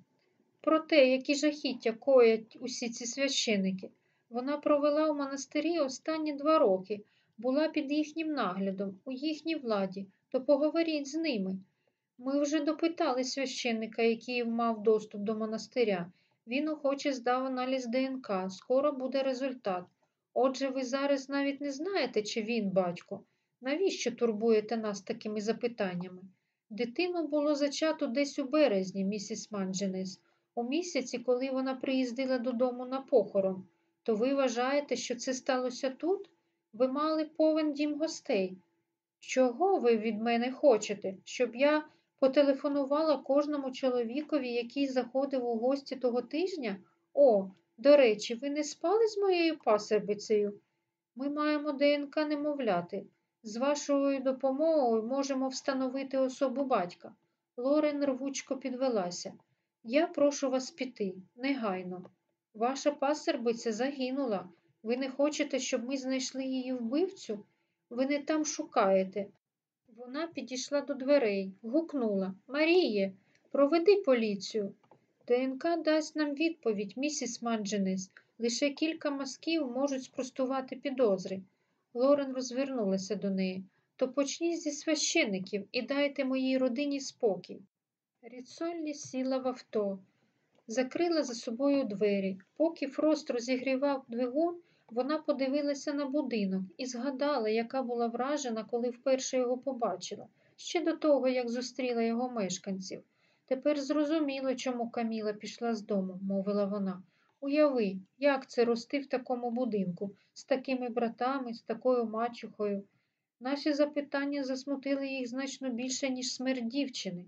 Про те, які жахіття коять усі ці священики. Вона провела у монастирі останні два роки, була під їхнім наглядом, у їхній владі, то поговоріть з ними. Ми вже допитали священника, який мав доступ до монастиря. Він охоче здав аналіз ДНК, скоро буде результат. Отже, ви зараз навіть не знаєте, чи він батько. Навіщо турбуєте нас такими запитаннями? Дитину було зачато десь у березні, місіс Мандженес, у місяці, коли вона приїздила додому на похорон. То ви вважаєте, що це сталося тут? Ви мали повен дім гостей. Чого ви від мене хочете? Щоб я потелефонувала кожному чоловікові, який заходив у гості того тижня? О, до речі, ви не спали з моєю пасербицею? Ми маємо ДНК немовляти. З вашою допомогою можемо встановити особу батька. Лорен рвучко підвелася. Я прошу вас піти, негайно. Ваша пасербиця загинула. Ви не хочете, щоб ми знайшли її вбивцю? Ви не там шукаєте. Вона підійшла до дверей, гукнула Маріє, проведи поліцію. ДНК дасть нам відповідь, місіс Мандженес. Лише кілька мазків можуть спростувати підозри. Лорен розвернулася до неї. То почніть зі священиків і дайте моїй родині спокій. Ріцоллі сіла в авто, закрила за собою двері. Поки Фрост розігрівав двигун, вона подивилася на будинок і згадала, яка була вражена, коли вперше його побачила, ще до того, як зустріла його мешканців. Тепер зрозуміло, чому Каміла пішла з дому, мовила вона. Уяви, як це рости в такому будинку, з такими братами, з такою мачухою. Наші запитання засмутили їх значно більше, ніж смерть дівчини.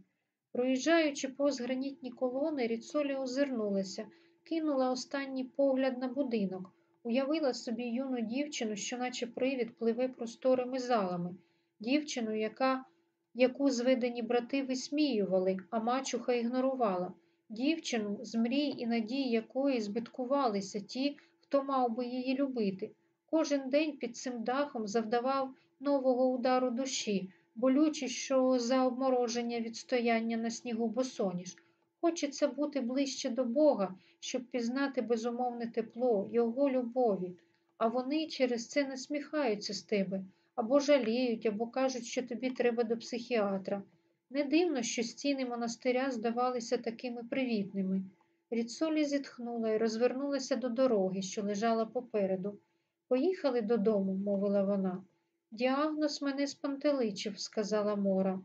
Проїжджаючи повз гранітні колони, Ріцолі озирнулася, кинула останній погляд на будинок, уявила собі юну дівчину, що наче привід пливе просторими залами, дівчину, яка, яку зведені брати висміювали, а мачуха ігнорувала, дівчину, з мрій і надій якої збиткувалися ті, хто мав би її любити. Кожен день під цим дахом завдавав нового удару душі, болюче, що за обмороження від стояння на снігу босоніж. Хочеться бути ближче до Бога, щоб пізнати безумовне тепло, Його любові, а вони через це насміхаються з тебе, або жаліють, або кажуть, що тобі треба до психіатра. Не дивно, що стіни монастиря здавалися такими привітними. Ріцолі зітхнула і розвернулася до дороги, що лежала попереду. Поїхали додому, мовила вона. Діагноз мене спантеличив, сказала Мора.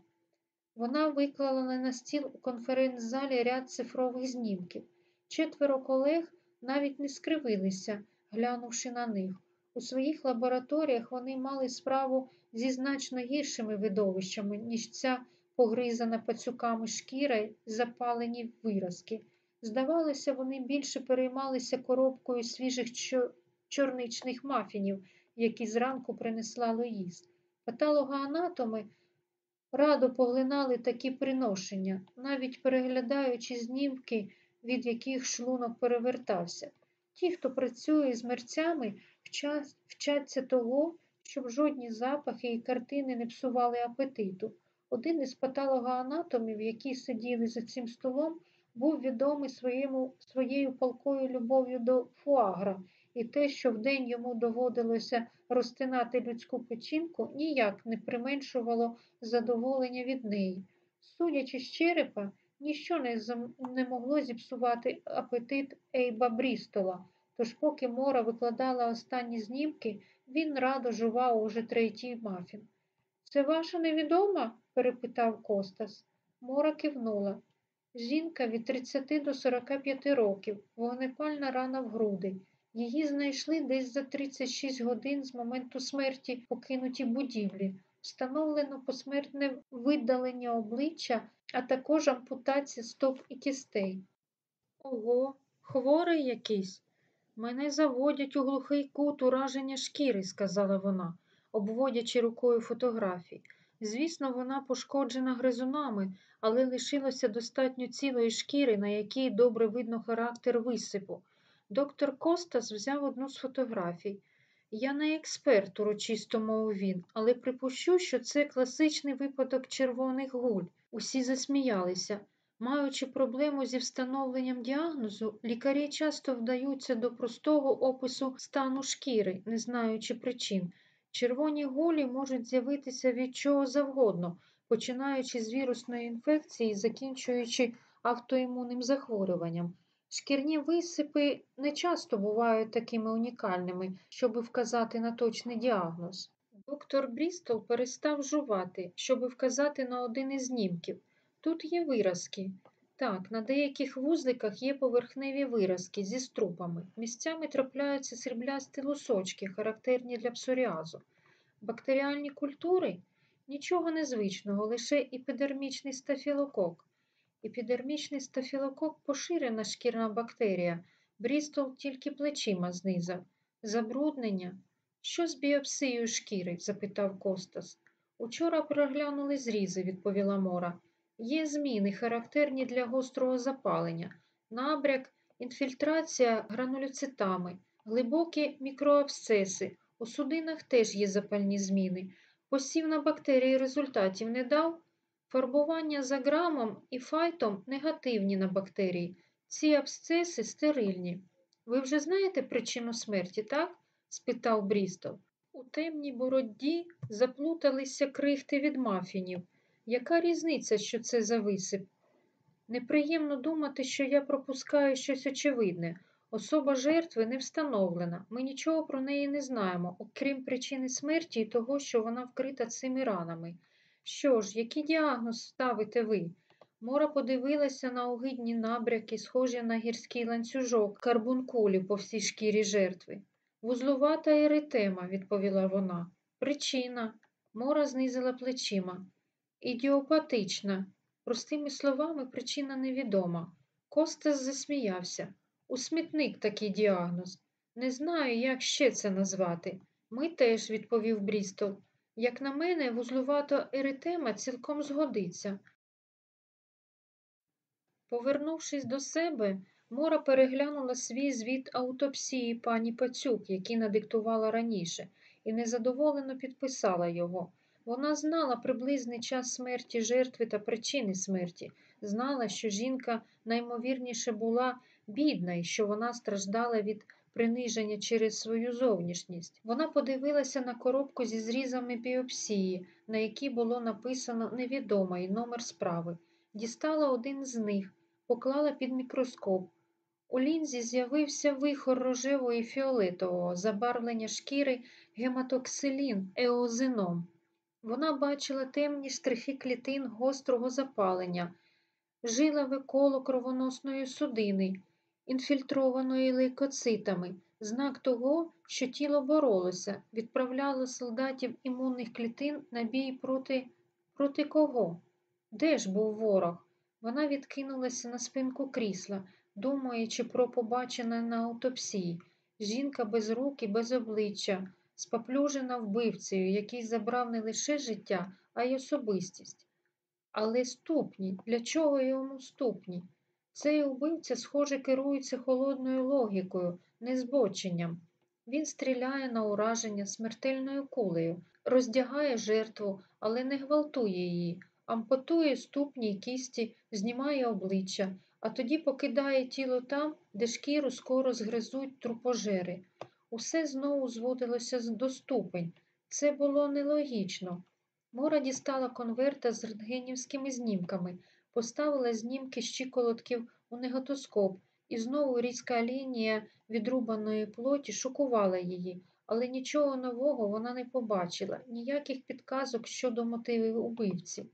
Вона виклала на стіл у конференц-залі ряд цифрових знімків. Четверо колег навіть не скривилися, глянувши на них. У своїх лабораторіях вони мали справу зі значно гіршими видовищами, ніж ця погризана пацюками шкіра й запалені виразки. Здавалося, вони більше переймалися коробкою свіжих чорничних мафінів, які зранку принесла Луїз. Патологоанатоми радо поглинали такі приношення, навіть переглядаючи знімки, від яких шлунок перевертався. Ті, хто працює з мерцями, вчаться того, щоб жодні запахи і картини не псували апетиту. Один із патологоанатомів, які сиділи за цим столом, був відомий своєму, своєю палкою любов'ю до фуагра і те, що вдень йому доводилося розтинати людську печінку, ніяк не применшувало задоволення від неї. Судячи з черепа, ніщо не, не могло зіпсувати апетит Ейба Брістола, тож, поки Мора викладала останні знімки, він радо жував уже третій мафін. Це ваша невідома? Перепитав Костас. Мора кивнула. Жінка від 30 до 45 років, вогнепальна рана в груди. Її знайшли десь за 36 годин з моменту смерті покинуті будівлі. Встановлено посмертне видалення обличчя, а також ампутація стоп і кістей. Ого, хворий якийсь. Мене заводять у глухий кут ураження шкіри, сказала вона, обводячи рукою фотографії. Звісно, вона пошкоджена гризунами, але лишилося достатньо цілої шкіри, на якій добре видно характер висипу. Доктор Костас взяв одну з фотографій. Я не експерт, урочисто мовив він, але припущу, що це класичний випадок червоних гуль. Усі засміялися. Маючи проблему зі встановленням діагнозу, лікарі часто вдаються до простого опису стану шкіри, не знаючи причин. Червоні гулі можуть з'явитися від чого завгодно, починаючи з вірусної інфекції і закінчуючи автоімунним захворюванням. Шкірні висипи не часто бувають такими унікальними, щоби вказати на точний діагноз. Доктор Брістол перестав жувати, щоби вказати на один із знімків. Тут є виразки. Так, на деяких вузликах є поверхневі виразки зі струпами. Місцями трапляються сріблясті лусочки, характерні для псоріазу. Бактеріальні культури нічого незвичного, лише епідермічний стафілокок. Епідермічний стафілокок поширена шкірна бактерія. Брістол тільки плечима знизав. Забруднення. Що з біопсією шкіри? запитав Костас. Учора проглянули зрізи, відповіла Мора. Є зміни, характерні для гострого запалення, набряк, інфільтрація гранулюцитами, глибокі мікроабсцеси. У судинах теж є запальні зміни. Посів на бактерії результатів не дав. Фарбування за грамом і файтом негативні на бактерії. Ці абсцеси стерильні. Ви вже знаєте причину смерті, так? спитав Брістол. У темній бородді заплуталися крихти від мафінів. Яка різниця, що це за висип? Неприємно думати, що я пропускаю щось очевидне. Особа жертви не встановлена. Ми нічого про неї не знаємо, окрім причини смерті і того, що вона вкрита цими ранами. Що ж, який діагноз ставите ви? Мора подивилася на огидні набряки, схожі на гірський ланцюжок карбункулі по всій шкірі жертви. Вузлувата еритема, відповіла вона. Причина Мора знизила плечима. Ідіопатична. Простими словами, причина невідома. Костас засміявся. У смітник такий діагноз. Не знаю, як ще це назвати. Ми теж, відповів Брістол. Як на мене, вузлувата еритема цілком згодиться. Повернувшись до себе, Мора переглянула свій звіт аутопсії пані Пацюк, який надиктувала раніше, і незадоволено підписала його. Вона знала приблизний час смерті жертви та причини смерті, знала, що жінка наймовірніше була бідна і що вона страждала від приниження через свою зовнішність. Вона подивилася на коробку зі зрізами біопсії, на якій було написано невідома і номер справи. Дістала один з них, поклала під мікроскоп. У лінзі з'явився вихор рожевого і фіолетового, забарвлення шкіри гематоксилін, еозином. Вона бачила темні штрихи клітин гострого запалення, жилове коло кровоносної судини, інфільтрованої лейкоцитами, знак того, що тіло боролося, відправляло солдатів імунних клітин на бій проти проти кого? Де ж був ворог? Вона відкинулася на спинку крісла, думаючи про побачене на аутопсії. Жінка без рук і без обличчя, споплюжена вбивцею, який забрав не лише життя, а й особистість. Але ступні, для чого йому ступні? Цей убивця, схоже, керується холодною логікою, не збоченням. Він стріляє на ураження смертельною кулею, роздягає жертву, але не гвалтує її, ампутує ступні й кісті, знімає обличчя, а тоді покидає тіло там, де шкіру скоро згризуть трупожери. Усе знову зводилося до ступень. Це було нелогічно. Мора дістала конверта з рентгенівськими знімками, поставила знімки щиколотків у неготоскоп, і знову різка лінія відрубаної плоті шокувала її, але нічого нового вона не побачила, ніяких підказок щодо мотивів убивці.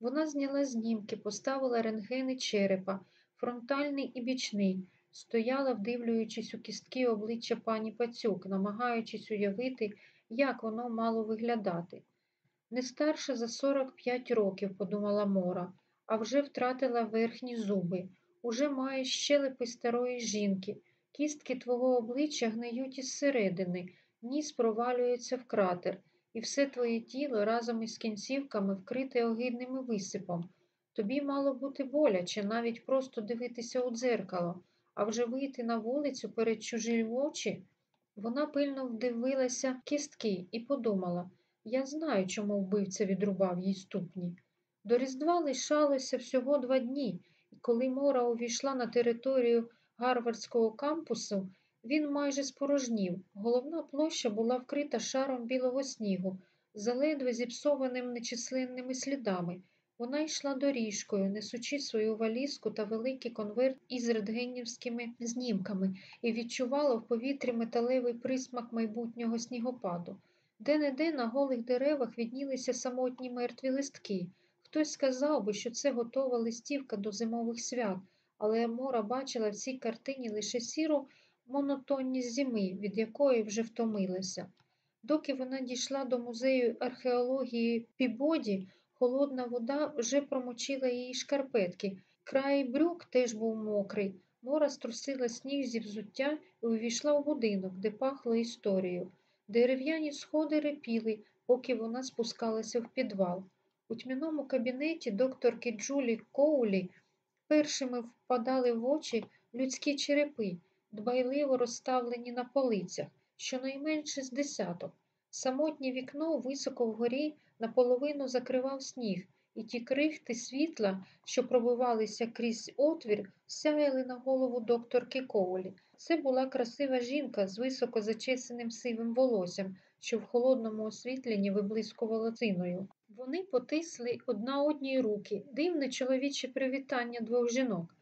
Вона зняла знімки, поставила рентгени черепа, фронтальний і бічний, стояла, вдивлюючись у кістки обличчя пані Пацюк, намагаючись уявити, як воно мало виглядати. Не старше за 45 років, подумала Мора, а вже втратила верхні зуби, уже має щелепи старої жінки, кістки твого обличчя гниють із середини, ніс провалюється в кратер, і все твоє тіло разом із кінцівками вкрите огидним висипом. Тобі мало бути боляче, навіть просто дивитися у дзеркало, а вже вийти на вулицю перед чужі очі. Вона пильно вдивилася кістки і подумала я знаю, чому вбивця відрубав їй ступні. До Різдва лишалося всього два дні, і коли Мора увійшла на територію Гарвардського кампусу, він майже спорожнів. Головна площа була вкрита шаром білого снігу, заледве зіпсованим нечисленними слідами. Вона йшла доріжкою, несучи свою валізку та великий конверт із рентгенівськими знімками, і відчувала в повітрі металевий присмак майбутнього снігопаду. Де-не-де на голих деревах віднілися самотні мертві листки. Хтось сказав би, що це готова листівка до зимових свят, але Мора бачила в цій картині лише сіру монотонність зими, від якої вже втомилася. Доки вона дійшла до музею археології Пібоді, холодна вода вже промочила її шкарпетки. Край брюк теж був мокрий. Мора струсила сніг зі взуття і увійшла в будинок, де пахло історією. Дерев'яні сходи репіли, поки вона спускалася в підвал. У тьмяному кабінеті докторки Джулі Коулі першими впадали в очі людські черепи, дбайливо розставлені на полицях, щонайменше з десяток. Самотнє вікно високо вгорі наполовину закривав сніг, і ті крихти світла, що пробивалися крізь отвір, сяяли на голову докторки Коулі. Це була красива жінка з високо зачесаним сивим волоссям, що в холодному освітленні виблискувала циною. Вони потисли одна одній руки, дивне чоловіче привітання двох жінок.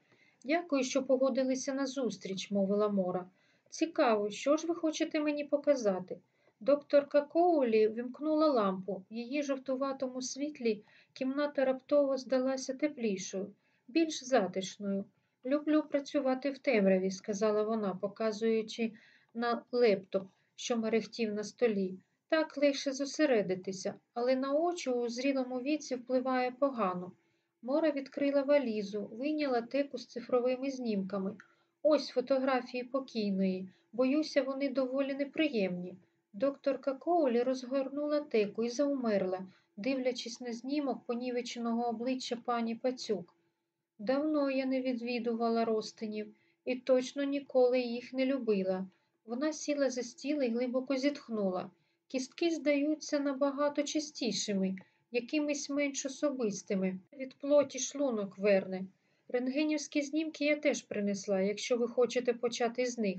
Дякую, що погодилися на зустріч, мовила Мора. Цікаво, що ж ви хочете мені показати? Докторка Коулі вимкнула лампу. В її жовтуватому світлі кімната раптово здалася теплішою, більш затишною. Люблю працювати в темряві, сказала вона, показуючи на лептоп, що мерехтів на столі. Так легше зосередитися, але на очі у зрілому віці впливає погано. Мора відкрила валізу, вийняла теку з цифровими знімками. Ось фотографії покійної. Боюся, вони доволі неприємні. Докторка Коулі розгорнула теку і заумерла, дивлячись на знімок понівеченого обличчя пані Пацюк. Давно я не відвідувала розтинів і точно ніколи їх не любила. Вона сіла за стіл і глибоко зітхнула. Кістки здаються набагато чистішими, якимись менш особистими. Від плоті шлунок верне. Рентгенівські знімки я теж принесла, якщо ви хочете почати з них.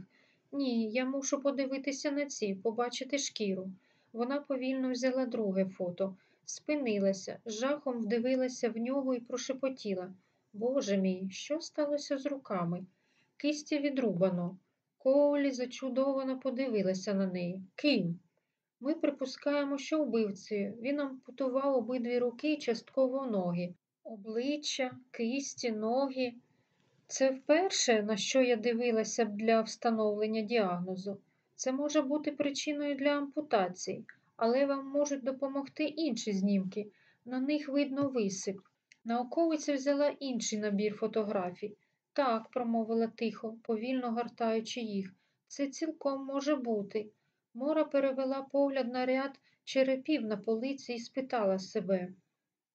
Ні, я мушу подивитися на ці, побачити шкіру. Вона повільно взяла друге фото, спинилася, жахом вдивилася в нього і прошепотіла. Боже мій, що сталося з руками? Кисті відрубано. Коулі зачудовано подивилася на неї. Ким? Ми припускаємо, що вбивцею. Він ампутував обидві руки і частково ноги. Обличчя, кисті, ноги. Це вперше, на що я дивилася б для встановлення діагнозу. Це може бути причиною для ампутації, але вам можуть допомогти інші знімки. На них видно висип. Науковиця взяла інший набір фотографій. Так, промовила тихо, повільно гортаючи їх. Це цілком може бути. Мора перевела погляд на ряд черепів на полиці і спитала себе,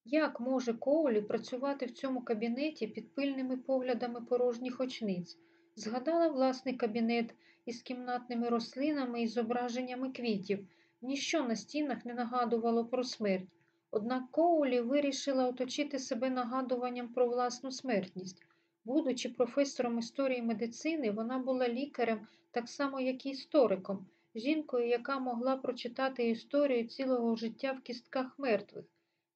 як може Коулі працювати в цьому кабінеті під пильними поглядами порожніх очниць? Згадала власний кабінет із кімнатними рослинами і зображеннями квітів. Ніщо на стінах не нагадувало про смерть. Однак Коулі вирішила оточити себе нагадуванням про власну смертність. Будучи професором історії медицини, вона була лікарем так само, як і істориком, жінкою, яка могла прочитати історію цілого життя в кістках мертвих.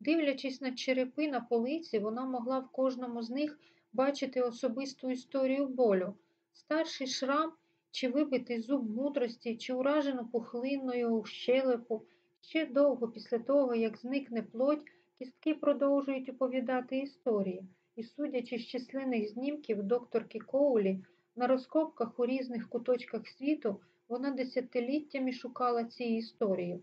Дивлячись на черепи на полиці, вона могла в кожному з них бачити особисту історію болю, старший шрам чи вибитий зуб мудрості, чи уражену пухлинною щелепу. Ще довго після того, як зникне плоть, кістки продовжують оповідати історії, і, судячи з численних знімків докторки Коулі, на розкопках у різних куточках світу вона десятиліттями шукала ці історії.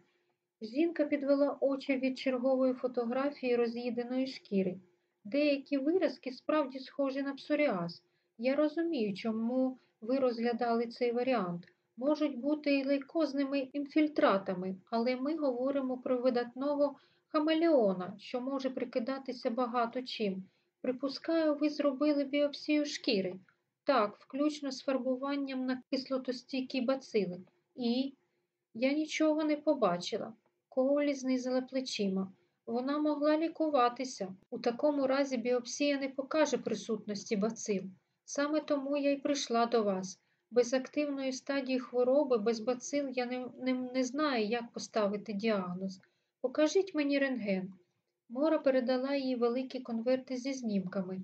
Жінка підвела очі від чергової фотографії роз'їденої шкіри. Деякі виразки справді схожі на псоріаз. Я розумію, чому ви розглядали цей варіант. Можуть бути і лейкозними інфільтратами, але ми говоримо про видатного хамелеона, що може прикидатися багато чим. Припускаю, ви зробили біопсію шкіри. Так, включно з фарбуванням на кислотостійкі бацили. І я нічого не побачила. Коулі знизила плечима. Вона могла лікуватися. У такому разі біопсія не покаже присутності бацил. Саме тому я й прийшла до вас. Без активної стадії хвороби, без бацил я не, не, не знаю, як поставити діагноз. Покажіть мені рентген. Мора передала їй великі конверти зі знімками.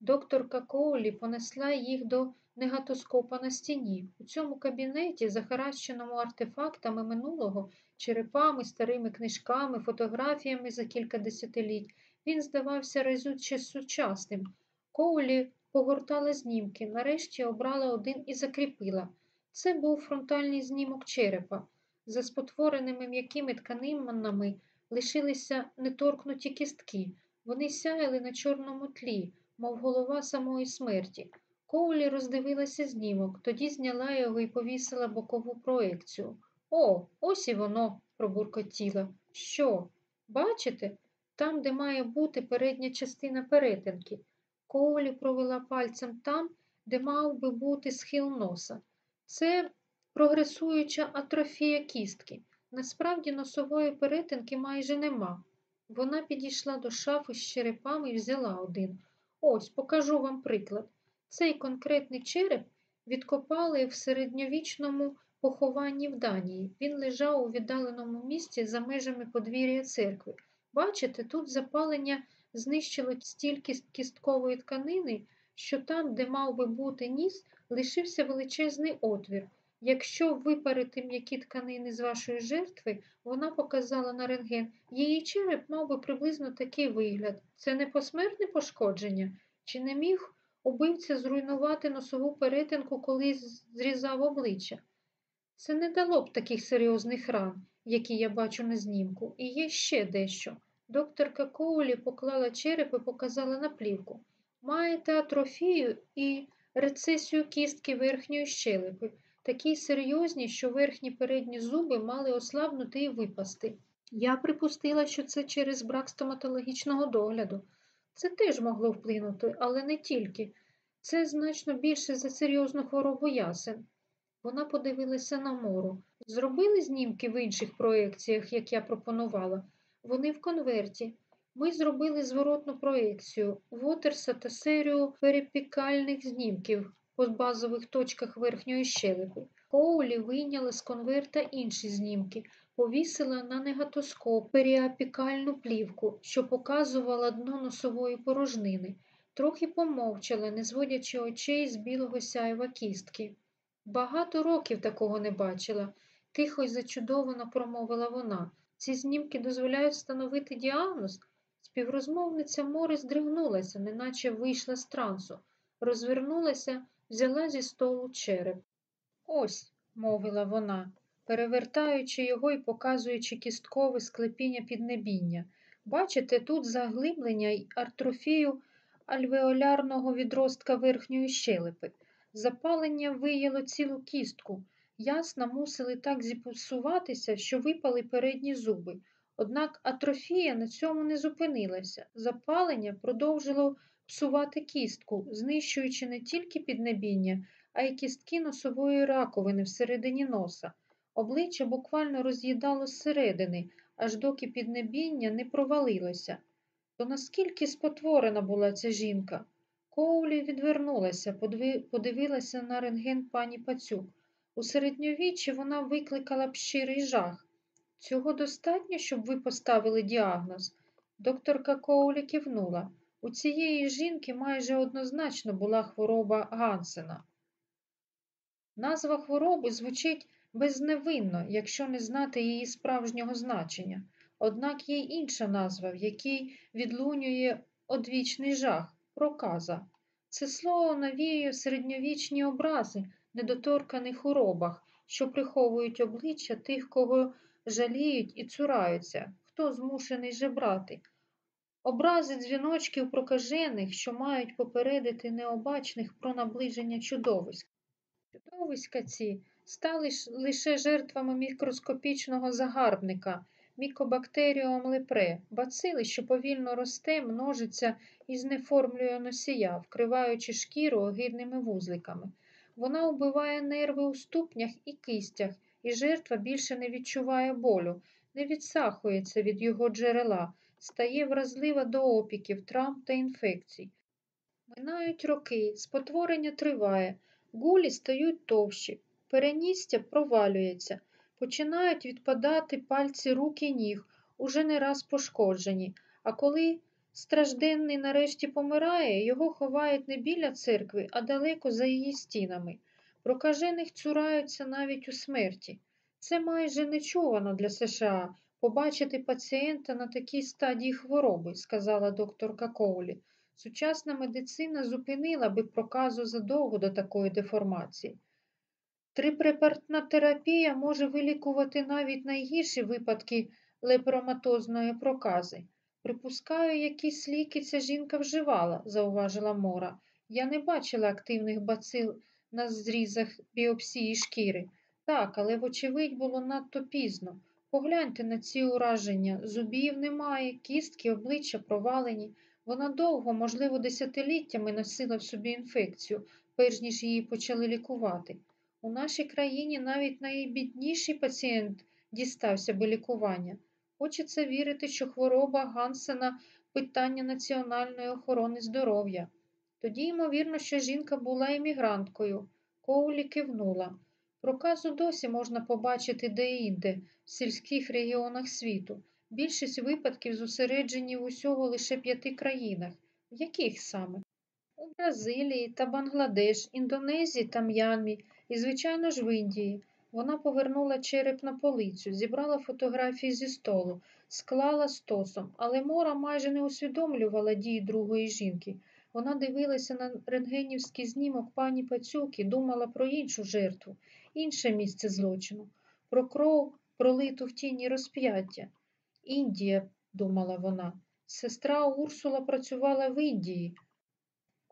Докторка Коулі понесла їх до негатоскопа на стіні. У цьому кабінеті, захаращеному артефактами минулого, черепами, старими книжками, фотографіями за кілька десятиліть, він здавався разюче сучасним. Коулі погортала знімки, нарешті обрала один і закріпила. Це був фронтальний знімок черепа. За спотвореними м'якими тканинами лишилися неторкнуті кістки. Вони сяяли на чорному тлі, мов голова самої смерті. Коулі роздивилася знімок, тоді зняла його і повісила бокову проекцію. О, ось і воно, пробуркотіла. Що? Бачите? Там, де має бути передня частина перетинки. Коулі провела пальцем там, де мав би бути схил носа. Це прогресуюча атрофія кістки. Насправді носової перетинки майже нема. Вона підійшла до шафи з черепами і взяла один. Ось, покажу вам приклад. Цей конкретний череп відкопали в середньовічному похованні в Данії. Він лежав у віддаленому місці за межами подвір'я церкви. Бачите, тут запалення знищило стільки кісткової тканини, що там, де мав би бути ніс, лишився величезний отвір. Якщо випарити м'які тканини з вашої жертви, вона показала на рентген, її череп мав би приблизно такий вигляд. Це не посмертне пошкодження? Чи не міг убивця зруйнувати носову перетинку, коли зрізав обличчя? Це не дало б таких серйозних ран. які я бачу на знімку, і є ще дещо. Докторка Коулі поклала череп і показала на плівку. Маєте атрофію і рецесію кістки верхньої щелепи, такі серйозні, що верхні передні зуби мали ослабнути і випасти. Я припустила, що це через брак стоматологічного догляду. Це теж могло вплинути, але не тільки. Це значно більше за серйозну хворобу ясен. Вона подивилася на мору. Зробили знімки в інших проекціях, як я пропонувала. Вони в конверті. Ми зробили зворотну проекцію Вотерса та серію перепікальних знімків по базових точках верхньої щелепи. Коулі вийняла з конверта інші знімки, повісила на негатоскоп періапікальну плівку, що показувала дно носової порожнини. Трохи помовчала, не зводячи очей з білого сяєва кістки. Багато років такого не бачила, тихо й зачудовано промовила вона. Ці знімки дозволяють встановити діагноз. Співрозмовниця Мори здригнулася, неначе вийшла з трансу, розвернулася, взяла зі столу череп. Ось, мовила вона, перевертаючи його і показуючи кісткове склепіння піднебіння. Бачите, тут заглиблення й артрофію альвеолярного відростка верхньої щелепи. Запалення вияло цілу кістку. Ясна мусили так зіпсуватися, що випали передні зуби. Однак атрофія на цьому не зупинилася. Запалення продовжило псувати кістку, знищуючи не тільки піднебіння, а й кістки носової раковини всередині носа. Обличчя буквально роз'їдало зсередини, аж доки піднебіння не провалилося. То наскільки спотворена була ця жінка? Коулі відвернулася, подивилася на рентген пані Пацюк. У середньовіччі вона викликала б щирий жах. Цього достатньо, щоб ви поставили діагноз. Докторка Коулі кивнула. У цієї жінки майже однозначно була хвороба Гансена. Назва хвороби звучить безневинно, якщо не знати її справжнього значення. Однак є інша назва, в якій відлунює одвічний жах проказа. Це слово навіює середньовічні образи, недоторканих у робах, що приховують обличчя тих, кого жаліють і цураються, хто змушений жебрати. Образи дзвіночків прокажених, що мають попередити необачних про наближення чудовиськ. Чудовиська ці стали лише жертвами мікроскопічного загарбника, мікобактеріум лепре, бацили, що повільно росте, множиться і знеформлює носія, вкриваючи шкіру огидними вузликами. Вона вбиває нерви у ступнях і кистях, і жертва більше не відчуває болю, не відсахується від його джерела, стає вразлива до опіків, травм та інфекцій. Минають роки, спотворення триває, гулі стають товщі, переністя провалюється, починають відпадати пальці рук і ніг, уже не раз пошкоджені, а коли стражденний нарешті помирає, його ховають не біля церкви, а далеко за її стінами. Прокажених цураються навіть у смерті. Це майже нечувано для США побачити пацієнта на такій стадії хвороби, сказала докторка Коулі. Сучасна медицина зупинила би проказу задовго до такої деформації. Трипрепартна терапія може вилікувати навіть найгірші випадки лепроматозної прокази. Припускаю, якісь ліки ця жінка вживала, зауважила Мора. Я не бачила активних бацил на зрізах біопсії шкіри. Так, але, вочевидь, було надто пізно. Погляньте на ці ураження. Зубів немає, кістки, обличчя провалені. Вона довго, можливо, десятиліттями носила в собі інфекцію, перш ніж її почали лікувати. У нашій країні навіть найбідніший пацієнт дістався би лікування. Хочеться вірити, що хвороба Гансена питання національної охорони здоров'я. Тоді, ймовірно, що жінка була емігранткою. Коулі кивнула. Проказу досі можна побачити деінде, в сільських регіонах світу. Більшість випадків зосереджені в усього лише п'яти країнах. В яких саме? У Бразилії та Бангладеш, Індонезії та М'янмі і, звичайно ж, в Індії. Вона повернула череп на полицю, зібрала фотографії зі столу, склала стосом, але Мора майже не усвідомлювала дії другої жінки. Вона дивилася на рентгенівський знімок пані Пацюки, думала про іншу жертву, інше місце злочину, про кров пролиту в тіні розп'яття. Індія, думала вона, сестра Урсула працювала в Індії.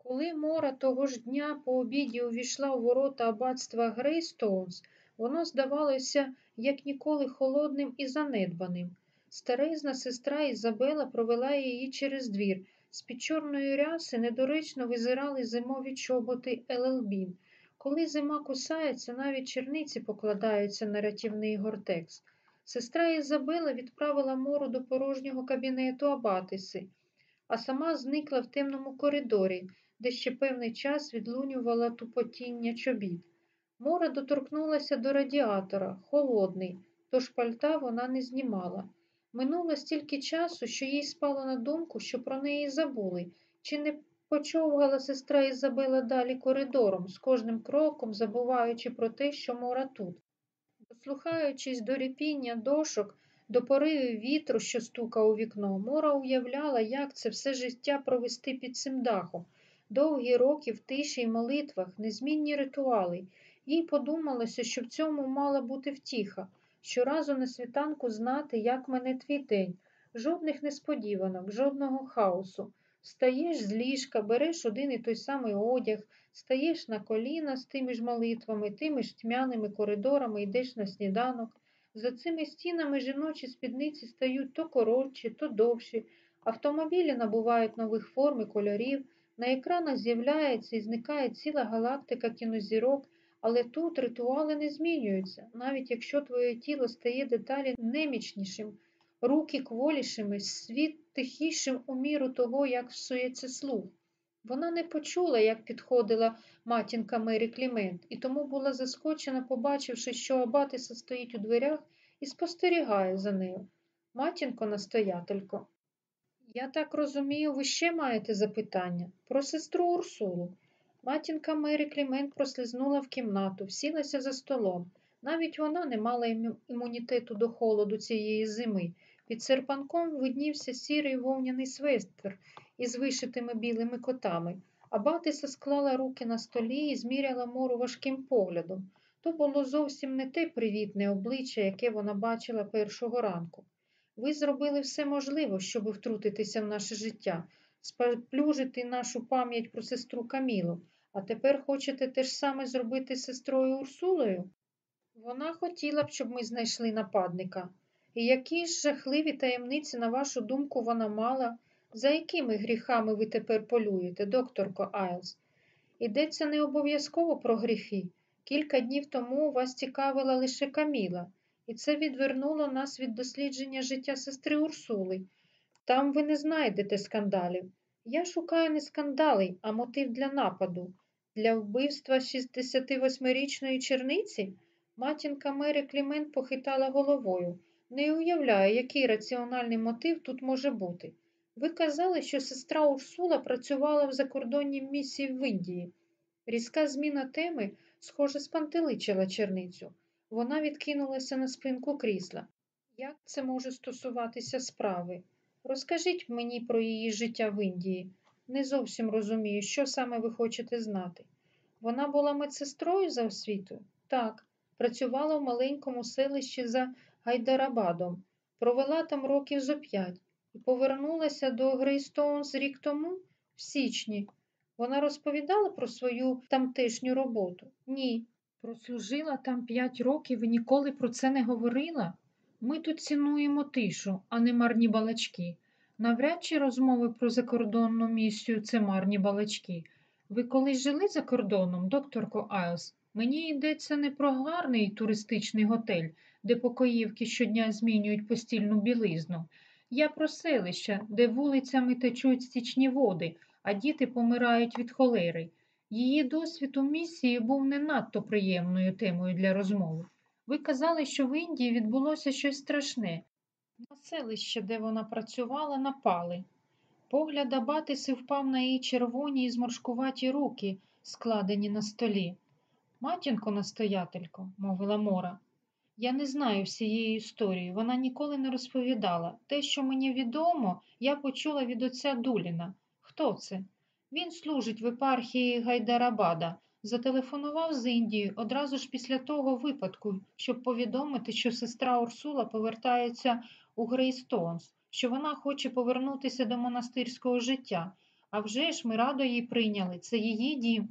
Коли Мора того ж дня по обіді увійшла у ворота аббатства Грейстоунс, воно здавалося як ніколи холодним і занедбаним. Старезна сестра Ізабела провела її через двір. З-під чорної ряси недоречно визирали зимові чоботи L.L.Bean. Коли зима кусається, навіть черниці покладаються на рятівний гортекс. Сестра Ізабела відправила мору до порожнього кабінету Абатиси, а сама зникла в темному коридорі, де ще певний час відлунювала тупотіння чобіт. Мора доторкнулася до радіатора, холодний, тож пальта вона не знімала. Минуло стільки часу, що їй спало на думку, що про неї забули, чи не почовгала сестра Ізабела далі коридором, з кожним кроком забуваючи про те, що мора тут. Дослухаючись до ріпіння дошок, до поривів вітру, що стукав у вікно, Мора уявляла, як це все життя провести під цим дахом, довгі роки в тиші й молитвах, незмінні ритуали. Їй подумалося, що в цьому мала бути втіха, щоразу на світанку знати, як мене твій день, жодних несподіванок, жодного хаосу. Встаєш з ліжка, береш один і той самий одяг, стаєш на коліна з тими ж молитвами, тими ж тьмяними коридорами йдеш на сніданок. За цими стінами жіночі спідниці стають то коротші, то довші. Автомобілі набувають нових форм і кольорів, на екранах з'являється і зникає ціла галактика кінозірок, але тут ритуали не змінюються, навіть якщо твоє тіло стає деталі немічнішим, руки кволішими, світ тихішим у міру того, як всується слух. Вона не почула, як підходила матінка Мері Клімент, і тому була заскочена, побачивши, що Абатиса стоїть у дверях і спостерігає за нею. Матінко, настоятелько. Я так розумію, ви ще маєте запитання про сестру Урсулу. Матінка Мері Клімент прослизнула в кімнату, всілася за столом. Навіть вона не мала імунітету до холоду цієї зими. Під серпанком виднівся сірий вовняний свестер із вишитими білими котами, а Батиса склала руки на столі і зміряла мору важким поглядом. То було зовсім не те привітне обличчя, яке вона бачила першого ранку. Ви зробили все можливе, щоб втрутитися в наше життя, сплюжити нашу пам'ять про сестру Камілу, а тепер хочете те ж саме зробити з сестрою Урсулою? Вона хотіла б, щоб ми знайшли нападника. І які ж жахливі таємниці, на вашу думку, вона мала? За якими гріхами ви тепер полюєте, докторко Айлс? Йдеться не обов'язково про гріхи. Кілька днів тому вас цікавила лише Каміла, і це відвернуло нас від дослідження життя сестри Урсули. Там ви не знайдете скандалів. Я шукаю не скандали, а мотив для нападу, для вбивства 68-річної черниці. Матінка Мері Клімент похитала головою. Не уявляю, який раціональний мотив тут може бути. Ви казали, що сестра Урсула працювала в закордонній місії в Індії. Різка зміна теми, схоже, спантеличила черницю. Вона відкинулася на спинку крісла. Як це може стосуватися справи? Розкажіть мені про її життя в Індії. Не зовсім розумію, що саме ви хочете знати. Вона була медсестрою за освітою? Так, працювала в маленькому селищі за Гайдарабадом, провела там років зо п'ять і повернулася до Грейстоунс рік тому, в січні. Вона розповідала про свою тамтешню роботу? Ні. Прослужила там п'ять років і ніколи про це не говорила. Ми тут цінуємо тишу, а не марні балачки. Навряд чи розмови про закордонну місію це марні балачки. Ви колись жили за кордоном, докторко Айлс? Мені йдеться не про гарний туристичний готель, де покоївки щодня змінюють постільну білизну. Я про селища, де вулицями течуть стічні води, а діти помирають від холери. Її досвід у місії був не надто приємною темою для розмови. Ви казали, що в Індії відбулося щось страшне. На селище, де вона працювала, напали. Погляд Абатиси впав на її червоні і зморшкуваті руки, складені на столі. Матінко, настоятелько, мовила Мора, я не знаю всієї історії, вона ніколи не розповідала. Те, що мені відомо, я почула від отця Дуліна. Хто це? Він служить в епархії Гайдарабада, Зателефонував з Індії одразу ж після того випадку, щоб повідомити, що сестра Урсула повертається у Грейстоунс, що вона хоче повернутися до монастирського життя. Авжеж, ми радо її прийняли, це її дім.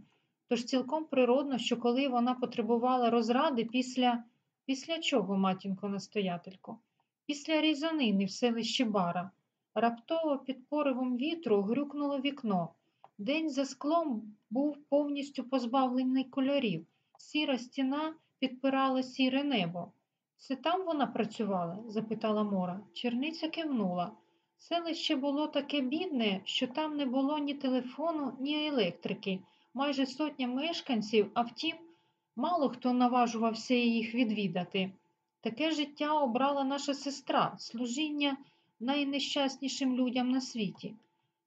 Тож цілком природно, що коли вона потребувала розради після. Після чого, матінко настоятелько? Після різанини в селищі Бара. Раптово під поривом вітру грюкнуло вікно. День за склом був повністю позбавлений кольорів. Сіра стіна підпирала сіре небо. Це там вона працювала? запитала Мора. Черниця кивнула. Селище було таке бідне, що там не було ні телефону, ні електрики. Майже сотня мешканців, а втім, мало хто наважувався їх відвідати. Таке життя обрала наша сестра, служіння найнещаснішим людям на світі.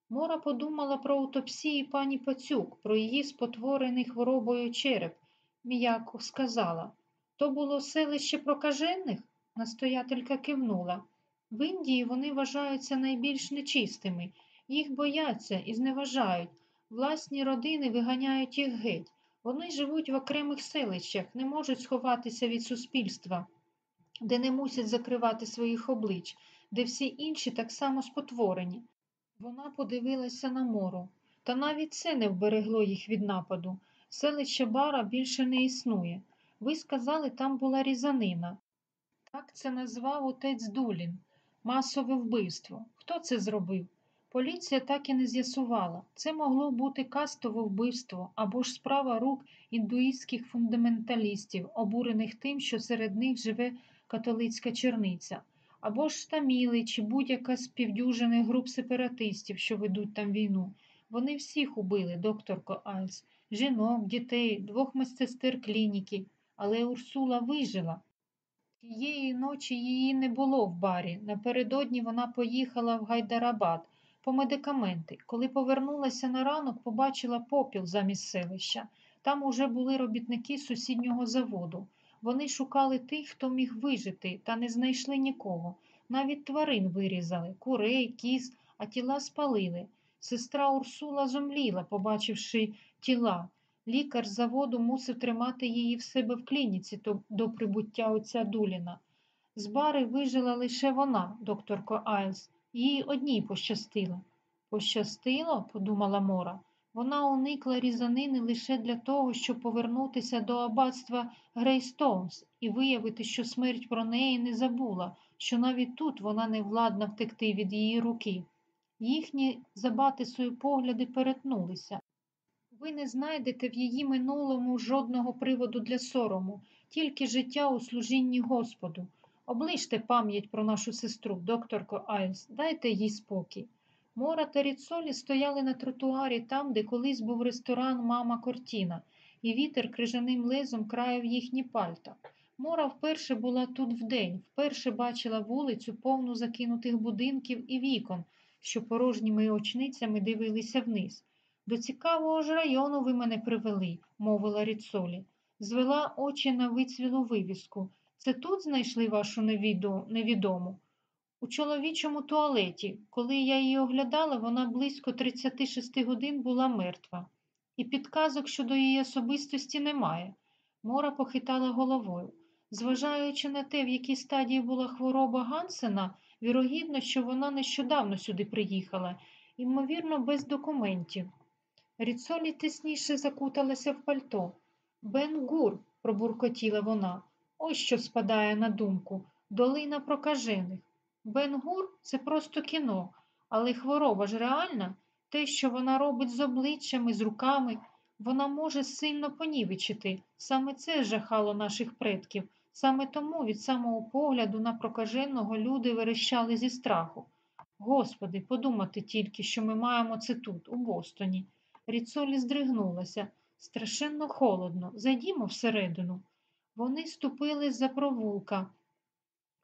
Мора подумала про утопсії пані Пацюк, про її спотворений хворобою череп, м'яко сказала. То було селище прокажених? Настоятелька кивнула. В Індії вони вважаються найбільш нечистими, їх бояться і зневажають. Власні родини виганяють їх геть. Вони живуть в окремих селищах, не можуть сховатися від суспільства, де не мусять закривати своїх облич, де всі інші так само спотворені. Вона подивилася на мору, та навіть це не вберегло їх від нападу. Селище Бара більше не існує. Ви сказали, там була різанина. Так це назвав отець Дулін. Масове вбивство. Хто це зробив? Поліція так і не з'ясувала. Це могло бути кастове вбивство або ж справа рук індуїстських фундаменталістів, обурених тим, що серед них живе католицька черниця, або ж таміли чи будь-яка з півдюжини груп сепаратистів, що ведуть там війну. Вони всіх убили, докторко Альс, жінок, дітей, двох медсестер клініки, але Урсула вижила. Тієї ночі її не було в барі. Напередодні вона поїхала в Гайдарабад по медикаменти. Коли повернулася на ранок, побачила попіл замість селища. Там уже були робітники сусіднього заводу. Вони шукали тих, хто міг вижити, та не знайшли нікого. Навіть тварин вирізали, курей, кіз, а тіла спалили. Сестра Урсула зомліла, побачивши тіла. Лікар заводу мусив тримати її в себе в клініці до прибуття отця Дуліна. З бари вижила лише вона, докторко Айлс. Їй одній пощастило. Пощастило, подумала Мора. Вона уникла різанини лише для того, щоб повернутися до аббатства Грейстоунс і виявити, що смерть про неї не забула, що навіть тут вона не владна втекти від її руки. Їхні з абатисою погляди перетнулися. Ви не знайдете в її минулому жодного приводу для сорому, тільки життя у служінні Господу. Облиште пам'ять про нашу сестру, докторко Айлс, дайте їй спокій. Мора та Ріцолі стояли на тротуарі там, де колись був ресторан Мама Кортіна, і вітер крижаним лезом краяв їхні пальта. Мора вперше була тут вдень, вперше бачила вулицю, повну закинутих будинків і вікон, що порожніми очницями дивилися вниз. До цікавого ж району ви мене привели, мовила Ріцолі. Звела очі на вицвілу вивіску. Це тут знайшли вашу невідому? У чоловічому туалеті. Коли я її оглядала, вона близько 36 годин була мертва, і підказок щодо її особистості немає. Мора похитала головою. Зважаючи на те, в якій стадії була хвороба Гансена, вірогідно, що вона нещодавно сюди приїхала, ймовірно, без документів. Ріцолі тисніше закуталася в пальто. Бен Гур, пробуркотіла вона, ось що спадає на думку долина прокажених. Бен-Гур – це просто кіно, але хвороба ж реальна, те, що вона робить з обличчями, з руками, вона може сильно понівечити. Саме це жахало наших предків. Саме тому від самого погляду на прокаженого люди верещали зі страху. Господи, подумати тільки, що ми маємо це тут, у Бостоні. Ріцолі здригнулася. Страшенно холодно. Зайдімо всередину. Вони ступили за провулка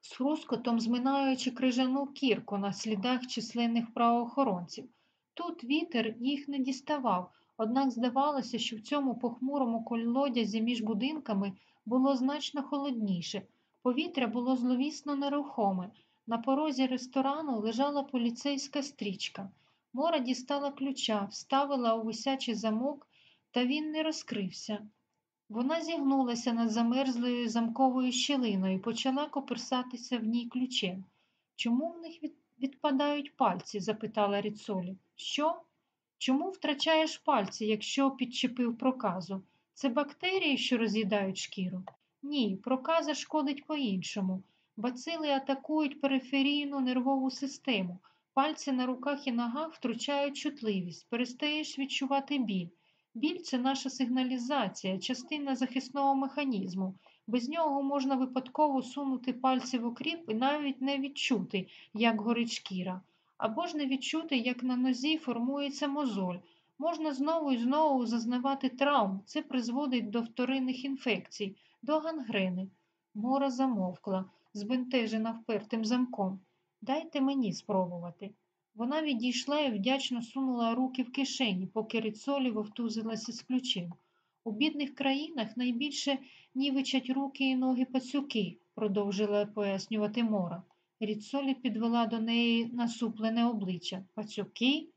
з хрускотом зминаючи крижану кірку на слідах численних правоохоронців. Тут вітер їх не діставав, однак здавалося, що в цьому похмурому колодязі між будинками було значно холодніше. Повітря було зловісно нерухоме. На порозі ресторану лежала поліцейська стрічка. Мора дістала ключа, вставила у висячий замок, та він не розкрився. Вона зігнулася над замерзлою замковою щілиною і почала коперсатися в ній ключем. Чому в них відпадають пальці? запитала Ріцолі. Що? Чому втрачаєш пальці, якщо підчепив проказу? Це бактерії, що роз'їдають шкіру? Ні, проказа шкодить по-іншому. Бацили атакують периферійну нервову систему. Пальці на руках і ногах втручають чутливість, перестаєш відчувати біль. Біль це наша сигналізація, частина захисного механізму. Без нього можна випадково сунути пальці в окріп і навіть не відчути, як горить шкіра. Або ж не відчути, як на нозі формується мозоль. Можна знову і знову зазнавати травм. Це призводить до вторинних інфекцій, до гангрени. Мора замовкла, збентежена впертим замком. Дайте мені спробувати. Вона відійшла і вдячно сунула руки в кишені, поки Рицолі вовтузилася з ключем. У бідних країнах найбільше нівичать руки і ноги пацюки, продовжила пояснювати Мора. Ріцолі підвела до неї насуплене обличчя. Пацюки?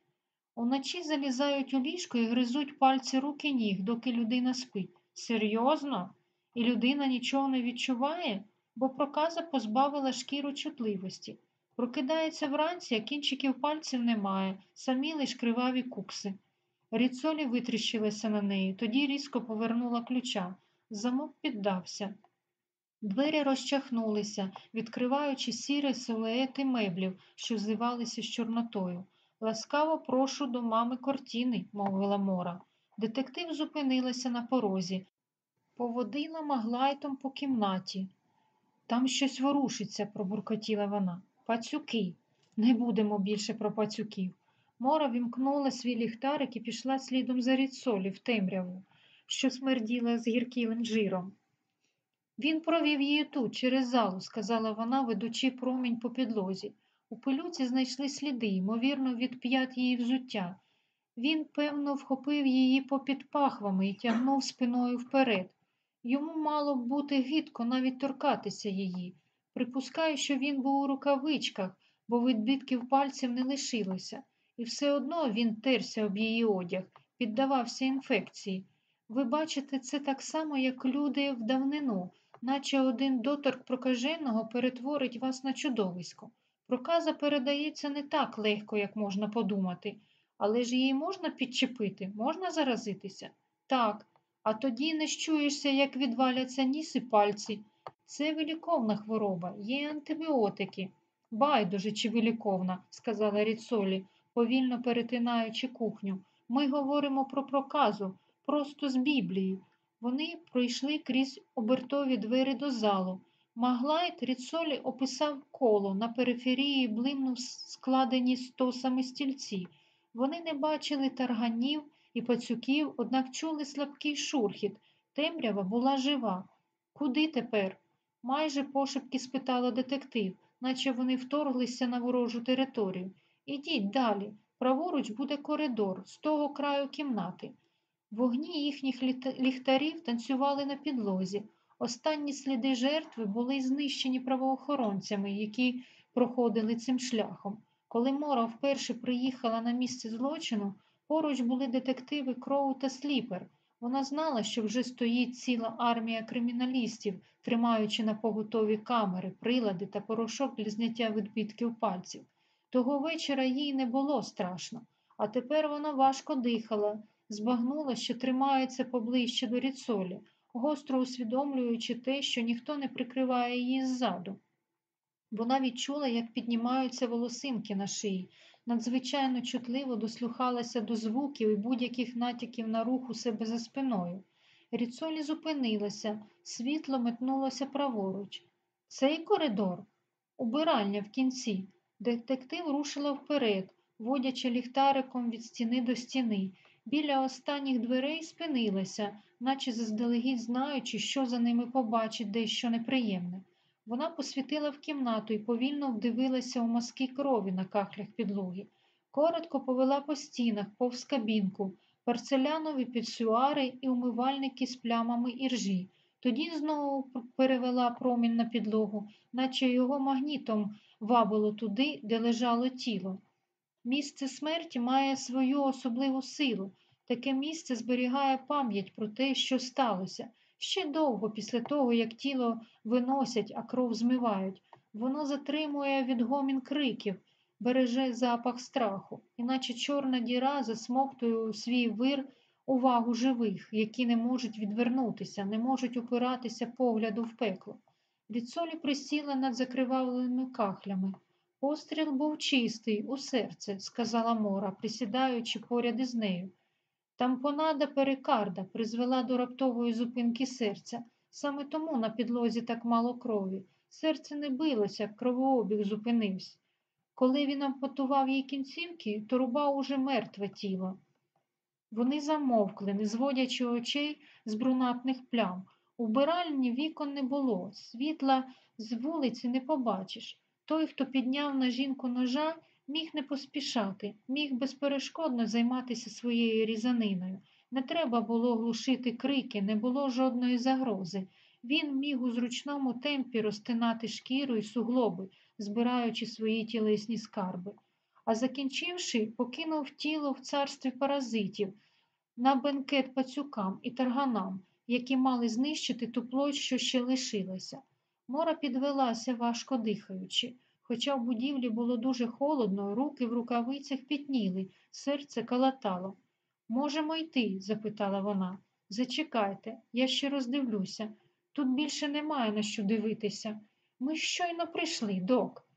Уночі залізають у ліжко і гризуть пальці руки ніг, доки людина спить. Серйозно? І людина нічого не відчуває, бо проказа позбавила шкіру чутливості. Прокидається вранці, а кінчиків пальців немає, самі лиш криваві кукси. Ріцолі витріщилася на неї, тоді різко повернула ключа. Замок піддався. Двері розчахнулися, відкриваючи сірі силуети меблів, що зливалися з чорнотою. Ласкаво прошу до мами Кортіни, мовила Мора. Детектив зупинилася на порозі, поводила маглайтом по кімнаті. Там щось ворушиться, пробуркотіла вона. Пацюки. Не будемо більше про пацюків. Мора вімкнула свій ліхтарик і пішла слідом за рідсолі в темряву, що смерділа з гіркілим жиром. Він провів її тут, через залу, сказала вона, ведучи промінь по підлозі. У пилюці знайшли сліди, ймовірно, від п'ят її взуття. Він, певно, вхопив її попід пахвами і тягнув спиною вперед. Йому мало бути гидко навіть торкатися її. Припускаю, що він був у рукавичках, бо відбитків пальців не лишилося, і все одно він терся об її одяг, піддавався інфекції. Ви бачите, це так само, як люди в давнину, наче один доторк прокаженого перетворить вас на чудовисько. Проказа передається не так легко, як можна подумати, але ж її можна підчепити, можна заразитися? Так, а тоді не щуєшся, як відваляться ніс і пальці. Це виліковна хвороба, є антибіотики. Байдуже чи виліковна, сказала Ріцолі, повільно перетинаючи кухню. Ми говоримо про проказу, просто з Біблії. Вони пройшли крізь обертові двері до залу. Маглайт Ріцолі описав коло на периферії блимнув складені стосами стільці. Вони не бачили тарганів і пацюків, однак чули слабкий шурхіт. Темрява була жива. Куди тепер? Майже пошепки спитала детектив, наче вони вторглися на ворожу територію. Ідіть далі. Праворуч буде коридор, з того краю кімнати. Вогні їхніх ліхтарів танцювали на підлозі. Останні сліди жертви були знищені правоохоронцями, які проходили цим шляхом. Коли Мора вперше приїхала на місце злочину, поруч були детективи Кроу та Сліпер. Вона знала, що вже стоїть ціла армія криміналістів, тримаючи на поготові камери, прилади та порошок для зняття відбитків пальців. Того вечора їй не було страшно, а тепер вона важко дихала, збагнула, що тримається поближче до ріцолі, гостро усвідомлюючи те, що ніхто не прикриває її ззаду. Вона відчула, як піднімаються волосинки на шиї, надзвичайно чутливо дослухалася до звуків і будь-яких натяків на рух у себе за спиною. Ріцолі зупинилася, світло метнулося праворуч. Цей коридор, убиральня в кінці. Детектив рушила вперед, водячи ліхтариком від стіни до стіни. Біля останніх дверей спинилася, наче заздалегідь знаючи, що за ними побачить дещо неприємне. Вона посвітила в кімнату і повільно вдивилася у мазки крові на кахлях підлоги. Коротко повела по стінах, повз кабінку, парцелянові пісюари і умивальники з плямами іржі. Тоді знову перевела промінь на підлогу, наче його магнітом вабило туди, де лежало тіло. Місце смерті має свою особливу силу. Таке місце зберігає пам'ять про те, що сталося. Ще довго після того, як тіло виносять, а кров змивають. Воно затримує відгомін криків, береже запах страху, іначе чорна діра засмоктує у свій вир увагу живих, які не можуть відвернутися, не можуть упиратися погляду в пекло. Від солі присіла над закривавленими кахлями. Постріл був чистий, у серце, сказала Мора, присідаючи поряд із нею. Тампонада перикарда призвела до раптової зупинки серця. Саме тому на підлозі так мало крові. Серце не билося, кровообіг зупинився. Коли він ампутував їй кінцівки, то рубав уже мертве тіло. Вони замовкли, не зводячи очей з брунатних плям. У вбиральні вікон не було, світла з вулиці не побачиш. Той, хто підняв на жінку ножа, міг не поспішати, міг безперешкодно займатися своєю різаниною. Не треба було глушити крики, не було жодної загрози. Він міг у зручному темпі розтинати шкіру і суглоби, збираючи свої тілесні скарби. А закінчивши, покинув тіло в царстві паразитів на бенкет пацюкам і тарганам, які мали знищити ту плоть, що ще лишилася. Мора підвелася, важко дихаючи. Хоча в будівлі було дуже холодно, руки в рукавицях пітніли, серце калатало. Можемо йти? запитала вона. Зачекайте, я ще роздивлюся. Тут більше немає на що дивитися. Ми щойно прийшли, док.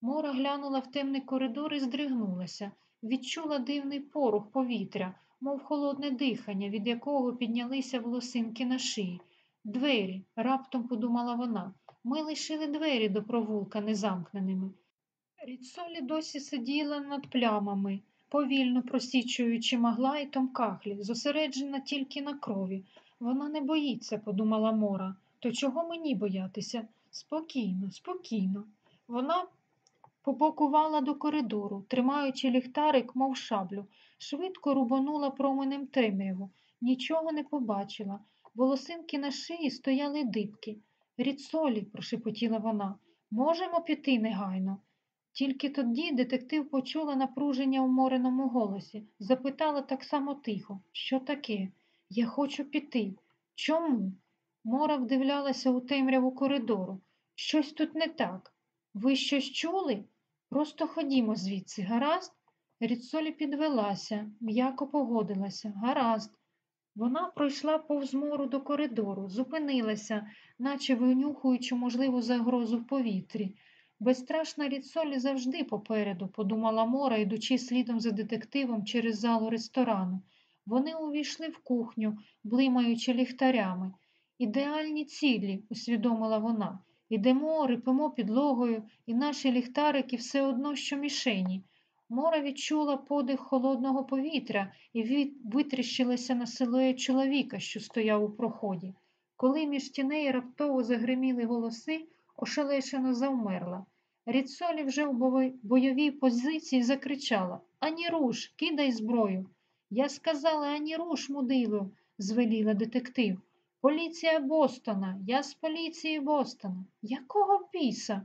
Мора глянула в темний коридор і здригнулася, відчула дивний порух повітря, мов холодне дихання, від якого піднялися волосинки на шиї. Двері, раптом подумала вона. Ми лишили двері до провулка незамкненими. Ріцолі досі сиділа над плямами, повільно просічуючи маглайтом кахлі, зосереджена тільки на крові. Вона не боїться, подумала Мора. То чого мені боятися? Спокійно, спокійно. Вона побокувала до коридору, тримаючи ліхтарик, мов шаблю, швидко рубанула променем темряву, нічого не побачила. Волосинки на шиї стояли дибки. Ріцолі, прошепотіла вона, можемо піти негайно. Тільки тоді детектив почула напруження у мореному голосі, запитала так само тихо, що таке? Я хочу піти. Чому? Мора вдивлялася у темряву коридору. Щось тут не так. Ви щось чули? Просто ходімо звідси, гаразд? Ріцолі підвелася, м'яко погодилася. Гаразд. Вона пройшла повз мору до коридору, зупинилася, наче винюхуючи можливу загрозу в повітрі. Безстрашна Ріцолі завжди попереду, подумала Мора, йдучи слідом за детективом через залу ресторану. Вони увійшли в кухню, блимаючи ліхтарями. Ідеальні цілі, усвідомила вона. Ідемо, рипимо підлогою, і наші ліхтарики все одно, що мішені. Мора відчула подих холодного повітря і витріщилася на силует чоловіка, що стояв у проході. Коли між тіней раптово загриміли голоси, ошелешено завмерла. Ріцолі вже в бойовій позиції закричала Ані руш, кидай зброю. Я сказала ані руш, мудило, звеліла детектив. Поліція Бостона, я з поліції Бостона. Якого біса?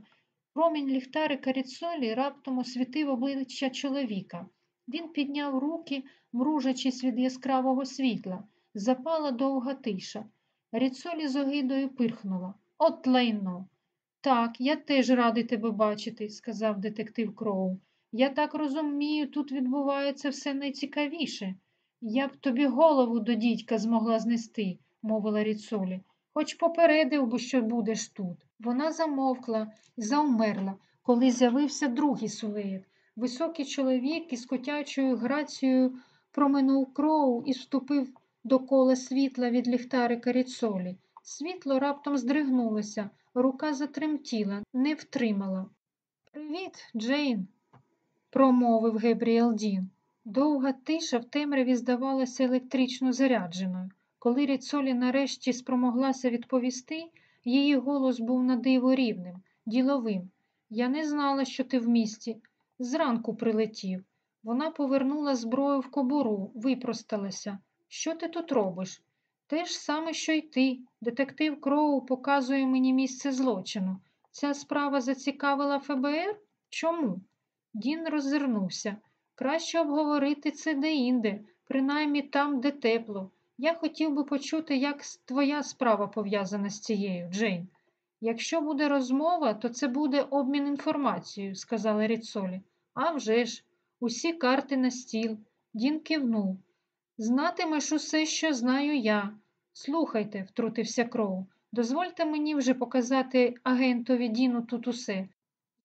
Промінь ліхтарика Ріцолі раптом освітив обличчя чоловіка. Він підняв руки, мружачись від яскравого світла. Запала довга тиша. Ріцолі з огидою пирхнула. От лайно. Так, я теж радий тебе бачити, сказав детектив Кроу. Я так розумію, тут відбувається все найцікавіше. Я б тобі голову до дідька змогла знести, мовила Ріцолі, хоч попередив би, що будеш тут. Вона замовкла і завмерла, коли з'явився другий сулеєт. Високий чоловік із котячою грацією проминув кроу і вступив до кола світла від ліхтарика Ріцолі. Світло раптом здригнулося, рука затремтіла, не втримала. Привіт, Джейн, промовив Гебріел Дін. Довга тиша в темряві здавалася електрично зарядженою. Коли Ріцолі нарешті спромоглася відповісти, її голос був на диво рівним, діловим. Я не знала, що ти в місті. Зранку прилетів. Вона повернула зброю в кобуру, випросталася. Що ти тут робиш? Те ж саме, що й ти. Детектив Кроу показує мені місце злочину. Ця справа зацікавила ФБР? Чому? Дін роззирнувся. Краще обговорити це деінде, принаймні там, де тепло. Я хотів би почути, як твоя справа пов'язана з цією, Джейн. Якщо буде розмова, то це буде обмін інформацією, сказала Ріцолі. «А вже ж, усі карти на стіл. Дін кивнув. Знатимеш усе, що знаю я. Слухайте, втрутився Кроу, дозвольте мені вже показати агентові Діну тут усе.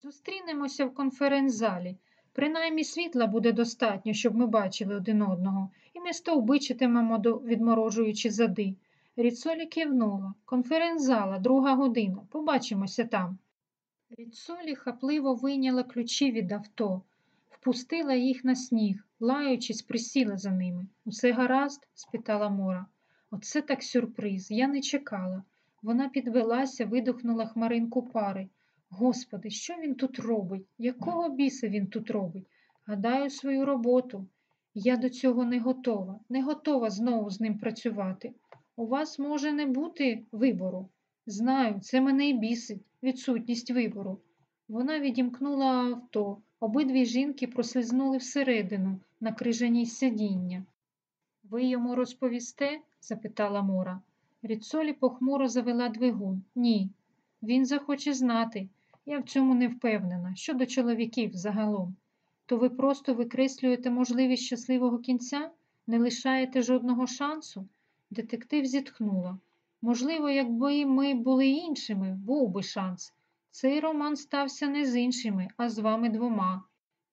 Зустрінемося в конференц-залі. Принаймні світла буде достатньо, щоб ми бачили один одного, і ми стовбичитимемо, відморожуючи зади. Ріцолі кивнула. Конференц-зала, друга година. Побачимося там. Ріцолі хапливо вийняла ключі від авто, впустила їх на сніг, лаючись, присіла за ними. Усе гаразд? спитала Мора. Оце так сюрприз. Я не чекала. Вона підвелася, видохнула хмаринку пари. Господи, що він тут робить? Якого біса він тут робить? Гадаю, свою роботу. Я до цього не готова, не готова знову з ним працювати. У вас може не бути вибору. Знаю, це мене й бісить, відсутність вибору. Вона відімкнула авто. Обидві жінки прослизнули всередину на крижаній сидіння. Ви йому розповісте? запитала Мора. Ріцолі похмуро завела двигун. Ні. Він захоче знати. Я в цьому не впевнена. Щодо чоловіків загалом. То ви просто викреслюєте можливість щасливого кінця? Не лишаєте жодного шансу? Детектив зітхнула. Можливо, якби ми були іншими, був би шанс. Цей роман стався не з іншими, а з вами двома.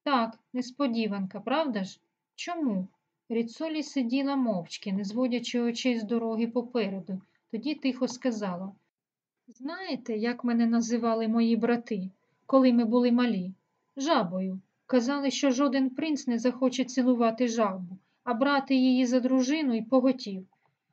Так, несподіванка, правда ж? Чому? Ріцолі сиділа мовчки, не зводячи очей з дороги попереду. Тоді тихо сказала. Знаєте, як мене називали мої брати, коли ми були малі? Жабою. Казали, що жоден принц не захоче цілувати жабу, а брати її за дружину і поготів.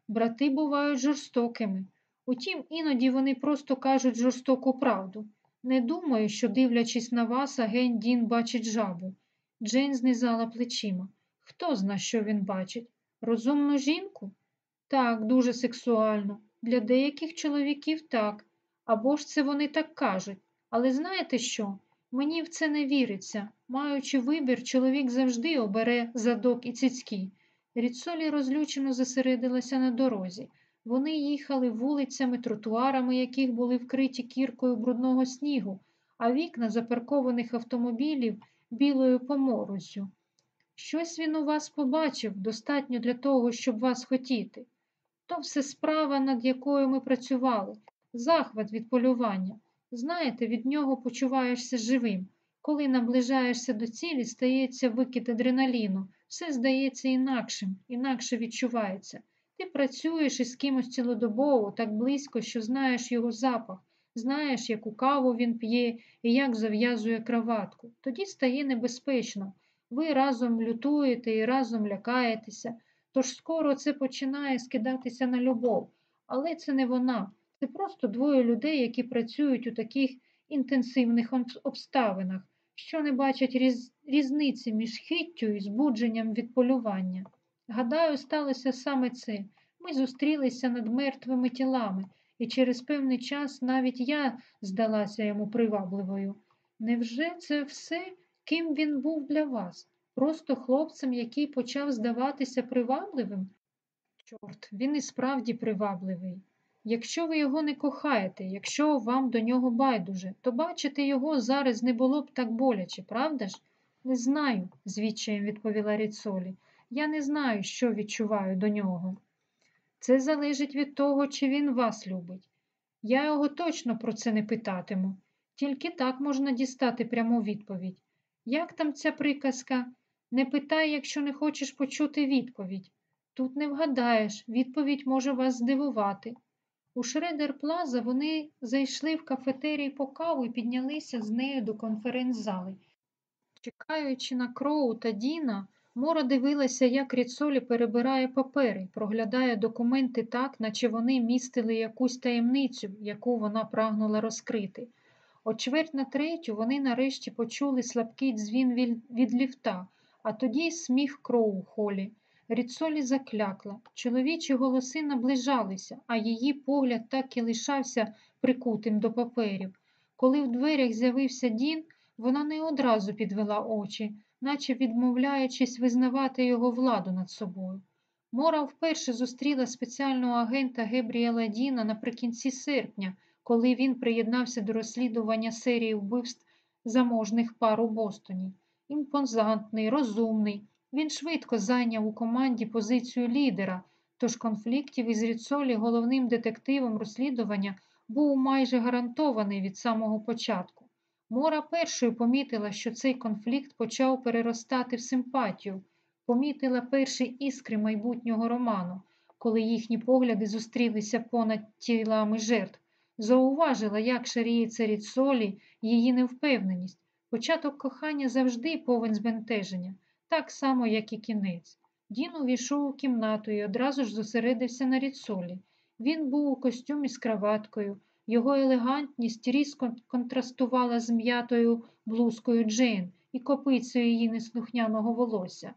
Брати бувають жорстокими. Утім, іноді вони просто кажуть жорстоку правду. Не думаю, що, дивлячись на вас, агент Дін бачить жабу. Джейн знизала плечима. Хто зна, що він бачить? Розумну жінку? Так, дуже сексуально. Для деяких чоловіків так. Або ж це вони так кажуть. Але знаєте що? Мені в це не віриться. Маючи вибір, чоловік завжди обере задок і цицьки. Ріцолі розлючено зосередилася на дорозі. Вони їхали вулицями, тротуарами, яких були вкриті кіркою брудного снігу, а вікна запаркованих автомобілів білою поморозю. Щось він у вас побачив достатньо для того, щоб вас хотіти. То все справа, над якою ми працювали, захват від полювання. Знаєте, від нього почуваєшся живим. Коли наближаєшся до цілі, стається викид адреналіну, все здається інакшим, інакше відчувається. Ти працюєш із кимось цілодобово, так близько, що знаєш його запах, знаєш, яку каву він п'є і як зав'язує краватку. Тоді стає небезпечно. Ви разом лютуєте і разом лякаєтеся. Тож скоро це починає скидатися на любов. Але це не вона. Це просто двоє людей, які працюють у таких інтенсивних обставинах, що не бачать різ... різниці між хиттю і збудженням від полювання. Гадаю, сталося саме це. Ми зустрілися над мертвими тілами, і через певний час навіть я здалася йому привабливою. Невже це все, ким він був для вас? Просто хлопцем, який почав здаватися привабливим? Чорт, він і справді привабливий. Якщо ви його не кохаєте, якщо вам до нього байдуже, то бачити його зараз не було б так боляче, правда ж? Не знаю, з відчаєм відповіла Ріцолі. Я не знаю, що відчуваю до нього. Це залежить від того, чи він вас любить. Я його точно про це не питатиму. Тільки так можна дістати пряму відповідь. Як там ця приказка? Не питай, якщо не хочеш почути відповідь. Тут не вгадаєш, відповідь може вас здивувати. У Шредер Плаза вони зайшли в кафетерій по каву і піднялися з нею до конференц-зали. Чекаючи на Кроу та Діна, Мора дивилася, як Ріцолі перебирає папери, проглядає документи так, наче вони містили якусь таємницю, яку вона прагнула розкрити. О чверть на третю вони нарешті почули слабкий дзвін від ліфта, а тоді й сміх у холі. Ріцолі заклякла. Чоловічі голоси наближалися, а її погляд так і лишався прикутим до паперів. Коли в дверях з'явився Дін, вона не одразу підвела очі. наче відмовляючись визнавати його владу над собою. Мора вперше зустріла спеціального агента Гебріела Діна наприкінці серпня, коли він приєднався до розслідування серії вбивств заможних пар у Бостоні. Імпозантний, розумний. Він швидко зайняв у команді позицію лідера, тож конфліктів із Ріцолі головним детективом розслідування був майже гарантований від самого початку. Мора першою помітила, що цей конфлікт почав переростати в симпатію, помітила перші іскри майбутнього роману, коли їхні погляди зустрілися понад тілами жертв, зауважила, як шаріється Ріцолі її невпевненість. Початок кохання завжди повен збентеження, так само, як і кінець. Дін увійшов у кімнату і одразу ж зосередився на Ріцолі. Він був у костюмі з краваткою, його елегантність різко контрастувала з м'ятою блузкою Джейн і копицею її неслухняного волосся.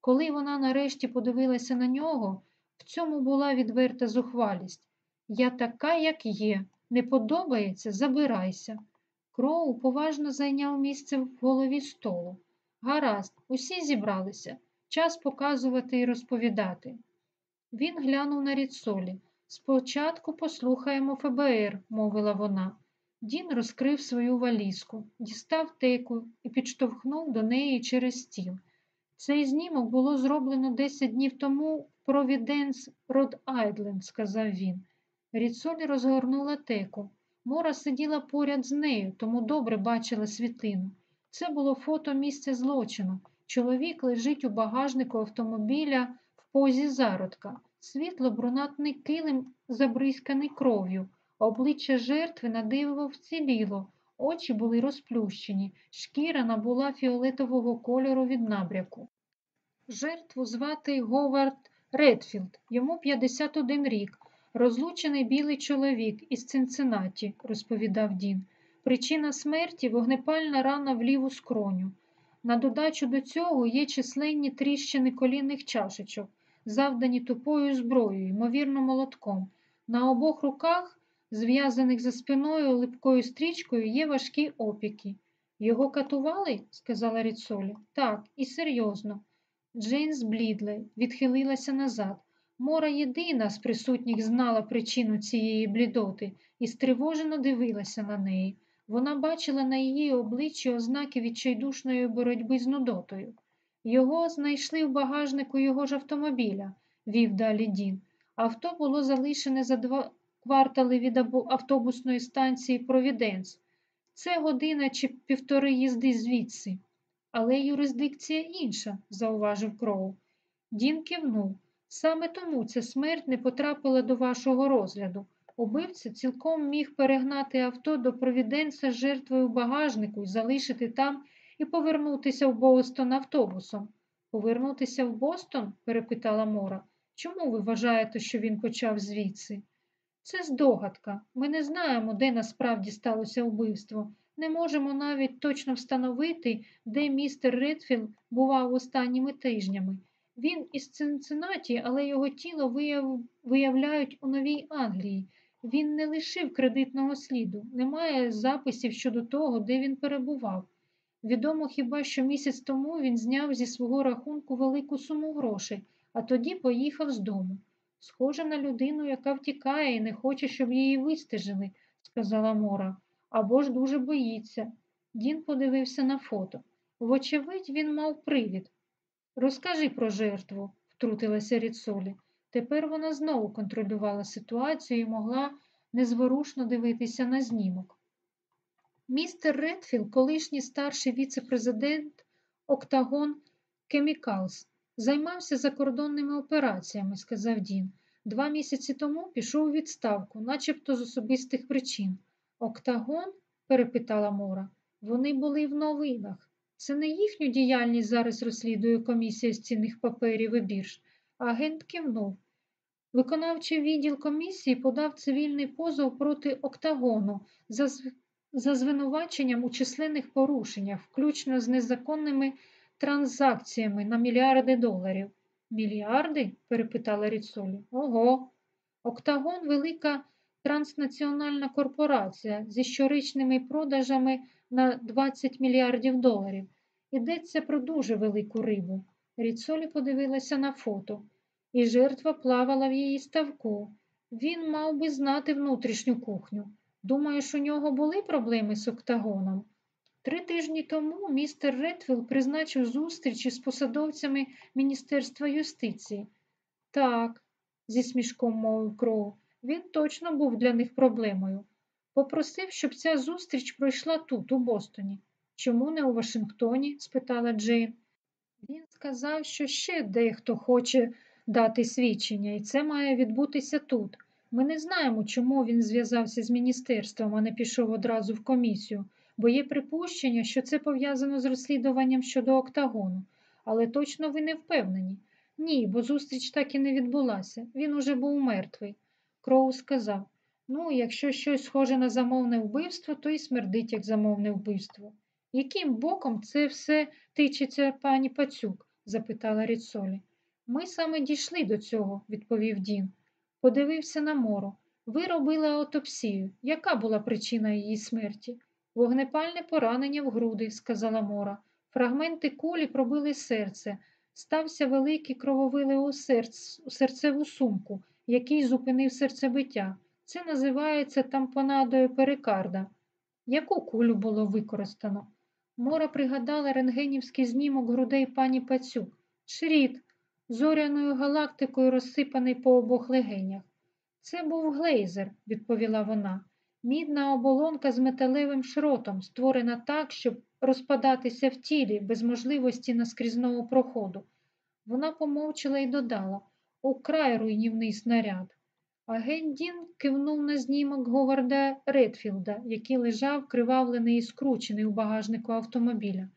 Коли вона нарешті подивилася на нього, в цьому була відверта зухвалість. Я така, як є, не подобається, забирайся. Кроу поважно зайняв місце в голові столу. Гаразд, усі зібралися. Час показувати і розповідати. Він глянув на Ріцолі. Спочатку послухаємо ФБР, мовила вона. Дін розкрив свою валізку, дістав теку і підштовхнув до неї через стіл. Цей знімок було зроблено 10 днів тому в Провіденс Род Айдленд, сказав він. Ріцолі розгорнула теку. Мора сиділа поряд з нею, тому добре бачила світлину. Це було фото місця злочину. Чоловік лежить у багажнику автомобіля в позі зародка. Світлобрунатний килим забризканий кров'ю, обличчя жертви на диво вціліло, очі були розплющені, шкіра набула фіолетового кольору від набряку. Жертву звати Говард Редфілд, йому 51 рік, розлучений білий чоловік із Цинциннаті, розповідав Дін. Причина смерті вогнепальна рана в ліву скроню. На додачу до цього є численні тріщини колінних чашечок, завдані тупою зброєю, ймовірно, молотком. На обох руках, зв'язаних за спиною липкою стрічкою, є важкі опіки. Його катували? сказала Ріцолі. Так, і серйозно. Джейн зблідла, відхилилася назад. Мора єдина з присутніх знала причину цієї блідоти і стривожено дивилася на неї. Вона бачила на її обличчі ознаки відчайдушної боротьби з нудотою. Його знайшли в багажнику його ж автомобіля, вів далі Дін. Авто було залишене за два квартали від автобусної станції Провіденс. Це година чи півтори їзди звідси. Але юрисдикція інша, зауважив Кроу. Дін кивнув. Саме тому ця смерть не потрапила до вашого розгляду. Убивця цілком міг перегнати авто до Провіденса з жертвою в багажнику і залишити там і повернутися в Бостон автобусом. Повернутися в Бостон? перепитала Мора. Чому ви вважаєте, що він почав звідси? Це здогадка. Ми не знаємо, де насправді сталося вбивство. Не можемо навіть точно встановити, де містер Редфілд бував останніми тижнями. Він із Цинциннаті, але його тіло вияв... виявляють у Новій Англії. Він не лишив кредитного сліду, немає записів щодо того, де він перебував. Відомо хіба що місяць тому він зняв зі свого рахунку велику суму грошей, а тоді поїхав з дому. Схоже на людину, яка втікає і не хоче, щоб її вистежили, сказала Мора, або ж дуже боїться. Дін подивився на фото. Вочевидь, він мав привід. Розкажи про жертву, втрутилася Ріцолі. Тепер вона знову контролювала ситуацію і могла незворушно дивитися на знімок. Містер Редфілд, колишній старший віце-президент Octagon Chemicals, займався закордонними операціями, сказав Дін. Два місяці тому пішов у відставку, начебто з особистих причин. Октагон? перепитала Мора. Вони були в новинах. Це не їхню діяльність зараз розслідує комісія з цінних паперів і бірж. Агент кивнув. Виконавчий відділ комісії подав цивільний позов проти Октагону за за звинуваченням у численних порушеннях, включно з незаконними транзакціями на мільярди доларів. Мільярди? перепитала Ріцолі. Ого. Октагон велика транснаціональна корпорація зі щорічними продажами на 20 мільярдів доларів. Йдеться про дуже велику рибу. Ріцолі подивилася на фото, і жертва плавала в її ставку. Він мав би знати внутрішню кухню. Думаєш, у нього були проблеми з октагоном? Три тижні тому містер Редфілл призначив зустріч із посадовцями Міністерства юстиції. Так, зі смішком мовив Кроу, він точно був для них проблемою. Попросив, щоб ця зустріч пройшла тут, у Бостоні. Чому не у Вашингтоні? спитала Джейн. Він сказав, що ще дехто хоче дати свідчення, і це має відбутися тут. Ми не знаємо, чому він зв'язався з міністерством, а не пішов одразу в комісію, бо є припущення, що це пов'язано з розслідуванням щодо октагону. Але точно ви не впевнені. Ні, бо зустріч так і не відбулася. Він уже був мертвий. Кроу сказав ну, якщо щось схоже на замовне вбивство, то і смердить як замовне вбивство. Яким боком це все тичиться пані Пацюк? запитала Ріцолі. Ми саме дійшли до цього, відповів Дін. Подивився на мору. Ви робили аутопсію. Яка була причина її смерті? Вогнепальне поранення в груди, сказала Мора. Фрагменти кулі пробили серце. Стався великий серц... у серцеву сумку, який зупинив серцебиття. Це називається тампонадою перикарда. Яку кулю було використано? Мора пригадала рентгенівський знімок грудей пані Пацюк. Шрід, зоряною галактикою розсипаний по обох легенях. Це був глейзер, відповіла вона. Мідна оболонка з металевим шротом, створена так, щоб розпадатися в тілі без можливості наскрізного проходу. Вона помовчала і додала украй руйнівний снаряд. Агент Дін кивнув на знімок Говарда Редфілда, який лежав кривавлений і скручений у багажнику автомобіля.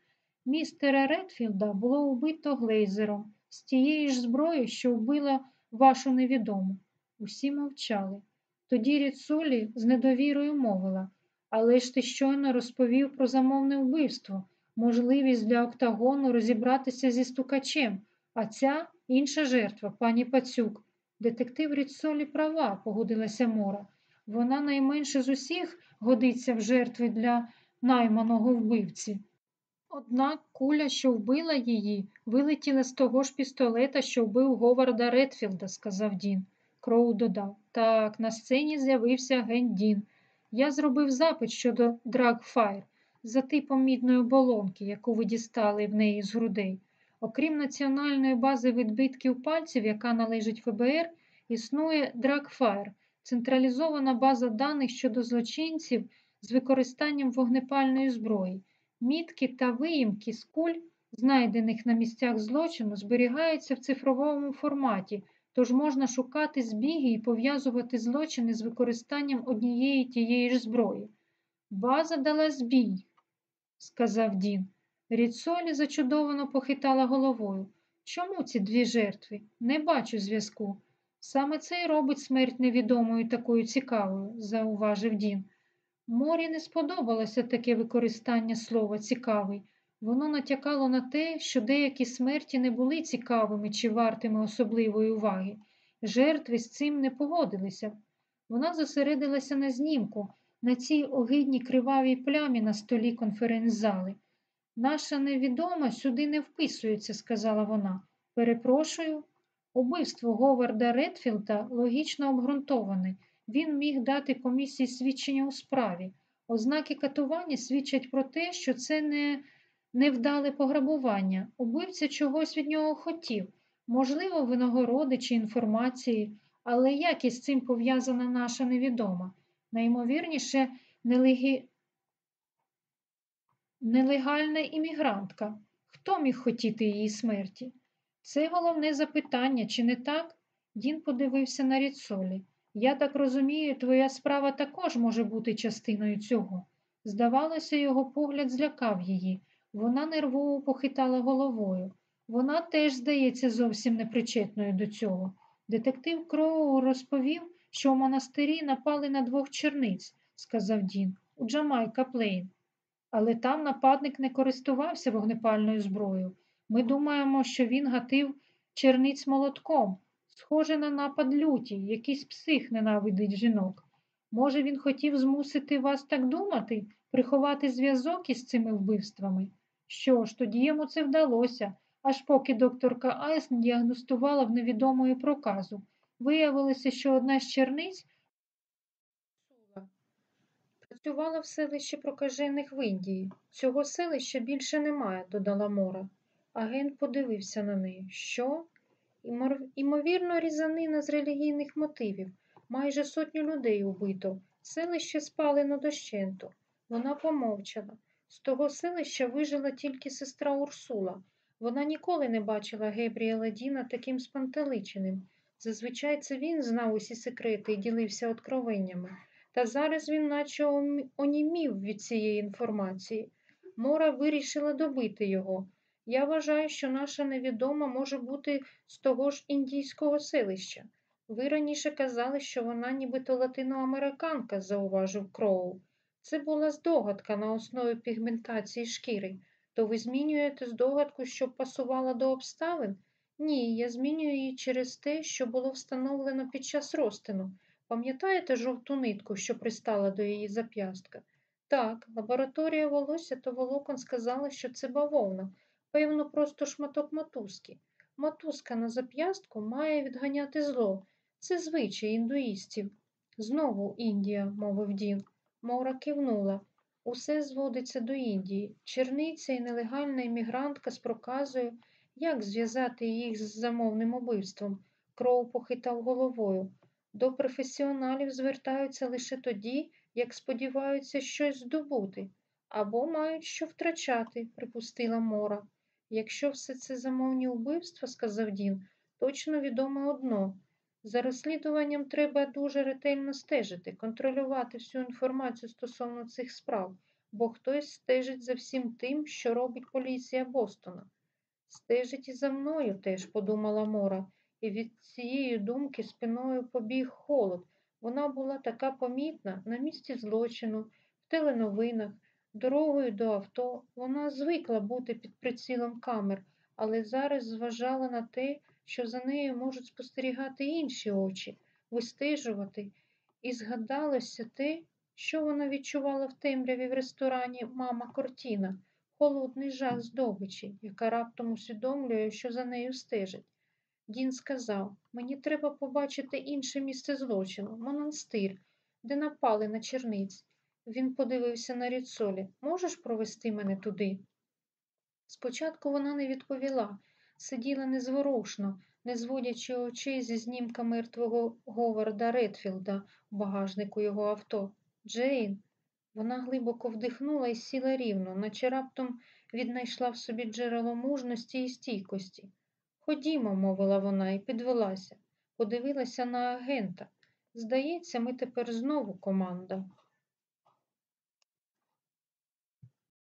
Містера Редфілда було вбито глейзером з тієї ж зброї, що вбила вашу невідому. Усі мовчали. Тоді Ріцолі з недовірою мовила, але ж ти щойно розповів про замовне вбивство, можливість для октагону розібратися зі стукачем, а ця інша жертва, пані Пацюк. Детектив Ріцолі права, погодилася Мора. Вона найменше з усіх годиться в жертви для найманого вбивці. Однак куля, що вбила її, вилетіла з того ж пістолета, що вбив Говарда Редфілда, сказав Дін. Кроу додав. Так, на сцені з'явився агент Дін. Я зробив запит щодо Drugfire за типом мідної оболонки, яку ви дістали в неї з грудей. Окрім національної бази відбитків пальців, яка належить ФБР, існує Drugfire централізована база даних щодо злочинців з використанням вогнепальної зброї. Мітки та виїмки з куль, знайдених на місцях злочину, зберігаються в цифровому форматі, тож можна шукати збіги і пов'язувати злочини з використанням однієї тієї ж зброї. База дала збій, сказав Дін. Ріцолі зачудовано похитала головою. Чому ці дві жертви? Не бачу зв'язку. Саме це й робить смерть невідомою такою цікавою, зауважив Дін. Морі не сподобалося таке використання слова цікавий. Воно натякало на те, що деякі смерті не були цікавими чи вартими особливої уваги. Жертви з цим не погодилися. Вона зосередилася на знімку, на цій огидній кривавій плямі на столі конференц-зали. Наша невідома сюди не вписується, сказала вона. Перепрошую, убивство Говарда Редфілда логічно обґрунтоване. Він міг дати комісії свідчення у справі. Ознаки катування свідчать про те, що це не невдале пограбування. Убивця чогось від нього хотів, можливо, винагороди чи інформації, але як із цим пов'язана наша невідома. Найімовірніше, нелегі... нелегальна іммігрантка. Хто міг хотіти її смерті? Це головне запитання, чи не так? Дін подивився на Ріцолі. Я так розумію, твоя справа також може бути частиною цього. Здавалося, його погляд злякав її. Вона нервово похитала головою. Вона теж, здається, зовсім непричетною до цього. Детектив Кроу розповів, що в монастирі напали на двох черниць, сказав Дін, у Джамайка Плейн. Але там нападник не користувався вогнепальною зброєю. Ми думаємо, що він гатив черниць молотком. Схоже на напад люті, якийсь псих ненавидить жінок. Може, він хотів змусити вас так думати, приховати зв'язок із цими вбивствами? Що ж, тоді йому це вдалося, аж поки докторка Айс не діагностувала в невідомої проказу. Виявилося, що одна з черниць працювала в селищі прокажених в Індії. Цього селища більше немає, додала Мора. Агент подивився на неї. Що? Імовірно, різанина з релігійних мотивів. Майже сотню людей убито. Селище спалено дощенту. Вона помовчала. З того селища вижила тільки сестра Урсула. Вона ніколи не бачила Гебріела Діна таким спантеличеним. Зазвичай це він знав усі секрети і ділився откровеннями. Та зараз він наче онімів від цієї інформації. Мора вирішила добити його. Я вважаю, що наша невідома може бути з того ж індійського селища. Ви раніше казали, що вона нібито латиноамериканка, зауважив Кроу. Це була здогадка на основі пігментації шкіри. То ви змінюєте здогадку, щоб пасувала до обставин? Ні, я змінюю її через те, що було встановлено під час розтину. Пам'ятаєте жовту нитку, що пристала до її зап'ястка? Так, лабораторія волосся та волокон сказала, що це бавовна, певно, просто шматок мотузки. Мотузка на зап'ястку має відганяти зло. Це звичай індуїстів. Знову Індія, мовив Дін. Мора кивнула. Усе зводиться до Індії. Черниця і нелегальна іммігрантка з проказою, як зв'язати їх з замовним убивством. Кроу похитав головою. До професіоналів звертаються лише тоді, як сподіваються щось здобути, або мають що втрачати, припустила Мора. Якщо все це замовні убивства, сказав Дін, точно відомо одно. За розслідуванням треба дуже ретельно стежити, контролювати всю інформацію стосовно цих справ, бо хтось стежить за всім тим, що робить поліція Бостона. Стежить і за мною теж, подумала Мора, і від цієї думки спиною побіг холод. Вона була така помітна на місці злочину, в теленовинах, дорогою до авто. Вона звикла бути під прицілом камер, але зараз зважала на те, що за нею можуть спостерігати інші очі, вистежувати, і згадалося те, що вона відчувала в темряві в ресторані мама Кортіна, холодний жах здобичі, яка раптом усвідомлює, що за нею стежить. Дін сказав, мені треба побачити інше місце злочину, монастир, де напали на черниць. Він подивився на Ріцолі. Можеш провести мене туди? Спочатку вона не відповіла, сиділа незворушно, не зводячи очей зі знімка мертвого Говарда Редфілда у багажнику його авто. Джейн. Вона глибоко вдихнула і сіла рівно, наче раптом віднайшла в собі джерело мужності і стійкості. Ходімо, мовила вона і підвелася, подивилася на агента. Здається, ми тепер знову команда.